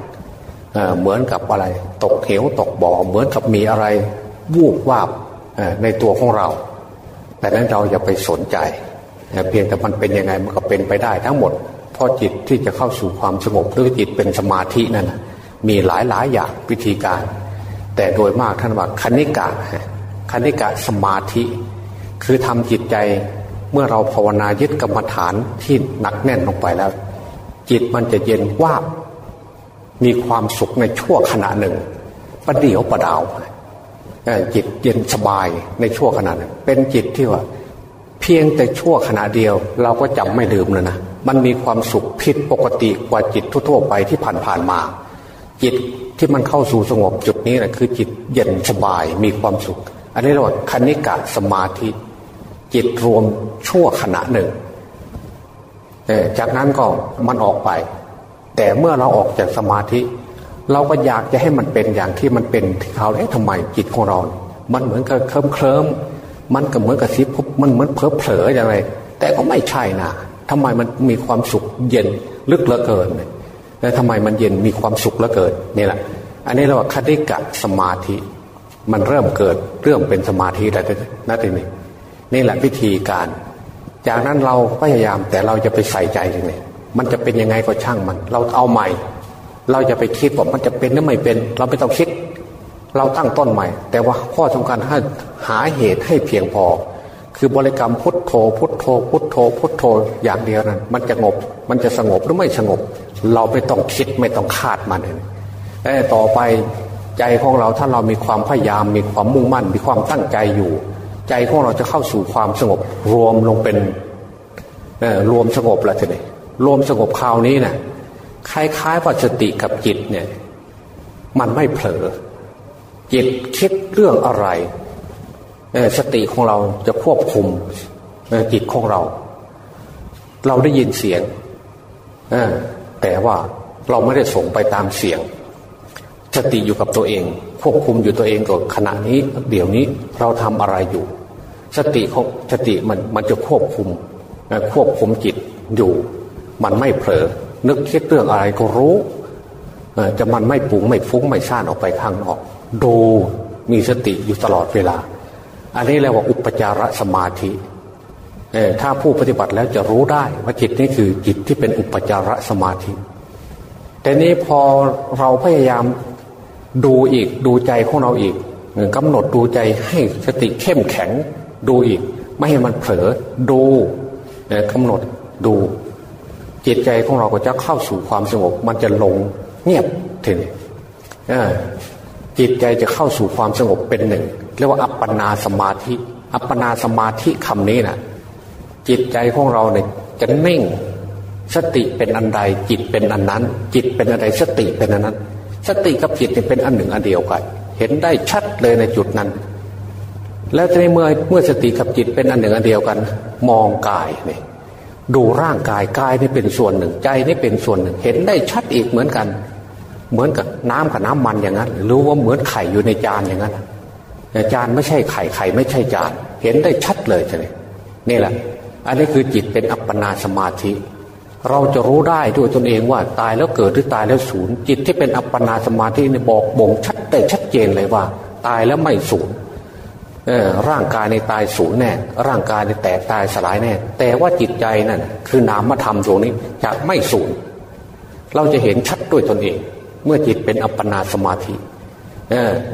เเหมือนกับอะไร ตกเหวตกบ่อเหมือนกับมีอะไรวูบวาบในตัวของเรา แต่นั้นเราอย่าไปสนใจ เพียงแต่มันเป็นยังไงมันก็เป็นไปได้ทั้งหมดเพราะจิตที่จะเข้าสู่ความสงบหรือจิตเป็นสมาธินั่นมีหลายหลายอย่างวิธีการ แต่โดยมากท่านว่าคณิกะคณิกะสมาธิ คือทำจิตใจเมื่อเราภาวนายึดกรรมฐานที่หนักแน่นลงไปแล้ว จิตมันจะเย็นว่ามีความสุขในชั่วขณะหนึ่งประเดี๋ยวประดาวจิตเย็นสบายในชั่วขณะหนึ่งเป็นจิตที่ว่า เพียงแต่ชั่วขณะเดียว เราก็จำไม่ลืมเลยนะมันมีความสุขผิดปกติกว่าจิตทั่วๆไปที่ผ่านๆมา จิตที่มันเข้าสู่สงบจุดนี้แหละคือจิตเย็นสบายมีความสุข อันนี้เรียกว่าคณิกะสมาธิ จิตรวมชั่วขณะหนึ่งจากนั้นก็มันออกไป แต่เมื่อเราออกจากสมาธิ เราก็อยากจะให้มันเป็นอย่างที่มันเป็นที่เขาเอ๊ะทำไมจิตของเรา มันเหมือนกับเคลิ้มเคลิ้ม มันก็เหมือนกับสิบมันเหมือนเผลอเผลออย่างไร แต่ก็ไม่ใช่นะทำไมมันมีความสุขเย็นลึกเหลือเกินแล้วทำไมมันเย็นมีความสุขเหลือเกินนี่แหละ อันนี้เราว่าคติกะสมาธิ มันเริ่มเกิดเรื่องเป็นสมาธิแล้วนั่นเองนี่แหละวิธีการ จากนั้นเราพยายามแต่เราจะไปใส่ใจยังไงมันจะเป็นยังไงก็ช่างมัน เราเอาใหม่ เราจะไปคิดว่ามันจะเป็นหรือไม่เป็น เราไม่ต้องคิด เราตั้งต้นใหม่ แต่ว่าข้อสำคัญให้หาเหตุให้เพียงพอ คือบริกรรมพุทโธ พุทโธ พุทโธ พุทโธ อย่างเดียวนั้น มันจะงบ มันจะสงบหรือไม่สงบ เราไม่ต้องคิดไม่ต้องคาดมันแต่ต่อไปใจของเราถ้าเรามีความพยายามมีความมุ่งมั่น มีความตั้งใจอยู่ ใจของเราจะเข้าสู่ความสงบ รวมลงเป็นรวมสงบแล้วทีนี้รวมสงบคราวนี้นะ่ะคล้ายๆว่าสติกับจิตเนี่ย มันไม่เผลอ จิตคิดเรื่องอะไรสติของเราจะควบคุมจิตของเรา เราได้ยินเสียงแต่ว่าเราไม่ได้ส่งไปตามเสียง สติอยู่กับตัวเอง ควบคุมอยู่ตัวเองกับขณะนี้ เดี๋ยวนี้เราทำอะไรอยู่ สติของสติมันมันจะควบคุมควบคุมจิตอยู่ มันไม่เผลอนึกคิดเรื่องอะไรก็รู้จะมันไม่ปุงไม่ฟุ้งไม่ซ่านออกไปข้างนอก ดูมีสติอยู่ตลอดเวลา อันนี้เรียกว่าอุปจารสมาธิถ้าผู้ปฏิบัติแล้วจะรู้ได้ว่าจิตนี้คือจิตที่เป็นอุปจารสมาธิ แต่นี้พอเราพยายามดูอีกดูใจของเราอีกกำหนดดูใจให้สติเข้มแข็งดูอีก ไม่ให้มันเผลอดูกำหนดดูจิตใจของเราก็จะเข้าสู่ความสงบ มันจะลงเงียบทีนี้ จิตใจจะเข้าสู่ความสงบเป็นหนึ่งเรียกว่าอัปปนาสมาธิ อัปปนาสมาธิคำนี้นะ่ะจิตใจของเราเนี่ยจะนิ่งสติเป็นอันใดจิตเป็นอันนั้น จิตเป็นอะไรสติเป็นอันนั้น สติกับจิตเป็นอันหนึ่งอันเดียวกัน เห็นได้ชัดเลยในจุดนั้น แล้วในเมื่อเมื่อสติกับจิตเป็นอันหนึ่งอันเดียวกัน มองกายเนี่ยดูร่างกายกายนี่เป็นส่วนหนึ่งใจนี่เป็นส่วนหนึ่ง เห็นได้ชัดอีกเหมือนกัน เหมือนกับน้ำกับน้ำมันอย่างนั้น รู้ว่าเหมือนไข่อยู่ในจานอย่างนั้นจานไม่ใช่ไข่ไข่ไม่ใช่จาน เห็นได้ชัดเลยใช่ไหมนี่แหละ อันนี้คือจิตเป็นอัปปนาสมาธิ เราจะรู้ได้ด้วยตนเองว่าตายแล้วเกิดหรือตายแล้วสูญจิตที่เป็นอัปปนาสมาธินี่บอกบ่งชัดได้ชัดเจนเลยว่า ตายแล้วไม่สูญร่างกายในตายสูญแน่ ร่างกายในแตกตายสลายแน่ แต่ว่าจิตใจนั่นคือนามธรรมดวงนี้จะไม่สูญเราจะเห็นชัดด้วยตนเอง เมื่อจิตเป็นอัปปนาสมาธิ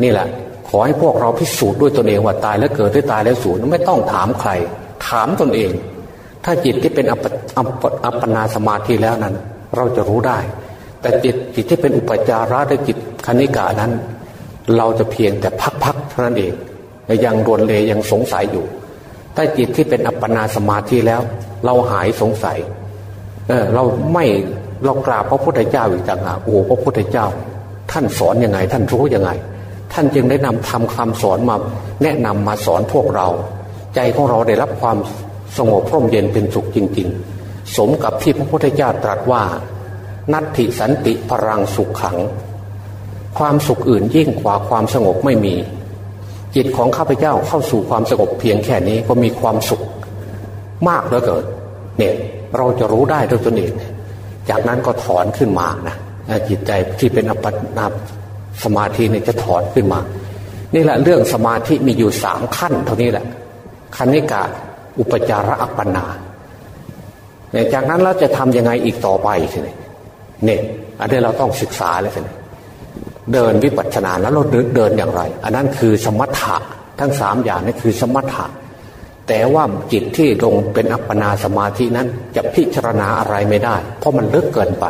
นี่แหละ ขอให้พวกเราพิสูจน์ด้วยตนเองว่าตายแล้วเกิดได้ตายแล้วสูญไม่ต้องถามใคร ถามตนเอง ถ้าจิตที่เป็นอัปอัปอปปนาสมาธิแล้วนั้น เราจะรู้ได้ แต่จิตจิตที่เป็นอุปจาระหรือจิตคณิกานั้น เราจะเพียงแต่พักๆเท่านั้นเองยังรวนเลยังสงสัยอยู่ถ้าจิตที่เป็นอัปปนาสมาธิแล้ว เราหายสงสัยเเราไม่ เรากราบพระพุทธเจ้าอีกต่างหากโอ้พระพุทธเจ้า ท่านสอนยังไง ท่านรู้ยังไง ท่านจึงได้นำทำคำสอนมาแนะนำมาสอนพวกเรา ใจของเราได้รับความสงบพร่มเย็นเป็นสุขจริง ๆ สมกับที่พระพุทธเจ้าตรัสว่า นัตถิสันติพรังสุขขัง ความสุขอื่นยิ่งกว่าความสงบไม่มี จิตของข้าพเจ้าเข้าสู่ความสงบเพียงแค่นี้ก็มีความสุข มากเหลือเกินเนี่ยเราจะรู้ได้ด้วยตนเอง จากนั้นก็ถอนขึ้นมานะจิตใจที่เป็นอัปปนาสมาธินี่จะถอนขึ้นมา นี่แหละเรื่องสมาธิมีอยู่สามขั้นเท่านี้แหละคันนิกาอุปจาระอัปปนาเนี่ยจากนั้นเราจะทํำยังไงอีกต่อไปทีนี้เนี่ยอันนี้เราต้องศึกษาเลยเดินวิปัสสนาแล้วเราเดินอย่างไร อันนั้นคือสมถะทั้งสามอย่างนี่คือสมถะ แต่ว่าจิตที่ลงเป็นอัปปนาสมาธินั้นจะพิจารณาอะไรไม่ได้ เพราะมันลึกเกินไป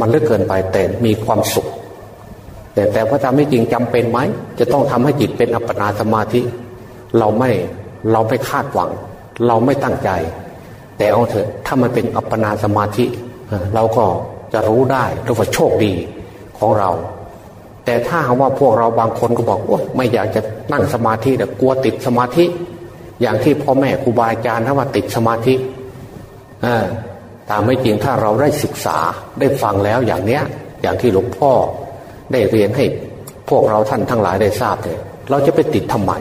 มันลึกเกินไปแต่มีความสุข แต่แต่พระธรรมไม่จริงจำเป็นไหมจะต้องทำให้จิตเป็นอัปปนาสมาธิ เราไม่เราไม่คาดหวัง เราไม่ตั้งใจ แต่เอาเถอะถ้ามันเป็นอัปปนาสมาธิ เราก็จะรู้ได้เรียกว่าโชคดีของเรา แต่ถ้าว่าพวกเราบางคนก็บอกว่าไม่อยากจะนั่งสมาธิแต่กลัวติดสมาธิ อย่างที่พ่อแม่ครูบาอาจารย์ถ้าว่าติดสมาธิตามไม่จริงถ้าเราได้ศึกษาได้ฟังแล้วอย่างเนี้ย อย่างที่หลวงพ่อได้เรียนให้พวกเราท่านทั้งหลายได้ทราบเลยเราจะไปติดทำไม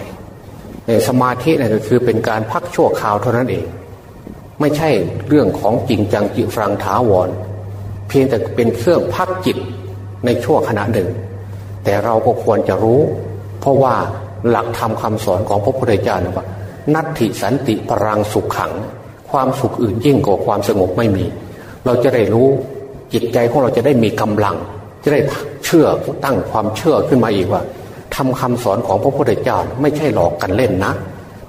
สมาธินี่ก็คือเป็นการพักชั่วคราวเท่านั้นเอง ไม่ใช่เรื่องของจริงจังจิตฟังถาวร เพียงแต่เป็นเครื่องพักจิตในชั่วขณะหนึ่ง แต่เราก็ควรจะรู้ เพราะว่าหลักธรรมคาสอนของพระพุทธเจ้านะว่า นัตถิสันติปรังสุขขัง ความสุขอื่นยิ่งกว่าความสงบไม่มี เราจะได้รู้จิตใจของเราจะได้มีกำลัง จะได้เชื่อตั้งความเชื่อขึ้นมาอีกว่าทำคำสอนของพระพุทธเจ้าไม่ใช่หลอกกันเล่นนะ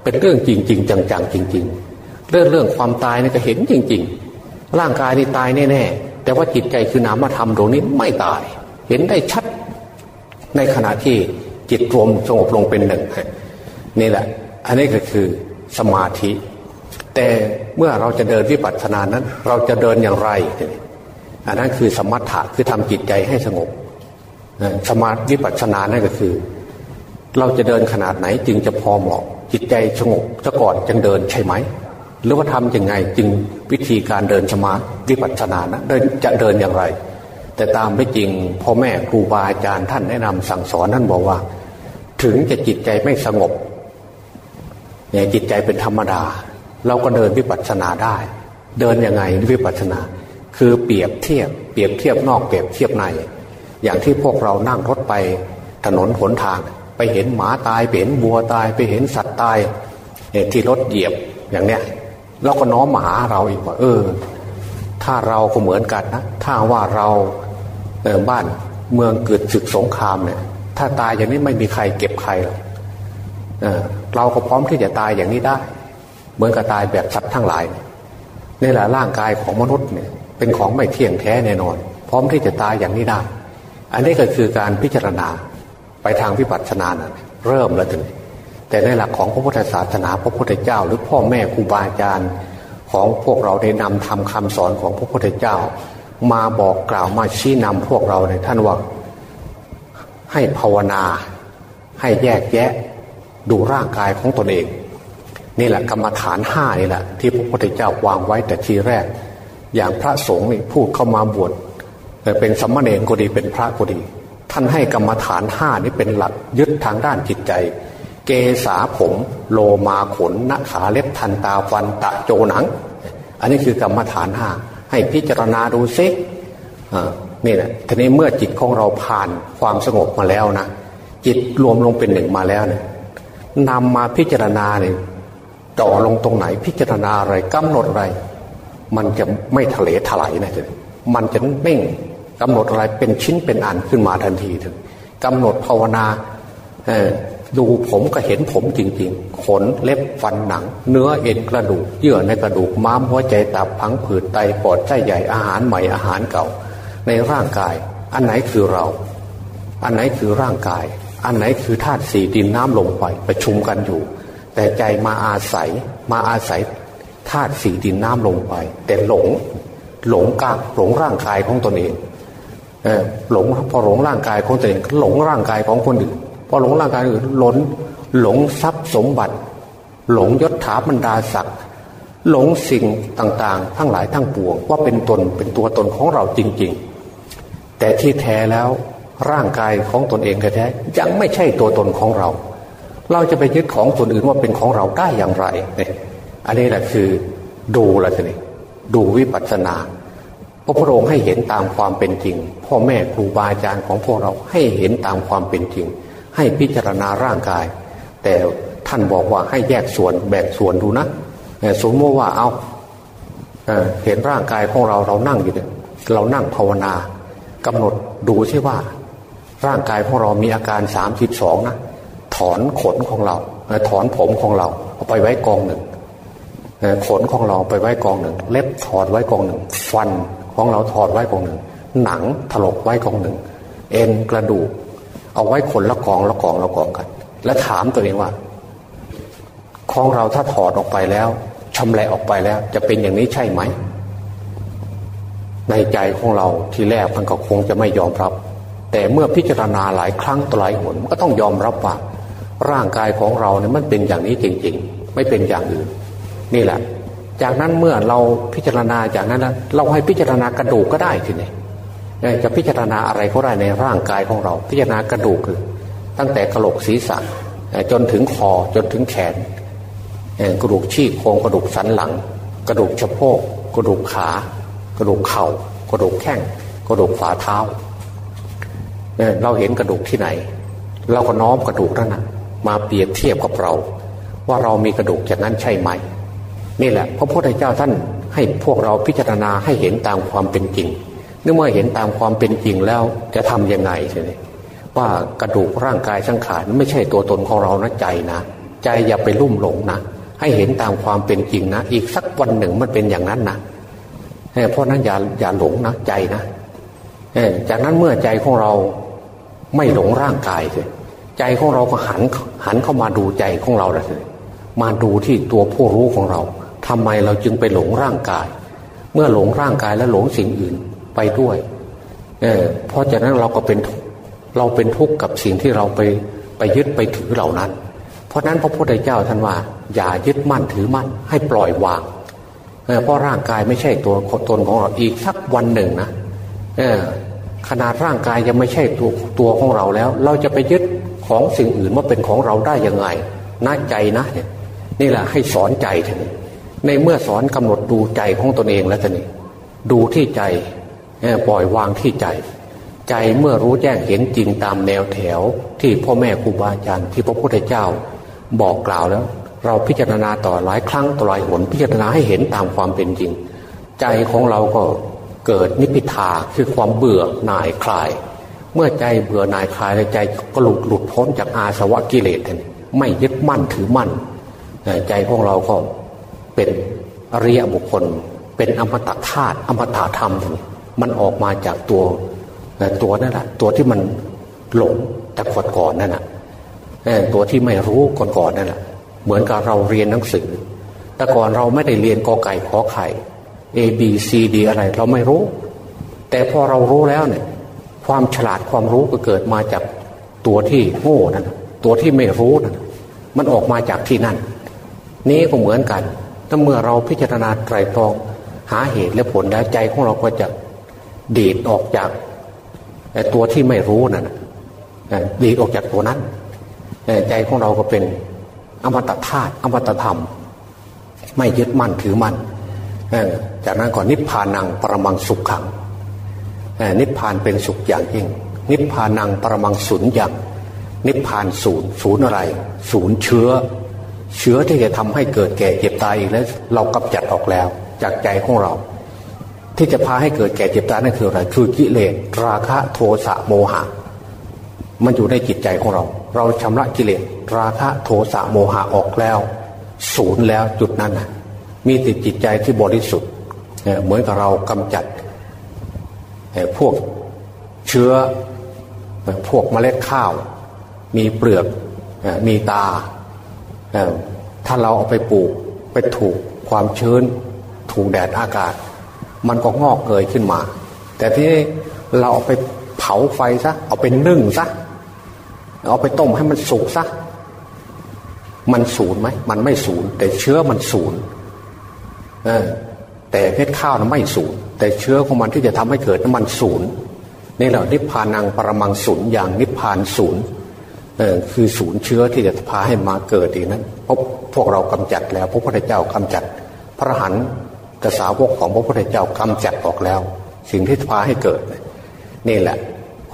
เป็นเรื่องจริงจริงจังๆจริง ๆ เรื่องเรื่องความตายนี่ก็เห็นจริง ๆ ร่างกายนี่ตายแน่ๆแต่ว่าจิตใจคือนามธรรมตรงนี้ไม่ตาย เห็นได้ชัดในขณะที่จิตรวมสงบลงเป็นหนึ่งนี่แหละ อันนี้ก็คือสมาธิ แต่เมื่อเราจะเดินวิปัสสนานั้น เราจะเดินอย่างไร อันนั้นคือสมถะคือทำจิตใจให้สงบสมาธิวิปัสสนานั่นก็คือ เราจะเดินขนาดไหนจึงจะพอเหมาะจิตใจสงบซะก่อนจึงเดินใช่ไหม หรือว่าทำยังไงจึงวิธีการเดินสมาธิวิปัสสนานะเดินจะเดินอย่างไร แต่ตามไม่จริงพ่อแม่ครูบาอาจารย์ท่านแนะนำสั่งสอนท่านบอกว่า ถึงจะจิตใจไม่สงบ เนี่ยจิตใจเป็นธรรมดา เราก็เดินวิปัสสนาได้ เดินยังไงวิปัสสนา คือเปรียบเทียบ เปรียบเทียบนอกเปรียบเทียบใน อย่างที่พวกเรานั่งรถไปถนนหนทาง ไปเห็นหมาตายไปเห็นวัวตายไปเห็นสัตว์ตายที่รถเหยียบอย่างเนี้ยเราก็น้อมมาหาเราอีกว่า เออ ถ้าเราก็เหมือนกันนะถ้าว่าเราเออบ้านเมืองเกิดศึกสงครามเนี่ย ถ้าตายอย่างนี้ไม่มีใครเก็บใครหรอก เราก็พร้อมที่จะตายอย่างนี้ได้ เหมือนกับตายแบบสัตว์ทั้งหลายนี่แหละร่างกายของมนุษย์เนี่ยเป็นของไม่เที่ยงแท้แน่นอน พร้อมที่จะตายอย่างนี้ได้ อันนี้ก็คือการพิจารณาไปทางพิปัสนานะเริ่มแล้วถึง แต่ในหลักของพระพุทธศาสนา พระพุทธเจ้า หรือพ่อแม่ครูบาอาจารย์ของพวกเราได้นำทำคำสอนของพระพุทธเจ้า มาบอกกล่าวมาชี้นำพวกเราในท่านว่าให้ภาวนา ให้แยกแยะ ดูร่างกายของตนเอง นี่แหละกรรมฐานห้านี่แหละ ที่พระพุทธเจ้าวางไว้แต่ทีแรก อย่างพระสงฆ์นี่พูดเข้ามาบวชเป็นสมณเณรก็ดีเป็นพระก็ดี ท่านให้กรรมฐานห้านี้เป็นหลักยึดทางด้านจิตใจ เกษาผมโลมาขนนขาเล็บทันตาฟันตะโจหนัง อันนี้คือกรรมฐานห้าให้พิจารณาดูซินี่แหละทีนี้เมื่อจิตของเราผ่านความสงบมาแล้วนะจิตรวมลงเป็นหนึ่งมาแล้วเนี่ย นำมาพิจารณาเนี่ยจ่อลงตรงไหนพิจารณาอะไรกำหนดอะไร มันจะไม่ทะเลถลายนะจ๊ะมันจะเม่งกำหนดอะไรเป็นชิ้นเป็นอันขึ้นมาทันทีถึงกำหนดภาวนาดูผมก็เห็นผมจริง ๆ ขนเล็บฟันหนัง เนื้อเอ็นกระดูก เยื่อในกระดูกม้ามหัวใจตับพังผืดไตปอดไส้ใหญ่อาหารใหม่อาหารเก่า ในร่างกาย อันไหนคือเรา อันไหนคือร่างกาย อันไหนคือธาตุสี่ดินน้ำลมไฟประชุมกันอยู่ แต่ใจมาอาศัยมาอาศัยธาตุสี่ดินน้ำลมไฟแต่หลงหลงกางหลงร่างกายของตนเองเออหลงพอหลงร่างกายของตนเองหลงร่างกายของคนอื่นพอหลงร่างกายอื่นหลงหลงทรัพย์สมบัติ หลงยศถาบรรดาศักดิ์หลงสิ่งต่างๆ ทั้งหลายทั้งปวงว่าเป็นตนเป็นตัวตนของเราจริง ๆ แต่ที่แท้แล้ว ร่างกายของตนเองแท้ๆยังไม่ใช่ตัวตนของเรา เราจะไปยึดของคนอื่นว่าเป็นของเราได้อย่างไรเนี่ยอันนี้แหละคือดูละทีนี้ดูวิปัสสนาพระพุทธองค์ให้เห็นตามความเป็นจริง พ่อแม่ครูบาอาจารย์ของพวกเราให้เห็นตามความเป็นจริง ให้พิจารณาร่างกาย แต่ท่านบอกว่าให้แยกส่วนแบ่งส่วนดูนะสมมติว่าเอาเเห็นร่างกายของเราเรานั่งอยู่เนี่ยเรานั่งภาวนากำหนดดูใช่ว่า ร่างกายของเรามีอาการสามสิบสองนะถอนขนของเราถอนผมของเราเอาไปไว้กองหนึ่งขนของเราไปไว้กองหนึ่ง เล็บถอดไว้กองหนึ่ง ฟันของเราถอดไว้กองหนึ่ง หนังถลกไว้กองหนึ่ง เอ็นกระดูก เอาไว้คนละกองละกองละกองกัน และถามตัวเองว่า ของเราถ้าถอดออกไปแล้วชำแหละออกไปแล้ว จะเป็นอย่างนี้ใช่ไหม ในใจของเราที่แรกมันก็คงจะไม่ยอมรับ แต่เมื่อพิจารณาหลายครั้งต่อหลายหนก็ต้องยอมรับว่าร่างกายของเราเนี่ยมันเป็นอย่างนี้จริง ๆ ไม่เป็นอย่างอื่น นี่แหละ จากนั้นเมื่อเราพิจารณาจากนั้นแล้วเราให้พิจารณากระดูกก็ได้ทีนี้จะพิจารณาอะไรก็ได้ในร่างกายของเรา พิจารณากระดูกคือตั้งแต่กระโหลกศีรษะจนถึงคอจนถึงแขนกระดูกชี้โครงกระดูกสันหลัง กระดูกสะโพกกระดูกขากระดูกเข่ากระดูกแข้งกระดูกฝ่าเท้า เราเห็นกระดูกที่ไหน เราก็น้อมกระดูกนั้นมาเปรียบเทียบกับเรา ว่าเรามีกระดูกอย่างนั้นใช่ไหมนี่แหละพระพุทธเจ้าท่านให้พวกเราพิจารณาให้เห็นตามความเป็นจริงเมื่อเห็นตามความเป็นจริงแล้วจะทํำยังไงใช่ไหมว่ากระดูกร่างกายสังขารไม่ใช่ตัวตนของเรานะใจนะ ใจอย่าไปลุ่มหลงนะให้เห็นตามความเป็นจริงนะ อีกสักวันหนึ่งมันเป็นอย่างนั้นนะเพราะนั้นอย่าอย่าหลงนะใจนะจากนั้นเมื่อใจของเรา ไม่หลงร่างกายเลยใจของเราก็หันหันเข้ามาดูใจของเราเลยมาดูที่ตัวผู้รู้ของเราทำไมเราจึงไปหลงร่างกาย เมื่อหลงร่างกายแล้วหลงสิ่งอื่นไปด้วยเออเพราะฉะนั้นเราก็เป็นเราเป็นทุกข์กับสิ่งที่เราไปไปยึดไปถือเหล่านั้น เพราะนั้นพระพุทธเจ้าท่านว่า อย่ายึดมั่นถือมั่น ให้ปล่อยวางเพราะร่างกายไม่ใช่ตัวตนของเราอีกสักวันหนึ่งนะ ขนาดร่างกายยังไม่ใช่ตัวตัวของเราแล้ว เราจะไปยึดของสิ่งอื่นว่าเป็นของเราได้ยังไงน่าใจนะเนี่ยนี่แหละให้สอนใจท่านในเมื่อสอนกำหนดดูใจของตนเองแล้วท่านนี่ดูที่ใจปล่อยวางที่ใจ ใจเมื่อรู้แจ้งเห็นจริงตามแนวแถว ที่พ่อแม่ครูบาอาจารย์ที่พระพุทธเจ้า บอกกล่าวแล้ว เราพิจารณาต่อหลายครั้งต่อหลายหนพิจารณาให้เห็นตามความเป็นจริง ใจของเราก็ เกิดนิพพิทาคือความเบื่อหน่ายคลาย เมื่อใจเบื่อหน่ายคลายใจก็หลุดหลุดพ้นจากอาสวะกิเลสไม่ยึดมั่นถือมั่น ใจของเราก็เป็นอริยบุคคล เป็นอมตะธาตุอมตะธรรม มันออกมาจากตัวตัวนั่นแหละตัวที่มันหลงแต่ก่อนก่อนนั่นแหละตัวที่ไม่รู้ก่อนก่อนนั่นแหละเหมือนกับเราเรียนหนังสือ แต่ก่อนเราไม่ได้เรียนกอไก่ขอไข่ A B C D อะไร เราไม่รู้ แต่พอเรารู้แล้วเนี่ย ความฉลาดความรู้ก็เกิดมาจากตัวที่โง่นั่นตัวที่ไม่รู้นั่นมันออกมาจากที่นั่น นี้ก็เหมือนกัน ถ้าเมื่อเราพิจารณาไตรตรองหาเหตุและผลแล้วใจของเราก็จะดีดออกจากตัวที่ไม่รู้นั่นดีดออกจากตัวนั้น ใจของเราก็เป็นอมตะธาตุอมตะธรรม ไม่ยึดมั่นถือมั่น จากนั้นก่อนนิพพานังปรมังสุขขังนิพพานเป็นสุขอย่างยิ่ง นิพพานังปรมังสุญอย่างนิพพานศูนย์ศูนย์อะไร ศูนย์เชื้อ เชื้อที่จะทำให้เกิดแก่เจ็บตายอีกแล้ว เรากำจัดออกแล้ว จากใจของเรา ที่จะพาให้เกิดแก่เจ็บตายนั่นคืออะไรคือกิเลสราคะโทสะโมหะ มันอยู่ในจิตใจของเรา เราชำระกิเลสราคะโทสะโมหะออกแล้ว ศูนย์แล้วจุดนั้นนะ มีติดจิตใจที่บริสุทธิ์เหมือนกับเรากำจัดพวกเชื้อพวกเมล็ดข้าว มีเปลือกมีตา ถ้าเราเอาไปปลูกไปถูกความชื้น ถูกแดดอากาศ มันก็งอกเกยขึ้นมา แต่ที่เราเอาไปเผาไฟซะเอาไปนึ่งซะเอาไปต้มให้มันสุกซะมันศูนย์ไหมมันไม่ศูนย์แต่เชื้อมันสูญ แต่เพชรข้าวนั้นไม่ศูนย์แต่เชื้อของมันที่จะทำให้เกิดน้ำมันศูนย์นี่แหละนิพพานังปรมังศูนย์อย่างนิพพานศูนย์คือศูนย์เชื้อที่จะพาให้มาเกิดอีกนั้นพบพวกเรากำจัดแล้วพระพุทธเจ้ากำจัด พระหันกษาวกของพระพุทธเจ้ากำจัดออกแล้ว สิ่งที่พาให้เกิด นี่แหละ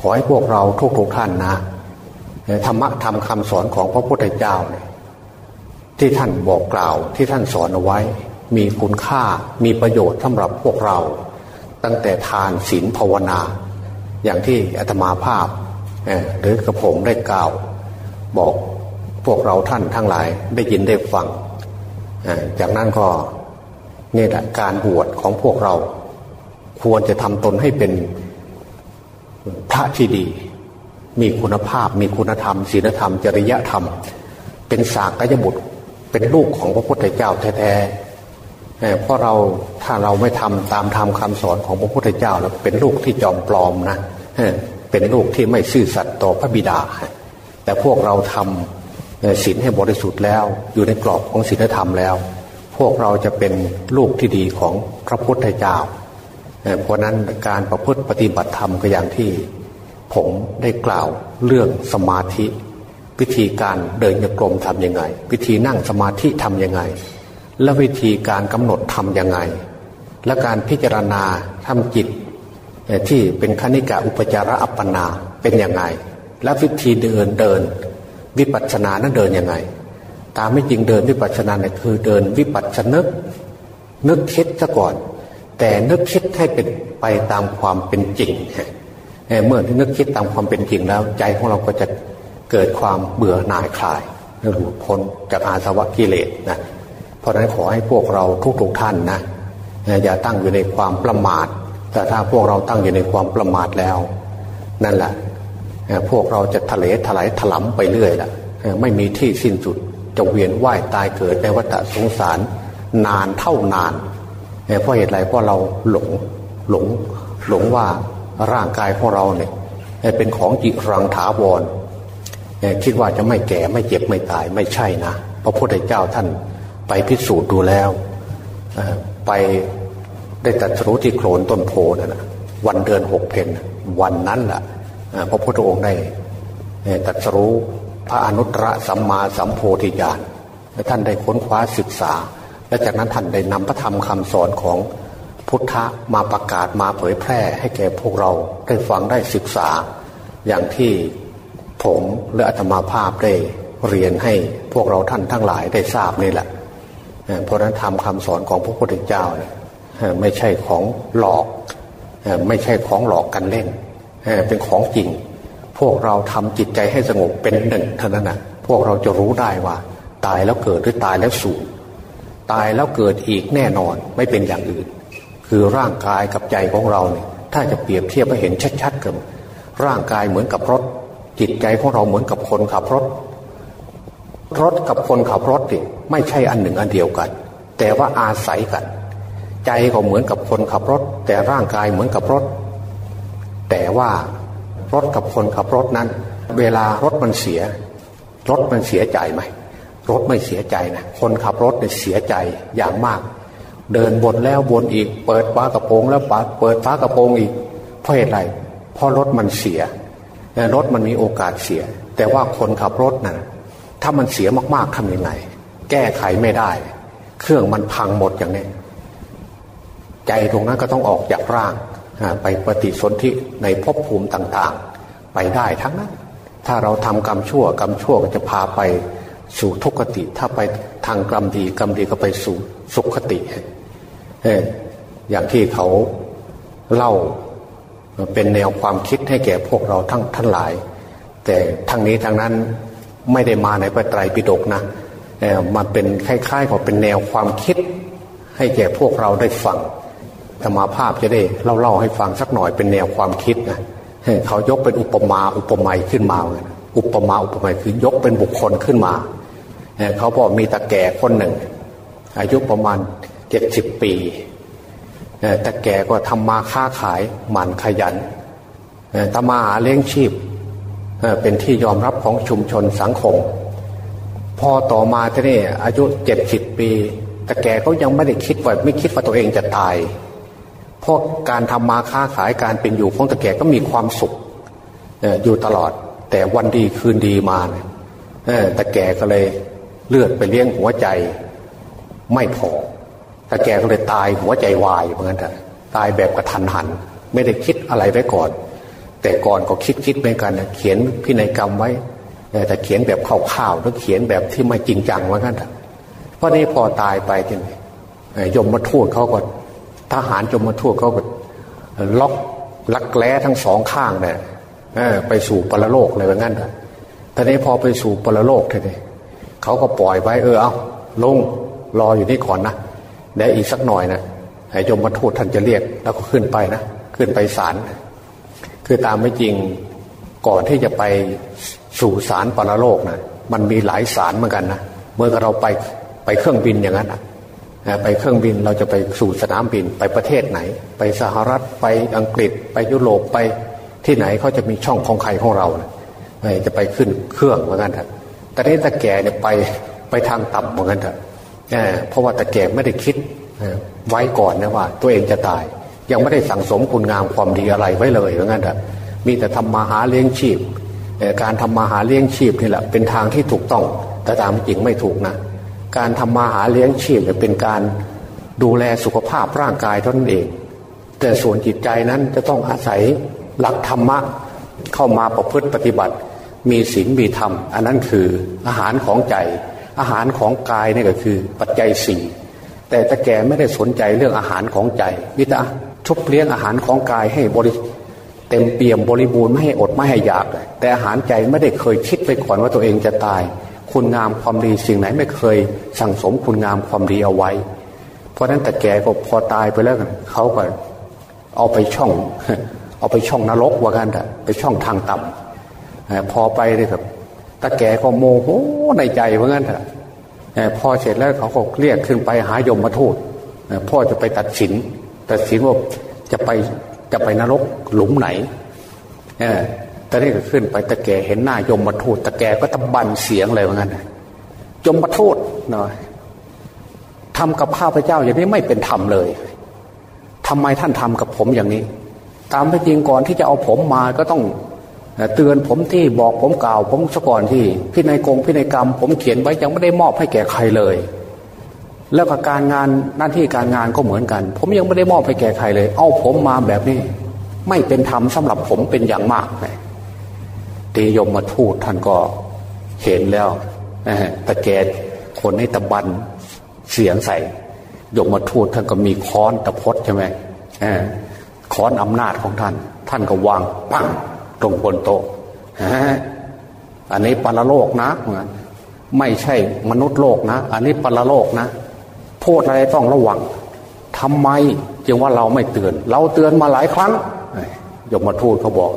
ขอให้พวกเราทุกทุกท่านนะธรรมะธรรมคำสอนของพระพุทธเจ้าเนี่ยที่ท่านบอกกล่าวที่ท่านสอนเอาไว้ มีคุณค่ามีประโยชน์สำหรับพวกเรา ตั้งแต่ทานศีลภาวนา อย่างที่อาตมาภาพหรือกระผมได้กล่าว บอกพวกเราท่านทั้งหลายได้ยินได้ฟัง จากนั้นก็นี่แหละการบวชของพวกเรา ควรจะทำตนให้เป็นพระที่ดี มีคุณภาพ มีคุณธรรมศีลธรรม จริยธรรม เป็นสากยบุตร เป็นลูกของพระพุทธเจ้าแท้ๆ เพราะเราถ้าเราไม่ทำตามธรรมคาสอนของพระพุทธเจ้าแล้วเป็นลูกที่จอมปลอมนะเป็นลูกที่ไม่ซื่อสัตย์ต่อพระบิดา แต่พวกเราทำศีลให้บริสุทธิ์แล้ว อยู่ในกรอบของศีลธรรมแล้ว พวกเราจะเป็นลูกที่ดีของพระพุทธเจ้าเพราะนั้นการประพฤติปฏิบัติธรรมก็อย่างที่ ผมได้กล่าวเรื่องสมาธิ วิธีการเดินโยกลมทำยังไง วิธีนั่งสมาธิทำยังไง และวิธีการกำหนดทำยังไง และการพิจารณาทำจิตที่เป็นคณิกาอุปจาระอัปปนาเป็นยังไง และวิธีเดินเดิน วิปัสสนานั้นเดินยังไง ตามไม่จริงเดินวิปัสสนาเนี่ยคือเดินวิปัสสนึกนึกคิดซะก่อน แต่นึกคิดให้เป็นไปตามความเป็นจริงเมื่อนึกคิดตามความเป็นจริงแล้ว ใจของเราก็จะเกิดความเบื่อหน่ายคลายหลุดพ้นจากอาสวะกิเลสนะ ราะฉะนั้นขอให้พวกเราทุกๆทท่านนะอย่าตั้งอยู่ในความประมาท แต่ถ้าพวกเราตั้งอยู่ในความประมาทแล้ว นั่นแหละพวกเราจะทะเลถลายถลำไปเรื่อยละไม่มีที่สิ้นสุดจะเวียนว่ายตายเกิดในวัฏสงสารนานเท่านานเพราะเหตุไรเพราะเราหลงหลงหลงว่าร่างกายของเราเนี่ยเป็นของจิรังถาวรคิดว่าจะไม่แก่ไม่เจ็บไม่ตายไม่ใช่นะพระพุทธเจ้าท่าน ไปพิสูจน์ดูแล้วไปได้ตัดสู้ที่โคลนต้นโพนั่นนะวันเดือนหกเพนวันนั้นแหละพระพุทธองค์ได้ตัดสู้พระอนุตตรสัมมาสัมโพธิญาณและท่านได้ค้นคว้าศึกษา และจากนั้นท่านได้นำพระธรรมคำสอนของพุทธะมาประกาศมาเผยแพร่ให้แก่พวกเราได้ฟังได้ศึกษา อย่างที่ผมและอาตมาภาพได้เรียนให้พวกเราท่านทั้งหลายได้ทราบนี่แหละ เพราะนั้นทำคำสอนของพระพุทธเจ้าเนี่ยไม่ใช่ของหลอกไม่ใช่ของหลอกกันเล่นเป็นของจริง พวกเราทำจิตใจให้สงบเป็นหนึ่งเท่านั้นนะพวกเราจะรู้ได้ว่า ตายแล้วเกิดหรือตายแล้วสูญตายแล้วเกิดอีกแน่นอนไม่เป็นอย่างอื่น คือร่างกายกับใจของเราเนี่ยถ้าจะเปรียบเทียบให้เห็นชัดๆกันร่างกายเหมือนกับรถ จิตใจของเราเหมือนกับคนขับรถ รถกับคนขับรถนี่ไม่ใช่อันหนึ่งอันเดียวกัน แต่ว่าอาศัยกัน ใจก็เหมือนกับคนขับรถ แต่ร่างกายเหมือนกับรถ แต่ว่ารถกับคนขับรถนั้น เวลารถมันเสีย รถมันเสียใจไหมรถไม่เสียใจนะคนขับรถเนี่ยเสียใจอย่างมาก เดินบนแล้วบนอีก เปิดฟ้ากระโปรงแล้วเปิดฟ้ากระโปรงอีกเพราะเหตุไรเพราะรถมันเสียรถมันมีโอกาสเสีย แต่ว่าคนขับรถนะ่ะ ถ้ามันเสียมากๆทำยังไง แก้ไขไม่ได้ เครื่องมันพังหมดอย่างนี้ ใจตรงนั้นก็ต้องออกจากร่าง ไปปฏิสนธิในภพภูมิต่างๆ ไปได้ทั้งนั้น ถ้าเราทำกรรมชั่วกรรมชั่วก็จะพาไปสู่ทุกขติ ถ้าไปทางกรรมดีกรรมดีก็ไปสู่สุขติอย่างที่เขาเล่าเป็นแนวความคิดให้แก่พวกเราทั้งท่านหลาย แต่ทั้งนี้ทั้งนั้น ไม่ได้มาในพระไตรปิฎกนะมันเป็นคล้ายๆกับเป็นแนวความคิด ให้แก่พวกเราได้ฟังธรรมาภาพจะได้เล่าเล่าให้ฟังสักหน่อยเป็นแนวความคิดนะเขายกเป็นอุปมาอุปไมยขึ้นมา อุปมาอุปไมยคือยกเป็นบุคคลขึ้นมา เขาบอกมีตาแก่คนหนึ่ง อายุประมาณเจ็ดสิบปีตาแก่ก็ทำมาค้าขายหมั่นขยันทำมาหาเลี้ยงชีพ เป็นที่ยอมรับของชุมชนสังคม พอต่อมาท่นี่อายุเจ็ดสิบปีตาแก่ก็ยังไม่ได้คิดว่าไม่คิดว่าตัวเองจะตาย เพราะการทำมาค้าขายการเป็นอยู่ของตาแก่ก็มีความสุขอยู่ตลอด แต่วันดีคืนดีมาเนี่ยตาแก่ก็เลยเลือดไปเลี้ยงหัวใจ ไม่พอตาแก่ก็เลยตายหัวใจวายเหมือนกันตายแบบกระทันหัน ไม่ได้คิดอะไรไว้ก่อน แต่ก่อนก็คิดคิดเหมือนกันเขียนพินัยกรรมไว้แต่เขียนแบบข่าวๆแล้วเขียนแบบที่ไม่จริงจังเหมือนกันเพราะนี้พอตายไปทีนี้ยมมาทูตเขาก็ทหารยมมาทูตเขาก็ล็อกลักแร้ทั้งสองข้างเนี่ยไปสู่ปรโลกเลยเหมือนกันแต่นี้พอไปสู่ปรโลกทีนี้เขาก็ปล่อยไว้เออเอาลงรออยู่นี่ก่อนนะเดี๋ยวอีกสักหน่อยนะไอ้ยมมาทูตท่านจะเรียกแล้วก็ขึ้นไปนะขึ้นไปศาล คือตามไม่จริงก่อนที่จะไปสู่ศาลปรโลกนะมันมีหลายศาลเหมือนกันนะเมื่อเราไปไปเครื่องบินอย่างนั้นนะไปเครื่องบินเราจะไปสู่สนามบินไปประเทศไหน ไปสหรัฐไปอังกฤษ ไปยุโรปไปที่ไหนเขาจะมีช่องของใครของเรานะจะไปขึ้นเครื่องเหมือนกันนะแต่นี้ตะแก่เนี่ยไปไปทางต่ำเหมือนกันเถอะเพราะว่าตะแก่ไม่ได้คิดไว้ก่อนนะว่า ตัวเองจะตาย ยังไม่ได้สั่งสมคุณงามความดีอะไรไว้เลยเหมือนกันเถอะมีแต่ทำมาหาเลี้ยงชีพ การทำมาหาเลี้ยงชีพนี่แหละเป็นทางที่ถูกต้อง แต่ตามจริงไม่ถูกนะ การทำมาหาเลี้ยงชีพเป็นการดูแลสุขภาพร่างกายเท่านั้นเอง แต่ส่วนจิตใจนั้นจะต้องอาศัยหลักธรรมะเข้ามาประพฤติปฏิบัติ มีศีลมีธรรม อันนั้นคืออาหารของใจ อาหารของกายนี่ก็คือปัจจัยสี่แต่ตะแกไม่ได้สนใจเรื่องอาหารของใจวิตา ชุบเลี้ยงอาหารของกายให้บริเต็มเปี่ยมบริบูรณ์ไม่ให้อดไม่ให้อยาก แต่อาหารใจไม่ได้เคยคิดไปก่อนว่าตัวเองจะตาย คุณงามความดีสิ่งไหนไม่เคย สั่งสมคุณงามความดีเอาไว้ เพราะนั้นแต่แกก็พอตายไปแล้วเขาก็เอาไปช่อง เอาไปช่องนรกว่ากันแต่ไปช่องทางต่ำพอไปเลยครับตาแก่ก็โมโหในใจเพราะงั้นเถอะพอเสร็จแล้วเขาก็เรียกขึ้นไปหายมมาทูตพ่อจะไปตัดสิน ตัดสินว่าจะไปจะไปนรกหลุมไหนตอนนี้ก็ขึ้นไปตะแกเห็นหน้ายมมาทูตตะแกก็ตะบันเสียงเลยว่างั้นยมมาทูตหน่อยทำกับข้าพเจ้าอย่างนี้ไม่เป็นธรรมเลยทำไมท่านทำกับผมอย่างนี้ ตามที่จริงก่อนที่จะเอาผมมาก็ต้องเตือนผมที่บอกผมกล่าว ผมสก่อนที่พินัยกงพินัยกรรม ผมเขียนไว้ยังไม่ได้มอบให้แก่ใครเลย แล้วก็การงานหน้าที่การงานก็เหมือนกัน ผมยังไม่ได้มอบให้แก่ใครเลย เอาผมมาแบบนี้ ไม่เป็นธรรมสำหรับผมเป็นอย่างมากเลยตียมมาทูดท่านก็เห็นแล้วตะแกคนให้ตะบันเสียงใส่ยมมาทูดท่านก็มีค้อนตะพดใช่ไหมค้อนอำนาจของท่าน ท่านก็วางปังตรงบนโต๊ะอันนี้ปรโลกนะ ไม่ใช่มนุษย์โลกนะ อันนี้ปรโลกนะ พูดอะไรต้องระวังทำไมจึงว่าเราไม่เตือน เราเตือนมาหลายครั้งยกมาทูตเขาบอก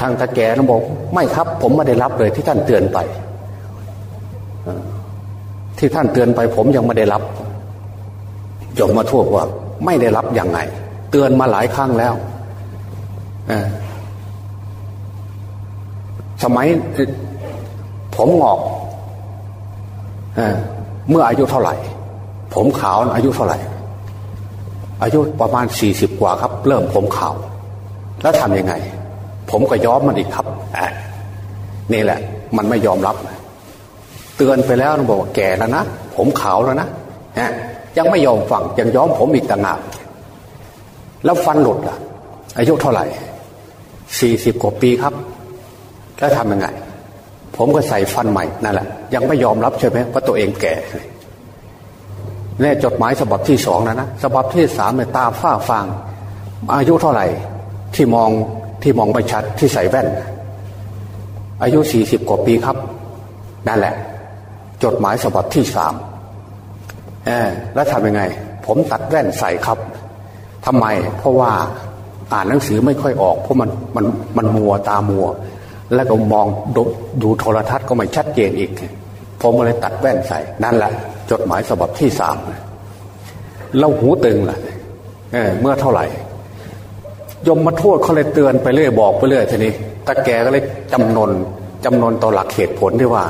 ทางตะแกนะบอก ไม่ครับ ผมไม่ได้รับเลยที่ท่านเตือนไปที่ท่านเตือนไป ผมยังไม่ได้รับยกมาทูตว่า ไม่ได้รับยังไง เตือนมาหลายครั้งแล้วสมัยผมงอกเมื่ออายุเท่าไหร่ ผมขาวอายุเท่าไหร่ อายุประมาณสี่สิบกว่าครับ เริ่มผมขาว แล้วทำยังไง ผมก็ย้อมมันอีกครับนี่แหละ มันไม่ยอมรับ เตือนไปแล้วบอกว่าแก่แล้วนะผมขาวแล้วนะยังไม่ยอมฟังยังย้อมผมอีกต่างหากแล้วฟันหลุดอะ อายุเท่าไหร่สี่สิบกว่าปีครับ แล้วทำยังไง ผมก็ใส่ฟันใหม่นั่นแหละ ยังไม่ยอมรับใช่ไหมว่าตัวเองแก่ แน่จดหมายฉบับที่สองนะนะฉบับที่สามเนี่ยตาฝ้าฟาง อายุเท่าไหร่ ที่มองที่มองไม่ชัดที่ใส่แว่น อายุสี่สิบกว่าปีครับนั่นแหละ จดหมายฉบับที่สามเออแล้วทำยังไง ผมตัดแว่นใส่ครับทำไมเพราะว่าอ่านหนังสือไม่ค่อยออก เพราะมันมันมันมัวตามัว แล้วก็มองดดูโทรทัศน์ก็ไม่ชัดเจนอีก ผมก็เลยตัดแว่นใส่นั่นแหละ จดหมายฉบับที่สามเราหูตึงล่ะเเมื่อเท่าไหร่ ยมมาโทษเขาเลยเตือนไปเรื่อยบอกไปเรื่อยทีนี้ตาแกก็เลยจำนนจำนนต่อหลักเหตุผลที่ว่า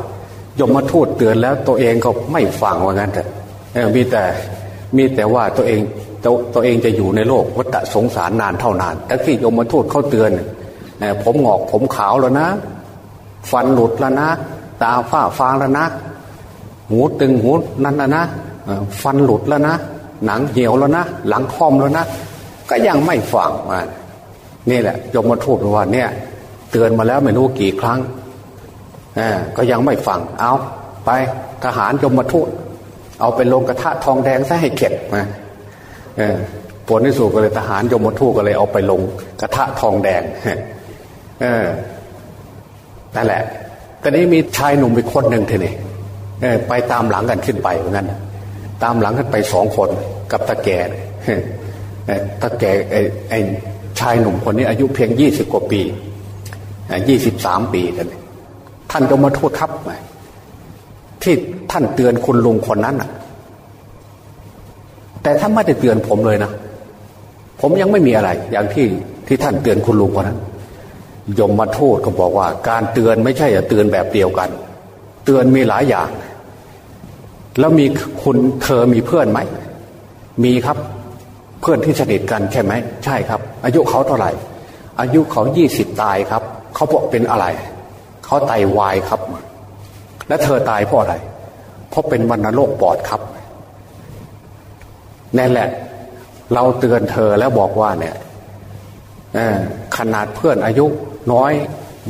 ยมมาโทูตเตือนแล้วตัวเองก็ไม่ฟังว่างั้นแต่มีแต่มีแต่ว่าตัวเองตัวตัวเองจะอยู่ในโลกวัฏสงสารนานเท่านานแต่ที่ยมมาโทูตเขาเตือนผมหงอกผมขาวแล้วนะ ฟันหลุดแล้วนะ ตาฝ้าฟางแล้วนะ หูตึงหูนั่นแล้วนะฟันหลุดแล้วนะหนังเหี่ยวแล้วนะหลังคอมแล้วนะก็ยังไม่ฟังมานี่แหละยมมาทูตว่าเนี่ย เตือนมาแล้วไม่รู้กี่ครั้งก็ยังไม่ฟังเอาไปทหารยมมาทูตเอาไปลงกระทะทองแดงซะให้เข็ดนะผลที่สุดก็เลยทหารยมมาทูตก็เลยเอาไปลงกระทะทองแดงเออนั่นแหละตอนนี้มีชายหนุ่มอีกคนหนึ่งเทีนี่ ไปตามหลังกันขึ้นไปเหมือนกันตามหลังกันไปสองคนกับตะแก่ตะแก่ไอ้ชายหนุ่มคนนี้อายุเพียงยี่สิบกว่าปียี่สิบสามปีกันท่านจะมาโทษครับที่ท่านเตือนคุณลุงคนนั้นอะ แต่ท่านไม่ได้เตือนผมเลยนะผมยังไม่มีอะไร อย่างที่ที่ท่านเตือนคุณลุงคนนั้นยมมาโทษก็บอกว่า การเตือนไม่ใช่จะเตือนแบบเดียวกัน เตือนมีหลายอย่าง แล้วมีคุณเธอมีเพื่อนไหม มีครับเพื่อนที่สนิทกันใช่ไหม ใช่ครับ อายุเขาเท่าไหร่ อายุเขายี่สิบตายครับ เขาบอกเป็นอะไร เขาไตาวายครับ และเธอตายเพราะอะไร เพราะเป็นวัณโรคปอดครับนั่นแหละ เราเตือนเธอแล้วบอกว่าเนี่ยขนาดเพื่อนอายุน้อย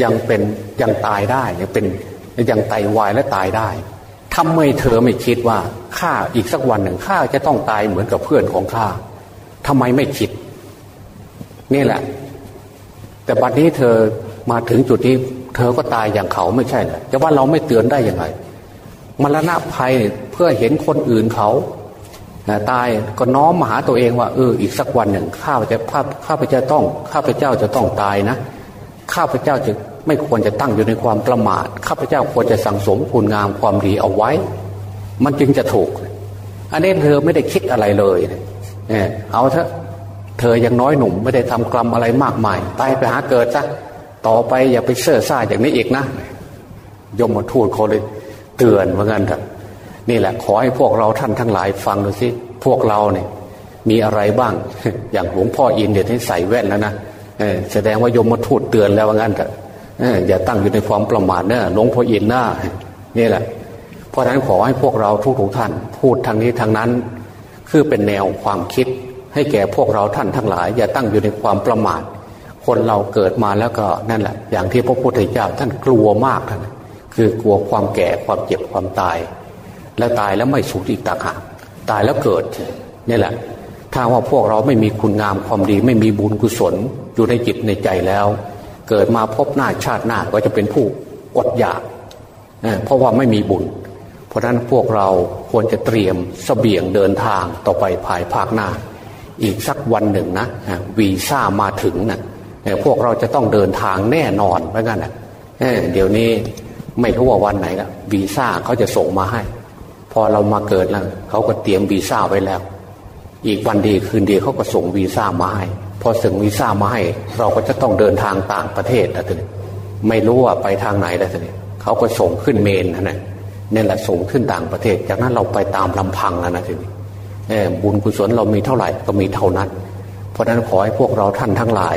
ยังเป็นยังตายได้ยังเป็น ยังไตาวายและตายได้ทำไมเธอไม่คิดว่าข้าอีกสักวันหนึ่งข้าจะต้องตายเหมือนกับเพื่อนของข้าทำไมไม่คิด นี่แหละ แต่บัดนี้เธอมาถึงจุดนี้ เธอก็ตายอย่างเขาไม่ใช่เหรอจะว่าเราไม่เตือนได้ยังไงมรณะภัยเพื่อเห็นคนอื่นเขาตายก็น้อมมาหาตัวเองว่าเอออีกสักวันหนึ่งข้าพเจ้าข้าพเจ้าต้อง ข้าพเจ้าจะต้องตายนะ ข้าพเจ้าจะ ไม่ควรจะตั้งอยู่ในความประมาทข้าพเจ้าควรจะสั่งสมคุณงามความดีเอาไว้ มันจึงจะถูก อันนี้เธอไม่ได้คิดอะไรเลยเนี่ยเอาเถอะเธอยังน้อยหนุ่มไม่ได้ทำกรรมอะไรมากมาย ไปไปหาเกิดซะต่อไปอย่าไปเสื่อซ่าอย่างนี้อีกนะยมมาทูตเขาเลยเตือนเหมือนกันครับนี่แหละ ขอให้พวกเราท่านทั้งหลายฟังดูสิพวกเราเนี่ย มีอะไรบ้าง อย่างหลวงพ่ออินเดียที่ใส่แว่นแล้วนะแสดงว่ายมมาทูตเตือนแล้วว่างั้นเถอะ อย่าตั้งอยู่ในความประมาทนะหลวงพ่ออินหน้านี่แหละ เพราะฉะนั้นขอให้พวกเราทุกๆท่าน พูดทางนี้ทางนั้น คือเป็นแนวความคิด ให้แก่พวกเราท่านทั้งหลาย อย่าตั้งอยู่ในความประมาท คนเราเกิดมาแล้วก็นั่นแหละ อย่างที่พระพุทธเจ้าท่านกลัวมากท่านคือกลัวความแก่ความเจ็บความตาย แล้วตายแล้วไม่สูญอีกต่างหากตายแล้วเกิดนี่แหละ ถ้าว่าพวกเราไม่มีคุณงามความดี ไม่มีบุญกุศลอยู่ในจิตในใจแล้ว เกิดมาพบหน้าชาติหน้าก็จะเป็นผู้อดอยากเพราะว่าไม่มีบุญ เพราะนั้นพวกเราควรจะเตรียมสเสบียงเดินทางต่อไปภายภาคหน้า อีกสักวันหนึ่งนะวีซ่ามาถึงนะพวกเราจะต้องเดินทางแน่นอนเหมือนกันนะเดี๋ยวนี้ไม่รู้ว่าวันไหนละวีซ่าเขาจะส่งมาให้ พอเรามาเกิดแล้วเขาก็เตรียมวีซ่าไว้แล้ว อีกวันดีคืนดีเขาก็ส่งวีซ่ามาให้ อส่งวีซ่ามาให้ เราก็จะต้องเดินทางต่างประเทศนะทีนี้ไม่รู้ว่าไปทางไหนแล้วทีนี้เขาก็ส่งขึ้นเมนนะนี่แหละส่งขึ้นต่างประเทศ จากนั้นเราไปตามลำพังแล้วนะทีนี้บุญกุศลเรามีเท่าไหร่ก็มีเท่านั้น เพราะฉะนั้นขอให้พวกเราท่านทั้งหลาย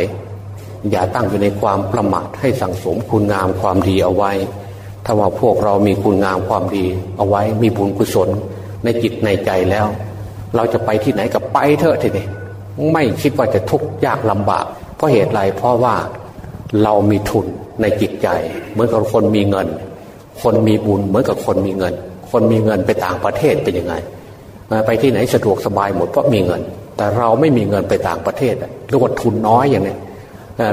อย่าตั้งอยู่ในความประมาทให้สั่งสมคุณงามความดีเอาไว้ ถ้าว่าพวกเรามีคุณงามความดีเอาไว้มีบุญกุศลในจิตในใจแล้ว เราจะไปที่ไหนกับไปเถอะทีนี้ ไม่คิดว่าจะทุกข์ยากลำบาก เพราะเหตุไรเพราะว่าเรามีทุนในจิตใจ เหมือนกับคนมีเงิน คนมีบุญเหมือนกับคนมีเงิน คนมีเงินไปต่างประเทศเป็นยังไงไปที่ไหนสะดวกสบายหมดเพราะมีเงิน แต่เราไม่มีเงินไปต่างประเทศเรียกว่าทุนน้อยอย่างนี้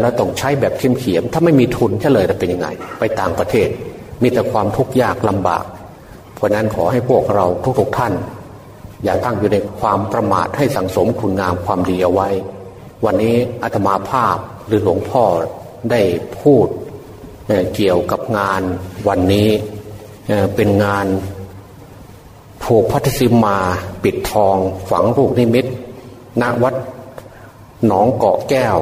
เราต้องใช้แบบเขียมเขียม ถ้าไม่มีทุนเฉลยจะเป็นยังไง ไปต่างประเทศ มีแต่ความทุกข์ยากลำบาก เพราะนั้นขอให้พวกเราทุกๆท่าน อย่าตั้งอยู่ในความประมาทให้สังสมคุณงามความดีเอาไว้ วันนี้อาตมาภาพหรือหลวงพ่อได้พูดเกี่ยวกับงานวันนี้เป็นงานผูกพัทธิมาปิดทองฝังลูกนิมิตณวัดหนองเกาะแก้ว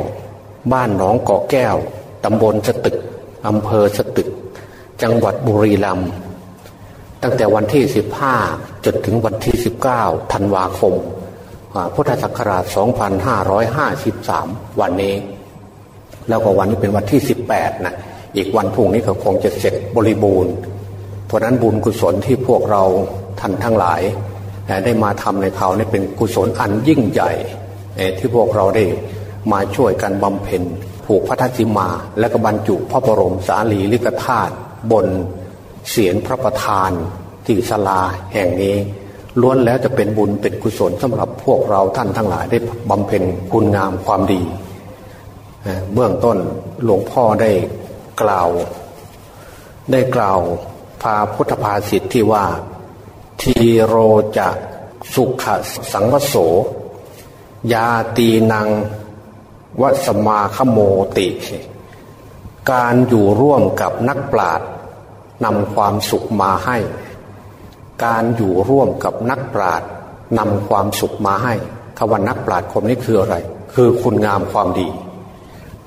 บ้านหนองเกาะแก้วตำบลสตึกอำเภอสตึก จังหวัดบุรีรัมย์ ตั้งแต่วันที่ 15 จนถึงวันที่ 19 ธันวาคม พุทธศักราช 2553 วันนี้ แล้วก็วันนี้เป็นวันที่ 18 นะ อีกวันพรุ่งนี้ก็คงจะเสร็จบริบูรณ์ เพราะนั้นบุญกุศลที่พวกเราท่านทั้งหลาย ได้มาทำในเขานี่เป็นกุศลอันยิ่งใหญ่ที่พวกเราได้มาช่วยกันบำเพ็ญผูกพระทัจิมา และก็บรรจุพระบรมสารีริกธาตุบน เสียนพระประธานที่ศาลาแห่งนี้ล้วนแล้วจะเป็นบุญเป็นกุศลสำหรับพวกเราท่านทั้งหลายได้บำเพ็ญคุณงามความดี เบื้องต้นหลวงพ่อได้กล่าว ได้กล่าวพาพุทธภาษิตที่ว่า ทีโรจะสุขสังวโส ยาตีนังวสมาขโมติ การอยู่ร่วมกับนักปราชญ์ นำความสุขมาให้ การอยู่ร่วมกับนักปราชญ์นำความสุขมาให้คำว่านักปราชญ์คนนี้คืออะไร คือคุณงามความดี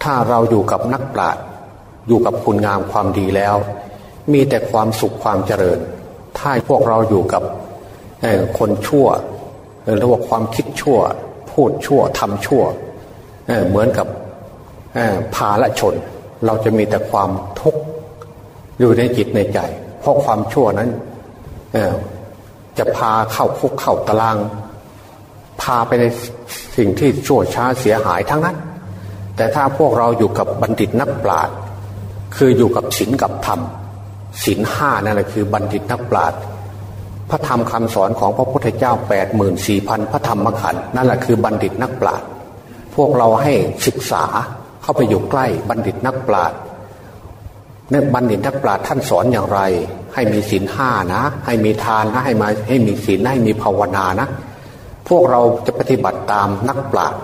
ถ้าเราอยู่กับนักปราชญ์อยู่กับคุณงามความดีแล้ว มีแต่ความสุขความเจริญ ถ้าพวกเราอยู่กับคนชั่วหรือว่าความคิดชั่ว พูดชั่วทำชั่วเเหมือนกับภาละชน เราจะมีแต่ความทุกข์ อยู่ในจิตในใจ เพราะความชั่วนั้นจะพาเข้าคุกเข้าตาราง พาไปในสิ่งที่ชั่วช้าเสียหายทั้งนั้น แต่ถ้าพวกเราอยู่กับบัณฑิตนักปราชญ์คืออยู่กับศีลกับธรรมศีลห้านั่นแหละคือบัณฑิตนักปราชญ์พระธรรมคำสอนของพระพุทธเจ้าแปดหมื่นสี่พันพระธรรมขันธ์นั่นแหละคือบัณฑิตนักปราชญ์พวกเราให้ศึกษาเข้าไปอยู่ใกล้บัณฑิตนักปราชญ์ เนี่ยบัณฑิตนักปราชญ์ท่านสอนอย่างไร ให้มีศีลห้านะ ให้มีทานนะให้มาให้มีศีลให้มีภาวนานะ พวกเราจะปฏิบัติตามนักปราชญ์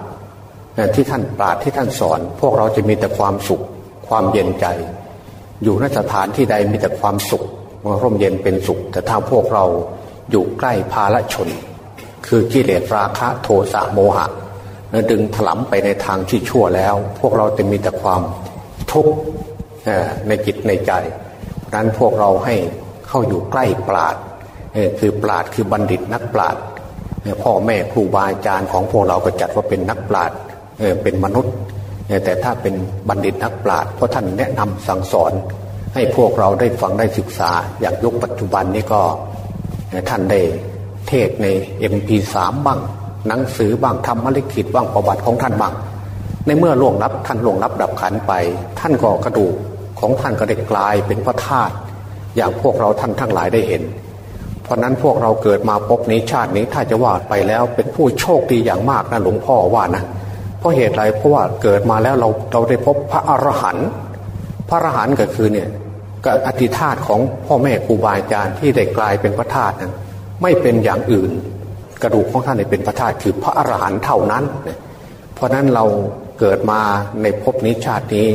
ที่ท่านปราชญ์ที่ท่านสอน พวกเราจะมีแต่ความสุข ความเย็นใจ อยู่นสถานที่ใดมีแต่ความสุขร่มเย็นเป็นสุข แต่ถ้าพวกเราอยู่ใกล้ภาลชน คือกิเลสราคะโทสะโมหะดึงถลำไปในทางที่ชั่วแล้ว พวกเราจะมีแต่ความทุกข์ ในจิตในใจนั้นพวกเราให้เข้าอยู่ใกล้ปราดคือปราดคือบัณฑิตนักปราดพ่อแม่ครูบาอาจารย์ของพวกเราก็จัดว่าเป็นนักปราดเป็นมนุษย์ แต่ถ้าเป็นบัณฑิตนักปราดเพราะท่านแนะนำสั่งสอน ให้พวกเราได้ฟังได้ศึกษา อย่างยกปัจจุบันนี้ก็ท่านได้เทศใน MP3 บ้างหนังสือบ้างทำมลิขิตบ้างประวัติของท่านบ้างในเมื่อล่วงรับท่านล่วงรับดับขันไป ท่านก็กระดูก ของท่านก็ได้กลายเป็นพระธาตุอย่างพวกเราท่านทั้งหลายได้เห็น เพราะนั้นพวกเราเกิดมาพบนี้ชาตินี้ถ้าจะว่าไปแล้วเป็นผู้โชคดีอย่างมากนะหลวงพ่อว่านะเพราะเหตุไรเพราะว่าเกิดมาแล้วเราเราได้พบพระอรหันต์พระอรหันต์ก็คือเนี่ยก็อธิธาตของพ่อแม่ครูบาอาจารย์ที่ได้กลายเป็นพระธาตุนั้นไม่เป็นอย่างอื่น กระดูกของท่านเป็นพระธาตุคือพระอรหันต์เท่านั้น เพราะนั้นเราเกิดมาในภพนี้ชาตินี้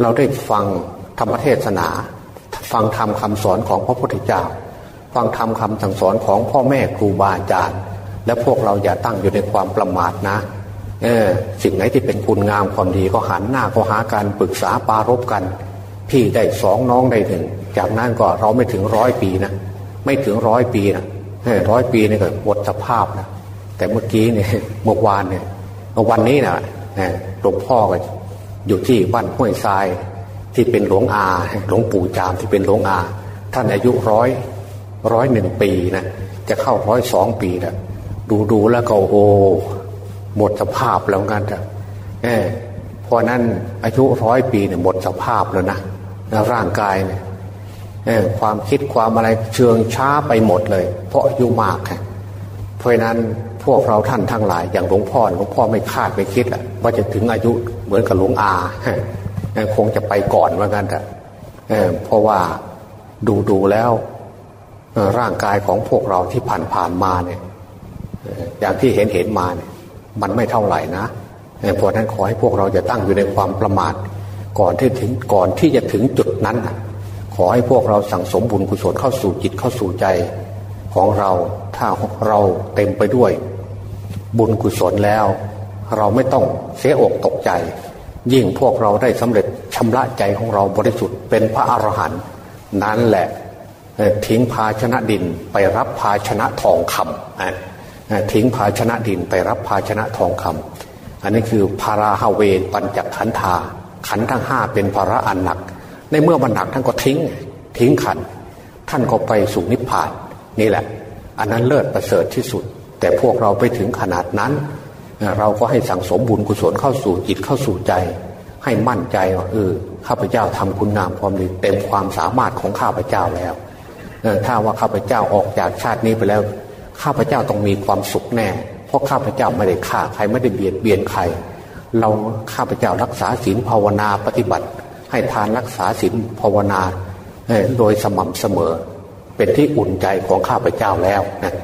เราได้ฟัง ธรรมเทศนา ฟังธรรมคาสอนของพระพุทธเจ้า ฟังธรรมคาสั่งสอนของพ่อแม่ครูบาอาจารย์ และพวกเราอย่าตั้งอยู่ในความประมาทนะเออสิ่งไหนที่เป็นคุณงามความดีก็หันหน้าก็หาการปรึกษาปารบกัน พี่ได้สองน้องได้หนึ่งจากนั้นก็เราไม่ถึงร้อยปีนะไม่ถึงร้อยปีนะร้อยปีนี่ก็หมดสภาพนะแต่เมื่อกี้เนี่ยเมื่อวานเนี่ยวันนี้นะหลวงพ่อก็อยู่ที่บ้านห้วยทราย ที่เป็นหลวงอาหลวงปู่จามที่เป็นหลวงอา ท่านอายุร้อยร้อยหนึ่งปีนะจะเข้าร้อยสองปีแล้วดูดูแล้วก็โอ้หมดสภาพแล้วกันจ้ะเพราะนั้นอายุร้อยปีเนี่ยหมดสภาพแล้วนะร่างกายเนี่ยความคิดความอะไรเชิงช้าไปหมดเลย เพราะอายุมากเพราะนั้นพวกเราท่านทั้งหลายอย่างหลวงพ่อหลวงพ่อไม่คาดไม่คิดอะว่าจะถึงอายุเหมือนกับหลวงอา คงจะไปก่อนว่ากันแต่เพราะว่าดูดูแล้วร่างกายของพวกเราที่ผ่านผ่านมาเนี่ยอย่างที่เห็นเห็นมาเนี่ยมันไม่เท่าไหร่นะเพราะนั้นขอให้พวกเราจะตั้งอยู่ในความประมาท ก่อนที่ถึงก่อนที่จะถึงจุดนั้น ขอให้พวกเราสั่งสมบุญกุศลเข้าสู่จิตเข้าสู่ใจของเราถ้าเราเต็มไปด้วย บุญกุศลแล้ว เราไม่ต้องเสียอกตกใจ ยิ่งพวกเราได้สำเร็จชำระใจของเราบริสุทธิ์เป็นพระอรหันต์นั้นแหละทิ้งภาชนะดินไปรับภาชนะทองคำทิ้งภาชนะดินไปรับภาชนะทองคำอันนี้คือภาราฮาเวปัญจขันธาขันทั้งห้าเป็นภาระอันหนัก ในเมื่อมันหนักท่านก็ทิ้งทิ้งขัน ท่านก็ไปสู่นิพพานนี่แหละ อันนั้นเลิศประเสริฐที่สุด แต่พวกเราไปถึงขนาดนั้น เราก็ให้สั่งสมบุญกุศลเข้าสู่จิตเข้าสู่ใจ ให้มั่นใจว่าเออข้าพเจ้าทำคุณงามความดีเต็มความสามารถของข้าพเจ้าแล้วถ้าว่าข้าพเจ้าออกจากชาตินี้ไปแล้ว ข้าพเจ้าต้องมีความสุขแน่ เพราะข้าพเจ้าไม่ได้ฆ่าใครไม่ได้เบียดเบียนใคร เราข้าพเจ้ารักษาศีลภาวนาปฏิบัติ ให้ทานรักษาศีลภาวนาโดยสม่ำเสมอ เป็นที่อุ่นใจของข้าพเจ้าแล้วนะ